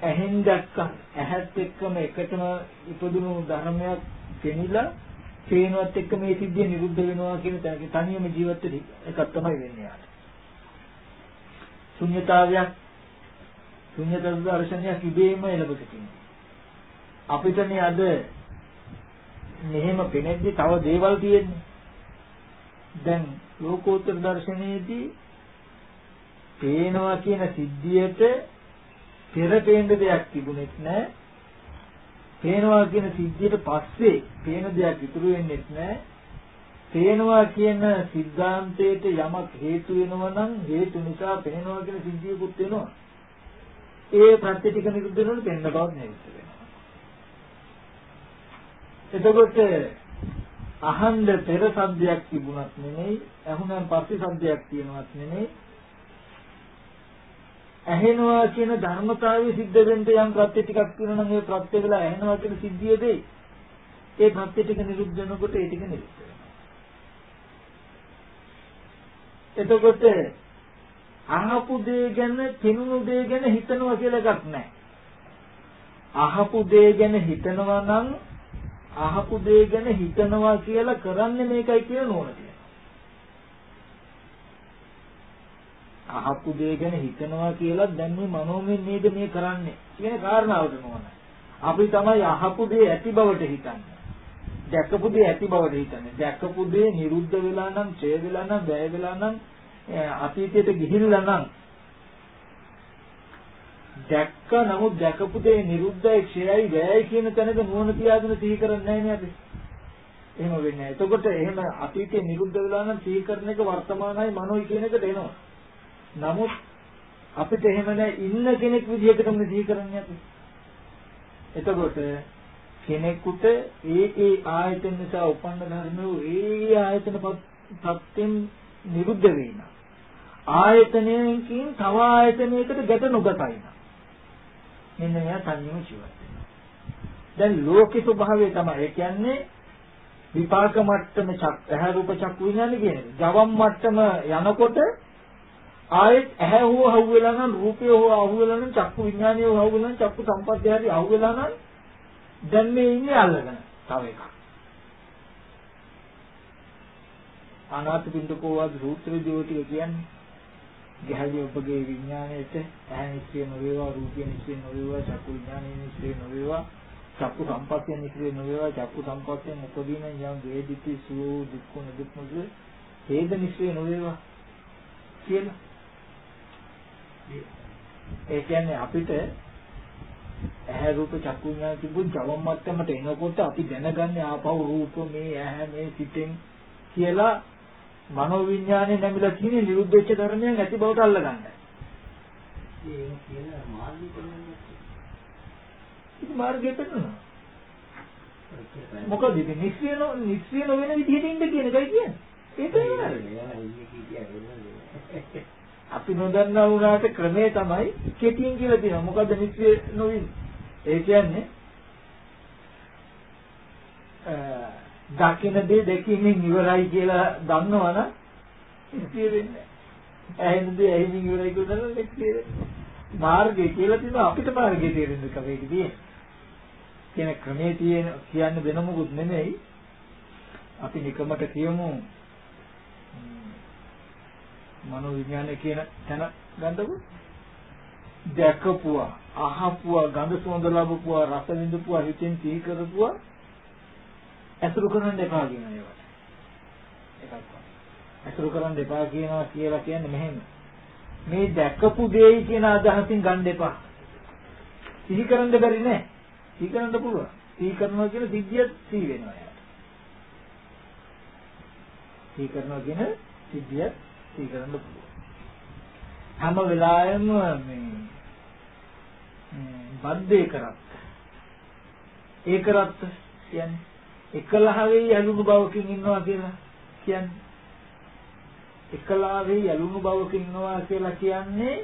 ඇහෙන් දැක්කම ඇහත් එක්කම එකටම ඉපදුණු ධර්මයක් කෙනිලා පේනවත් එක්ක මේ සිද්ධිය නිරුද්ධ වෙනවා කියන තැනක තනියම ජීවත් වෙන එකක් තමයි වෙන්නේ යාට. ශුන්‍යතාවයක් ශුන්‍යත දර්ශනයක් ඉබේම එළඹ සිටිනවා. අපිටනේ අද මෙහෙම පෙනෙද්දි තව දේවල් තියෙන්නේ. දැන් ලෝකෝත්තර දර්ශනයේදී පේනවා කියන සිද්ධියට පෙර පේන දෙයක් තිබුණෙත් නැහැ. පේනවා කියන සිද්ධියට පස්සේ පේන දෙයක් ඉතුරු වෙන්නේත් නැහැ. පේනවා කියන સિદ્ધාන්තයට යමක් හේතු වෙනවා නම් හේතු නිසා පේනවා කියන සිද්ධියකුත් වෙනවා. ඒ ප්‍රත්‍ය ටික නිරුද්ධ වෙනකොට පේන්න බවක් නැහැ. එතකොට අහන්න පෙර සද්දයක් තිබුණත් නෙමෙයි, අහුනන් පස්සේ සද්දයක් තියෙනවත් නෙමෙයි. ඇහෙනවා කියන ධර්මතාවය සිද්ධ වෙන්න යම් ප්‍රත්‍ය ටිකක් තියෙනවා නම් ඒ ප්‍රත්‍ය වෙලා ඇහෙනවා කියන සිද්ධියේදී ඒ ප්‍රත්‍ය ටික නිරුද්ධ වෙනකොට ඒ ටික නිරුද්ධ වෙනවා. එතකොට අහපු දේ ගැන පෙනුණු දේ ගැන හිතනවා කියලා එකක් නැහැ. අහපු දේ ගැන හිතනවා නම් අහපු දේ ගැන හිතනවා කියලා කරන්නේ මේකයි කියලා නෝන අහපු දේ ගැන හිතනවා කියලා දැන් මේ මනෝමය නේද මේ කරන්නේ කියන කාරණාවට නෝන. අපි තමයි අහපු දේ ඇති බවට හිතන්නේ. දැකපු දේ ඇති බවට හිතන්නේ. දැකපු දේ නිරුද්ධ වෙලා නම්, ඡය වෙලා නම්, වැය වෙලා නම්, අතීතයට ගිහිල්ලා නම් දැක්ක නමුත් දැකපු දේ නිරුද්ධයි, ක්ෂයයි, වැයයි කියන තැනක නුවණ තියාගෙන සිහි කරන්නේ නැහැ නේද? එහෙම වෙන්නේ නැහැ. එතකොට එහෙම අතීතේ නිරුද්ධ වෙලා නම් සිහි කරන එක වර්තමානයි මනෝයි කියන එකට එනවා. නමුත් අපිට එහෙම නැහැ ඉන්න කෙනෙක් විදිහටම සිහි කරන්නේ අපි. එතකොට කෙනෙකුට ඒ ඒ ආයතන නිසා උපන්න ධර්මෝ ඒ ආයතන පත්‍යෙන් නිරුද්ධ වෙනවා. ආයතනයකින් තව ආයතනයකට ගැට නොගතයි. මෙන්න මෙයා සංයම ජීවත් දැන් ලෝකේ ස්වභාවය තමයි. ඒ කියන්නේ විපාක මට්ටම චක් ඇහැ රූප චක්කු විඥාන කියන්නේ. ජවම් මට්ටම යනකොට ආයෙත් ඇහැ හෝ අහුවෙලා නම් රූපය හෝ අහුවෙලා නම් චක්කු විඥානය හෝ අහුවෙලා නම් චක්කු සම්පත්තිය හරි අහුවෙලා නම් දැන් මේ ඉන්නේ අල්ලගෙන තව එකක්. අනාථ පින්ඩකෝ වාද සූත්‍රයේදී ඔය ටික කියන්නේ. ගැහැණිය ඔබගේ විඥාණයට ඇහැ නිශ්චය නොවේවා රූපය නිශ්චය නොවේවා චක්කු විඥානය නිශ්චය නොවේවා චක්කු සම්පස්ය නිශ්චය නොවේවා චක්කු සම්පස්යෙන් උපදීන යම් වේදිතී සූ දුක්ඛ නිදුක්ඛ හේද නිශ්චය නොවේවා කියලා. ඒ කියන්නේ අපිට ඇහැ රූප චක්කු විඥාන තිබුණ ජවම් මට්ටමට එනකොට අපි දැනගන්නේ ආපහු රූප මේ ඇහැ මේ සිතෙන් කියලා මනෝ විඥානේ නැමිලා තියෙන නිරුද්ධ වෙච්ච ධර්මයන් ඇති බවට අල්ලගන්නයි. ඒක කියන මාර්ගය. ඉතින් මාර්ගය පෙන්වනවා. මොකද ඉතින් නිස්සයන නිස්සයන වෙන විදිහට ඉන්න කියන එකයි කියන්නේ. ඒක නෙවෙයි. අපි නොදන්නා වුණාට ක්‍රමේ තමයි කෙටියෙන් කියලා තියෙනවා. මොකද නිස්සය නොවෙන්නේ. ඒ කියන්නේ දකින්න දේ දැකීමෙන් ඉවරයි කියලා දන්නවනම් ඉතිරිය වෙන්නේ ඇහෙන දේ ඇහිමින් ඉවරයි කියලා දන්නවනම් ඉතිරිය මාර්ගය කියලා තියෙනවා අපිට මාර්ගය තේරෙන්න කවේකදී කියන ක්‍රමේ තියෙන කියන්න වෙන මොකුත් නෙමෙයි. අපි නිකමට කියමු. මනෝ විඥානය කියන තැන ගන්නකො. දැකපුවා අහපුවා ගඳ සුවඳ ලැබපුවා රස විඳපුවා හිතෙන් සිහි කරපුවා. ඇසුරු කරන්න එපා කියන ඒවා. එකක්. ඇසුරු කරන්න එපා කියනවා කියලා කියන්නේ මෙහෙම. මේ දැකපු දෙයි කියන අදහසින් ගන්න එපා. සිහි කරන්න බැරි නෑ. සිහි කරන්න පුළුවන්. සිහි කරනවා කියන සිද්ධිය සිහි වෙනවා යාට. සිහි කරනවා කියන සිද්ධිය සිහි කරන්න පුළුවන්. හැම වෙලාවෙම මේ බද්දේ කරත් ඒ කරත් කියන්නේ එකලහවේ යලුණු බවකින් ඉන්නවා කියලා කියන්නේ එකලාවේ යලුණු බවකින් ඉන්නවා කියලා කියන්නේ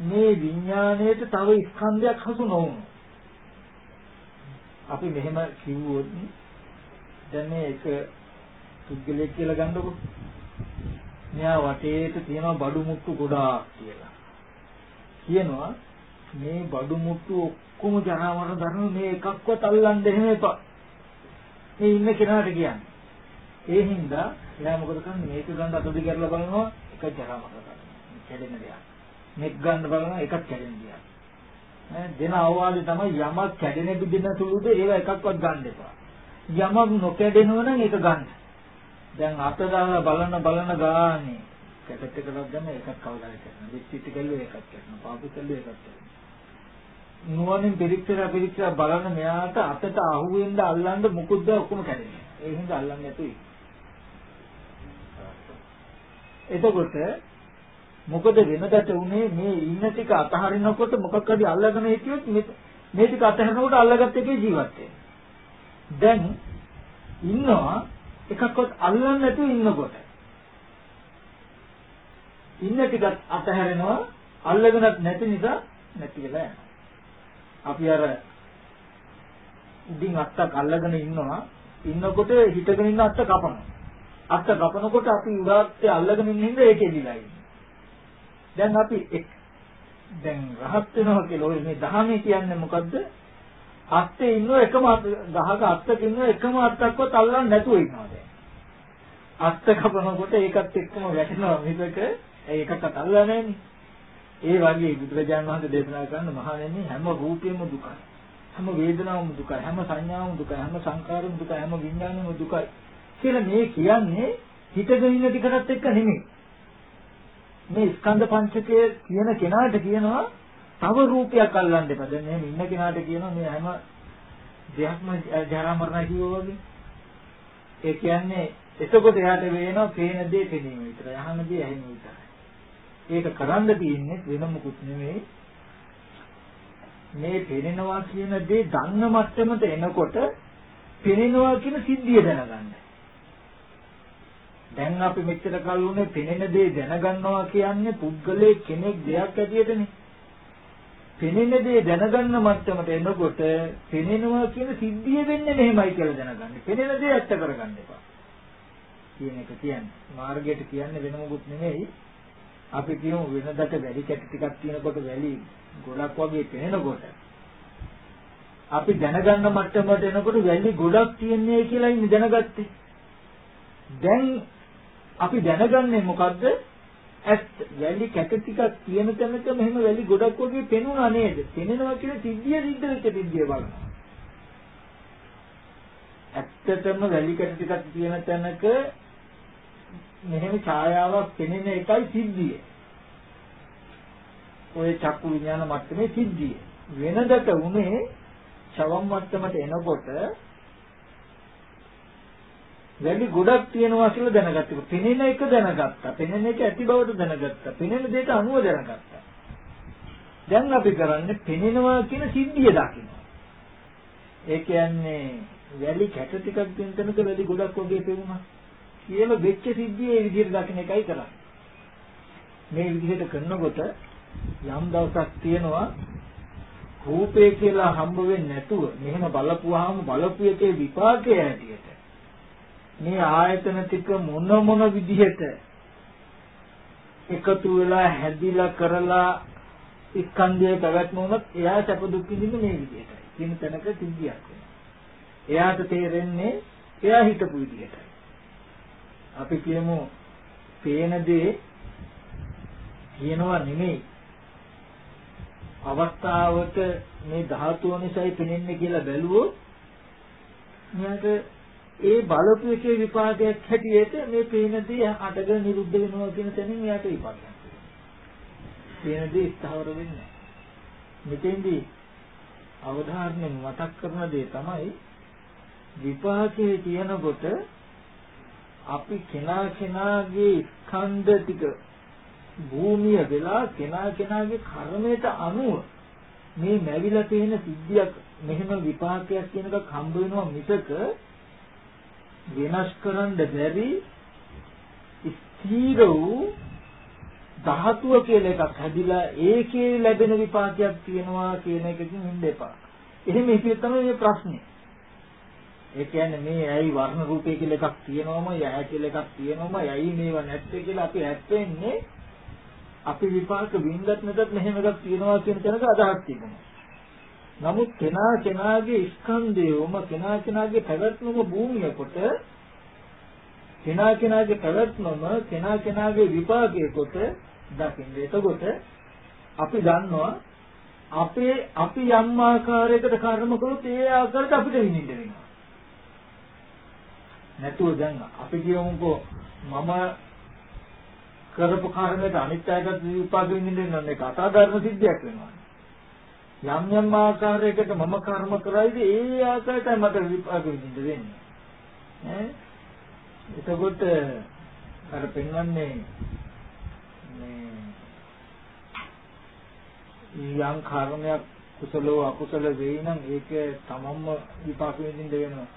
මේ විඥාණයට තව ස්කන්ධයක් හසු නොවුණු. අපි මෙහෙම කිව්වොත් දැන් මේ එක පුද්ගලයෙක් කියලා ගන්නකො. මෙයා වටේට තියෙන බඩු මුට්ටු ගොඩාක් කියලා. කියනවා මේ බඩු මුට්ටු ඔක්කොම ජරා මරණ ධර්ම මේ එකක්වත් අල්ලන්න එහෙම එපා. මේ ඉන්න කෙනාට කියන්නේ. ඒ හින්දා එයා මොකද කරන්නේ මේක ගන්න අතදි කරලා බලනවා එක ජරා මරණ ධර්ම. කැඩෙන දෙයක්. මෙක් ගන්න බලනවා එකක් කැඩෙන දෙයක්. ඈ දෙන අවවාදේ තමයි යමක් කැඩෙන බිඳින සුළුද ඒව එකක්වත් ගන්න එපා. යමක් නොකැඩෙනව නම් ඒක ගන්න. දැන් අත දාලා බලන බලන ගානේ කැටත් එකක් ගන්න එකක් කවදා කරනවා. විචිත්ත කල්ලෝ එකක් කරනවා. පාපු කල්ලෝ එකක් කරනවා. නුවණින් පිරික්සලා පිරික්සලා බලන මෙයාට අතට අහුවෙන්න අල්ලන්න මුකුද්ද ඔක්කොම කැඩෙනවා. ඒ හින්දා අල්ලන්නේ නැතුයි. එතකොට මොකද වෙනදට උනේ මේ ඉන්න ටික අතහරිනකොට මොකක් හරි අල්ලගෙන හිටියොත් මේ ටික අතහරිනකොට අල්ලගත්ත එකේ ජීවත් දැන් ඉන්නවා එකක්වත් අල්ලන්නේ නැතුව ඉන්නකොට ඉන්න ටිකත් අතහැරෙනවා අල්ලගෙනත් නැති නිසා නැති වෙලා යනවා. අපි අර උඩින් අත්තක් අල්ලගෙන ඉන්නවා ඉන්නකොට හිටගෙන ඉන්න අත්ත කපනවා. අත්ත කපනකොට අපි උඩාත්තේ අල්ලගෙන ඉන්න හින්දා ඒකේ දිලා ඉන්නේ. දැන් අපි දැන් රහත් වෙනවා කියලා ඔය මේ දහමේ කියන්නේ මොකද්ද? අත්තේ ඉන්න එකම ගහක අත්තක ඉන්න එකම අත්තක්වත් අල්ලන්නේ නැතුව ඉන්නවා දැන්. අත්ත කපනකොට ඒකත් එක්කම වැටෙනවා මිසක ඒකකට අල්ලන්නේ නැන්නේ. ඒ වගේ බුදුරජාණන් වහන්සේ දේශනා කරන මහණෙනි හැම රූපෙම දුකයි. හැම වේදනාවම දුකයි. හැම සංඥාවම දුකයි. හැම සංකාරම දුකයි. හැම විඥානම දුකයි. කියලා මේ කියන්නේ හිතගෙන ඉන්න ටිකටත් එක්ක නෙමෙයි. මේ ස්කන්ධ පංචකය කියන කෙනාට කියනවා තව රූපයක් අල්ලන්න එපා. දැන් මෙහෙම ඉන්න කෙනාට කියනවා මේ හැම දෙයක්ම ජරා මරණ කියෝ වගේ. ඒ කියන්නේ එතකොට එයාට වෙනවා පේන දේ පෙනීම විතරයි. අහන දේ ඇහෙන විතරයි. ඒක කරන්න තියෙන්නේ වෙන මොකුත් නෙමෙයි. මේ පෙනෙනවා කියන දේ දන්න මට්ටමට එනකොට පෙනෙනවා කියන සිද්ධිය දැනගන්න. දැන් අපි මෙච්චර කල් උනේ පෙනෙන දේ දැනගන්නවා කියන්නේ පුද්ගලයේ කෙනෙක් දෙයක් ඇටියටනේ. පෙනෙන දේ දැනගන්න මට්ටමට එනකොට පෙනෙනවා කියන සිද්ධිය වෙන්නේ මෙහෙමයි කියලා දැනගන්න. පෙනෙන දේ ඇත්ත කරගන්න එපා. කියන එක කියන්නේ. මාර්ගයට කියන්නේ වෙන මොකුත් නෙමෙයි. අපි කියමු වෙනදට වැලි කැටි ටිකක් තියෙනකොට වැලි ගොඩක් වගේ පේනකොට අපි දැනගන්න මට්ටමට එනකොට වැලි ගොඩක් තියන්නේ කියලා ඉන්නේ දැනගත්තේ. දැන් අපි දැනගන්නේ මොකද්ද? ඇත්ත වැලි කැටි ටිකක් තියෙන තැනක මෙහෙම වැලි ගොඩක් වගේ පෙනුණා නේද? පෙනෙනවා කියන සිද්ධිය සිද්ධ වෙච්ච සිද්ධිය බලනවා. ඇත්තටම වැලි කැටි ටිකක් තියෙන තැනක මෙහෙම ඡායාවක් පෙනෙන එකයි සිද්ධිය. ඔය චක්කු විඥාන මට්ටමේ සිද්ධිය. වෙනදට උනේ ශවම් මට්ටමට එනකොට වැඩි ගොඩක් තියෙනවා කියලා දැනගත්තා. පෙනෙන එක දැනගත්තා. පෙනෙන එක ඇති බවට දැනගත්තා. පෙනෙන දෙයට අනුව දැනගත්තා. දැන් අපි කරන්නේ පෙනෙනවා කියන සිද්ධිය දකින්න. ඒ කියන්නේ වැලි කැට ටිකක් දෙන තැනක වැලි ගොඩක් වගේ පෙනුණා. කියලා වෙච්ච සිද්ධිය ඒ විදිහට දකින්න එකයි කරන්නේ. මේ විදිහට කරනකොට යම් දවසක් තියෙනවා රූපේ කියලා හම්බ වෙන්නේ නැතුව මෙහෙම බලපුවාම බලපු එකේ විපාකයේ හැටියට මේ ආයතන ටික මොන මොන විදිහට එකතු වෙලා හැදිලා කරලා ස්කන්ධයේ පැවැත්ම උනොත් එයා සැප දුක් විඳින්නේ මේ විදිහටයි. කියන තැනක සිද්ධියක් වෙනවා. එයාට තේරෙන්නේ එයා හිතපු විදිහටයි. අපි කියමු පේන දේ කියනවා නෙමෙයි. අවස්ථාවට මේ ධාතුව නිසායි පෙනෙන්නේ කියලා බැලුවොත් මෙයාට ඒ බලපු එකේ විපාකයක් හැටියට මේ පේන දේ අටගෙන නිරුද්ධ වෙනවා කියන තැනින් එයාට විපාකයක් පේන දේ ස්ථාවර වෙන්නේ මෙතෙන්දී අවධාරණයෙන් මතක් කරන දේ තමයි විපාකයේ තියෙනකොට අපි කෙනා කෙනාගේ ස්කන්ධ ටික භූමිය වෙලා කෙනා කෙනාගේ කර්මයට අනුව මේ මැවිලා තියෙන සිද්ධියක් මෙහෙම විපාකයක් කියන එකක් හම්බ වෙනවා මිසක වෙනස් කරන්න බැරි ස්ථීර වූ ධාතුව කියලා එකක් හැදිලා ඒකේ ලැබෙන විපාකයක් තියෙනවා කියන එකකින් ඉන්න එපා. එහෙම හිතුවේ තමයි මේ ප්‍රශ්නේ. ඒ කියන්නේ මේ ඇයි වර්ණ රූපය කියලා එකක් තියෙනවම යය කියලා එකක් තියෙනවම යයි මේවා නැත්තේ කියලා අපි ඇත්තෙන්නේ අපි විපාක වින්දත් නැතත් මෙහෙම එකක් තියෙනවා කියන තැනක අදහස් තිබුණා. නමුත් කෙනා කෙනාගේ ස්කන්ධයම කෙනා කෙනාගේ පැවැත්මම භූමිය කොට කෙනා කෙනාගේ පැවැත්මම කෙනා කෙනාගේ විපාකයේ කොට දකින්න. එතකොට අපි දන්නවා අපේ අපි යම් ආකාරයකට කර්ම කළොත් ඒ ආකාරයට අපිට විඳින්න වෙනවා. නැතුව දැන් අපි කියමුකෝ මම කරපු කර්මයට අනිත් අයටත් විපාක විඳින්න ඕනේ කතා ධර්ම සිද්ධියක් වෙනවා. යම් යම් ආකාරයකට මම කර්ම කරයිද ඒ ආකාරයටයි මට විපාක විඳින්න වෙන්නේ. ඈ එතකොට අර පෙන්වන්නේ මේ යම් කර්මයක් කුසලෝ අකුසල වෙයි නම් ඒක තමන්ම විපාක විඳින්න වෙනවා.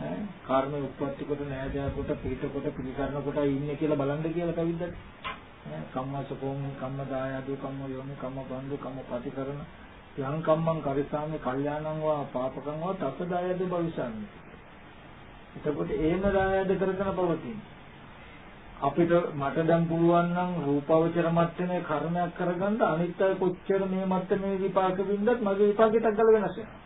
ඈ කර්ම උත්පත්ති කොට නෑදෑ කොට පිට කොට පිළිකරන කොට ඉන්නේ කියලා බලන්න කියලා කවිද්දට. ඈ කම්මසකෝම කම්ම දායදු කම්ම යෝනි කම්ම බන්දු කම්ම ප්‍රතිකරණ යං කම්මං කරිසාමි කල්යාණං වා පාපකං වා තස්ස දායදු භවිෂාමි. එතකොට එහෙම දායද කරගෙන පවතින. අපිට මට දැන් පුළුවන් නම් රූපවචර මට්ටමේ කර්මයක් කරගන්න අනිත් අය කොච්චර මේ මට්ටමේ විපාක වින්දත් මගේ විපාකෙට අගල වෙනස් වෙනවා.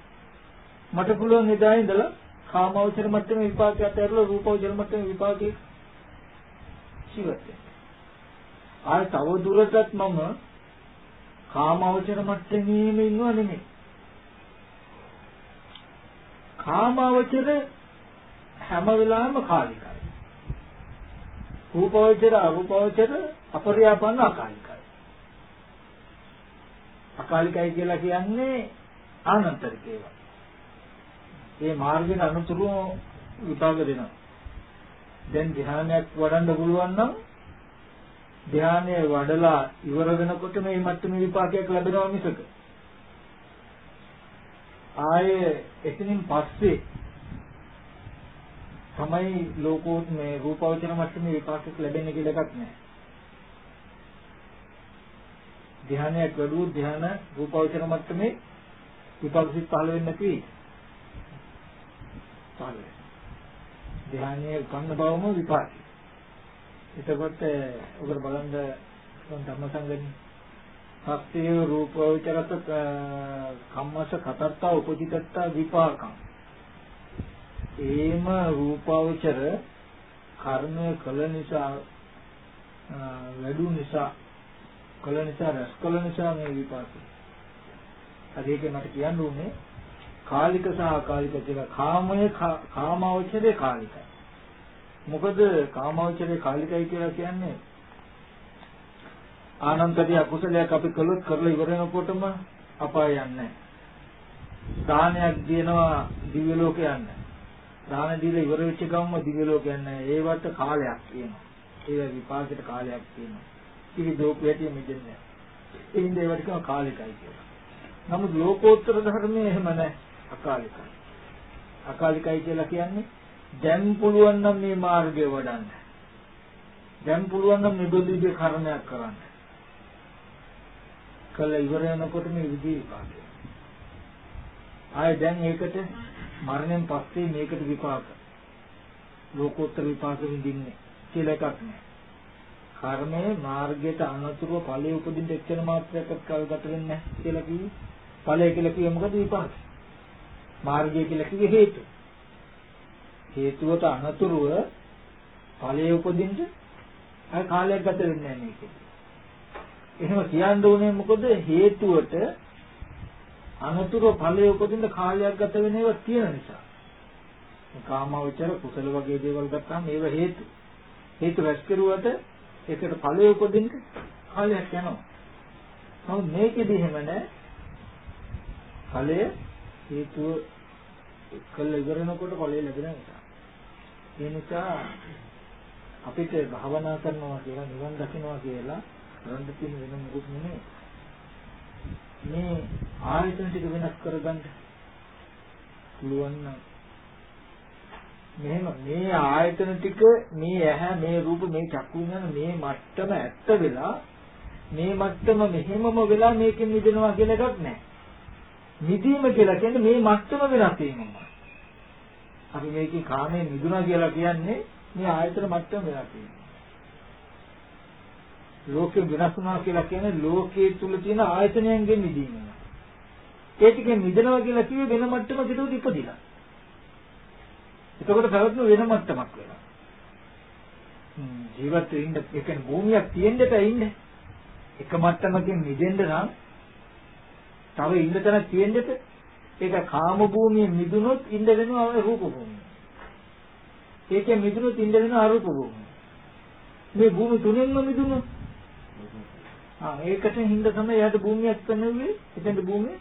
මට පුළුවන් එදා ඉඳලා කාමවචර මට්ටමේ විපාකයට ඇරලා රූපවචර මට්ටමේ විපාකේ ජීවත් ආය තව දුරටත් මම කාමවචර මට්ටමේම ඉන්නව නෙමෙයි. කාමවචර හැම වෙලාවෙම කාලිකයි. රූපවචර අරූපවචර අපරියාපන්න අකාලිකයි. අකාලිකයි කියලා කියන්නේ අනන්තරික ඒවා. මේ මාර්ගයෙන් අනුතුරු විපාක දෙනවා. දැන් ධ්‍යානයක් වඩන්න පුළුවන් නම් ධ්‍යානය වඩලා ඉවර වෙනකොට මේ මට්ටමේ විපාකයක් ලැබෙනවා මිසක ආයේ එතනින් පස්සේ තමයි ලෝකෝත් මේ රූපවචන මට්ටමේ විපාකයක් ලැබෙන්නේ කියලා එකක් නැහැ. ධ්‍යානයක් වැඩුවොත් ධ්‍යාන රූපවචන මට්ටමේ විපාක සිත් පහළ වෙන්නේ නැති පහළ වෙනවා. ධ්‍යානයේ ගන්න බවම විපාකයි. එතකොට ඔබට බලන්න ධම්මසංගණි සත්‍ය රූපවචරත කම්මස කතරතා උපජිතත්තා විපාකං ඒම රූපාවචර කර්මය කළ නිසා වැඩු නිසා කළ නිසා රැස් කළ නිසා මේ විපාකය. අද ඒක මට කියන්න ඕනේ කාලික සහ අකාලික කියලා කාමයේ කාමාවචරේ කාලිකයි. මොකද කාමාවචරේ කාලිකයි කියලා කියන්නේ ආනන්තදී අකුසලයක් අපි කළොත් කරලා ඉවර වෙනකොටම අපාය යන්නේ දානයක් දෙනවා දිව්‍ය ලෝකේ යන්නේ දාන දීලා ඉවර වෙච්ච ගමන්ම දිව්‍ය ලෝක යන්නේ ඒවට කාලයක් තියෙනවා. ඒ විපාකයට කාලයක් තියෙනවා. කිවි දෝපියටි මෙදෙන්නේ. ඒ හින්දා ඒවට කියනවා කාලිකයි කියලා. නමුත් ලෝකෝත්තර ධර්මයේ එහෙම නැහැ. අකාලිකයි. අකාලිකයි කියලා කියන්නේ දැන් පුළුවන් නම් මේ මාර්ගය වඩන්න. දැන් පුළුවන් නම් නිබඳුගේ කර්මයක් කරන්න. කළ ඉවර වෙනකොට මේ විදි විපාකය. ආය දැන් ඒකට මරණයෙන් පස්සේ මේකට විපාක ලෝකෝත්තර විපාක විඳින්නේ කියලා එකක් නෑ. කර්මයේ මාර්ගයට අනුතුරුව ඵලයේ උපදින්න එච්චර මාත්‍රයක් කල් ගත වෙන්නේ නැහැ කියලා කිව්වේ. ඵලය කියලා කිව්වේ මොකද විපාක? මාර්ගය කියලා කිව්වේ හේතු. හේතුවට අනුතුරුව ඵලයේ උපදින්න අය කාලයක් ගත වෙන්නේ නැහැ මේකේ. එහෙම කියන්න ඕනේ මොකද හේතුවට අනතුරු ඵලයේ උපදින්න කාලයක් ගත වෙන ඒවා තියෙන නිසා. කාමවචර කුසල වගේ දේවල් ගත්තාම ඒව හේතු. හේතු රැස් කරුවට ඒකට ඵලයේ උපදින්න කාලයක් යනවා. නමුත් මේකෙදි එහෙම නැහැ. ඵලය හේතුව කළ ඉවරනකොට ඵලය ලැබෙන නිසා. ඒ නිසා අපිට භාවනා කරනවා කියලා නිවන් දකින්නවා කියලා රණ්ඩු තියෙන වෙන මොකුත් නෙමෙයි. මේ ආයතන ටික වෙනස් කරගන්න පුළුවන් නම් මෙහෙම මේ ආයතන ටික මේ ඇහැ මේ රූප මේ චක්කු විඥාන මේ මට්ටම ඇත්ත වෙලා මේ මට්ටම මෙහෙමම වෙලා මේකෙන් මිදෙනවා කියලා එකක් නැහැ. මිදීම කියලා කියන්නේ මේ මට්ටම වෙනස් වීමම. අපි මේකේ කාමයෙන් මිදුණා කියලා කියන්නේ මේ ආයතන මට්ටම වෙනස් වීම. ලෝකෙ වෙනස් වුණා කියලා කියන්නේ ලෝකයේ තුල තියෙන ආයතනයන්ගෙන් මිදීම. ඒ ටිකෙන් මිදෙනවා කියලා කිව්වේ වෙන මට්ටමකට ඉපදිලා. එතකොට පැවැත්ම වෙන මට්ටමක් වෙනවා. ජීවත් වෙන්න ඒ කියන්නේ භූමියක් තියෙන්න ඉන්න එක මට්ටමකින් මිදෙන්න නම් තව ඉන්න තැනක් තියෙන්න ඒක කාම භූමියේ මිදුනොත් ඉන්න වෙනවා රූප භූමිය. ඒකෙන් මිදුනොත් ඉන්න වෙනවා අරූප භූමිය. මේ භූමි තුනෙන්ම මිදුනොත් ආ ඒකට හින්දා තමයි එයාට භූමියක් පෙනෙන්නේ. එතෙන්ට භූමිය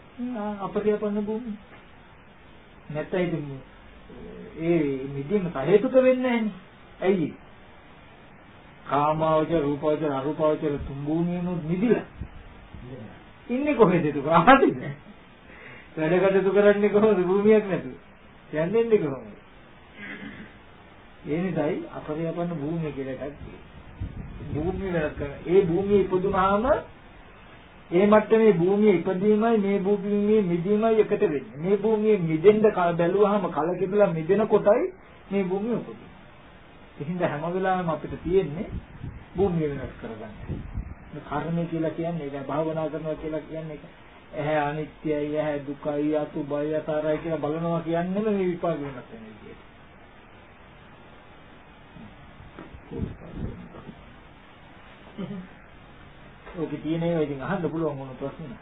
අපරියපන්න භූමිය. නැත්නම් ඉතින් ඒ මිදීම සහේතුක වෙන්නේ නැහැනේ. ඇයි? කාමාවචර රූපාවචර අරූපාවචර තුන් භූමියනොත් මිදිලා. ඉන්නේ කොහෙද ඒක? ආදිද? වැඩ කටයුතු කරන්නේ කොහොමද භූමියක් නැතුව? යන්නේ කොහොමද? ඒ නිසායි අපරියපන්න භූමිය කියලා එකක් තියෙන්නේ. භූමිය වෙනස් කරන. ඒ භූමිය ඉපදුනහම ඒ මට්ටමේ භූමිය ඉපදීමයි මේ භූමියේ මිදීමයි එකට වෙන්නේ. මේ භූමියේ මිදෙන්න බැලුවාම කලකිරලා මිදෙන කොටයි මේ භූමිය උපදින්නේ. එහෙනම් හැම වෙලාවෙම අපිට තියෙන්නේ භූමිය වෙනස් කරගන්න. මේ කර්මය කියලා කියන්නේ ඒක භාවනා කරනවා කියලා කියන්නේ ඒක. ඇහැ අනිත්‍යයි, ඇහැ දුකයි, අසුභයි, අසාරයි කියලා බලනවා කියන්නේ මේ විපාක වෙනස් වෙන විදියට. ඕකේ තියෙන ඒවා ඉතින් අහන්න පුළුවන් මොන ප්‍රශ්න.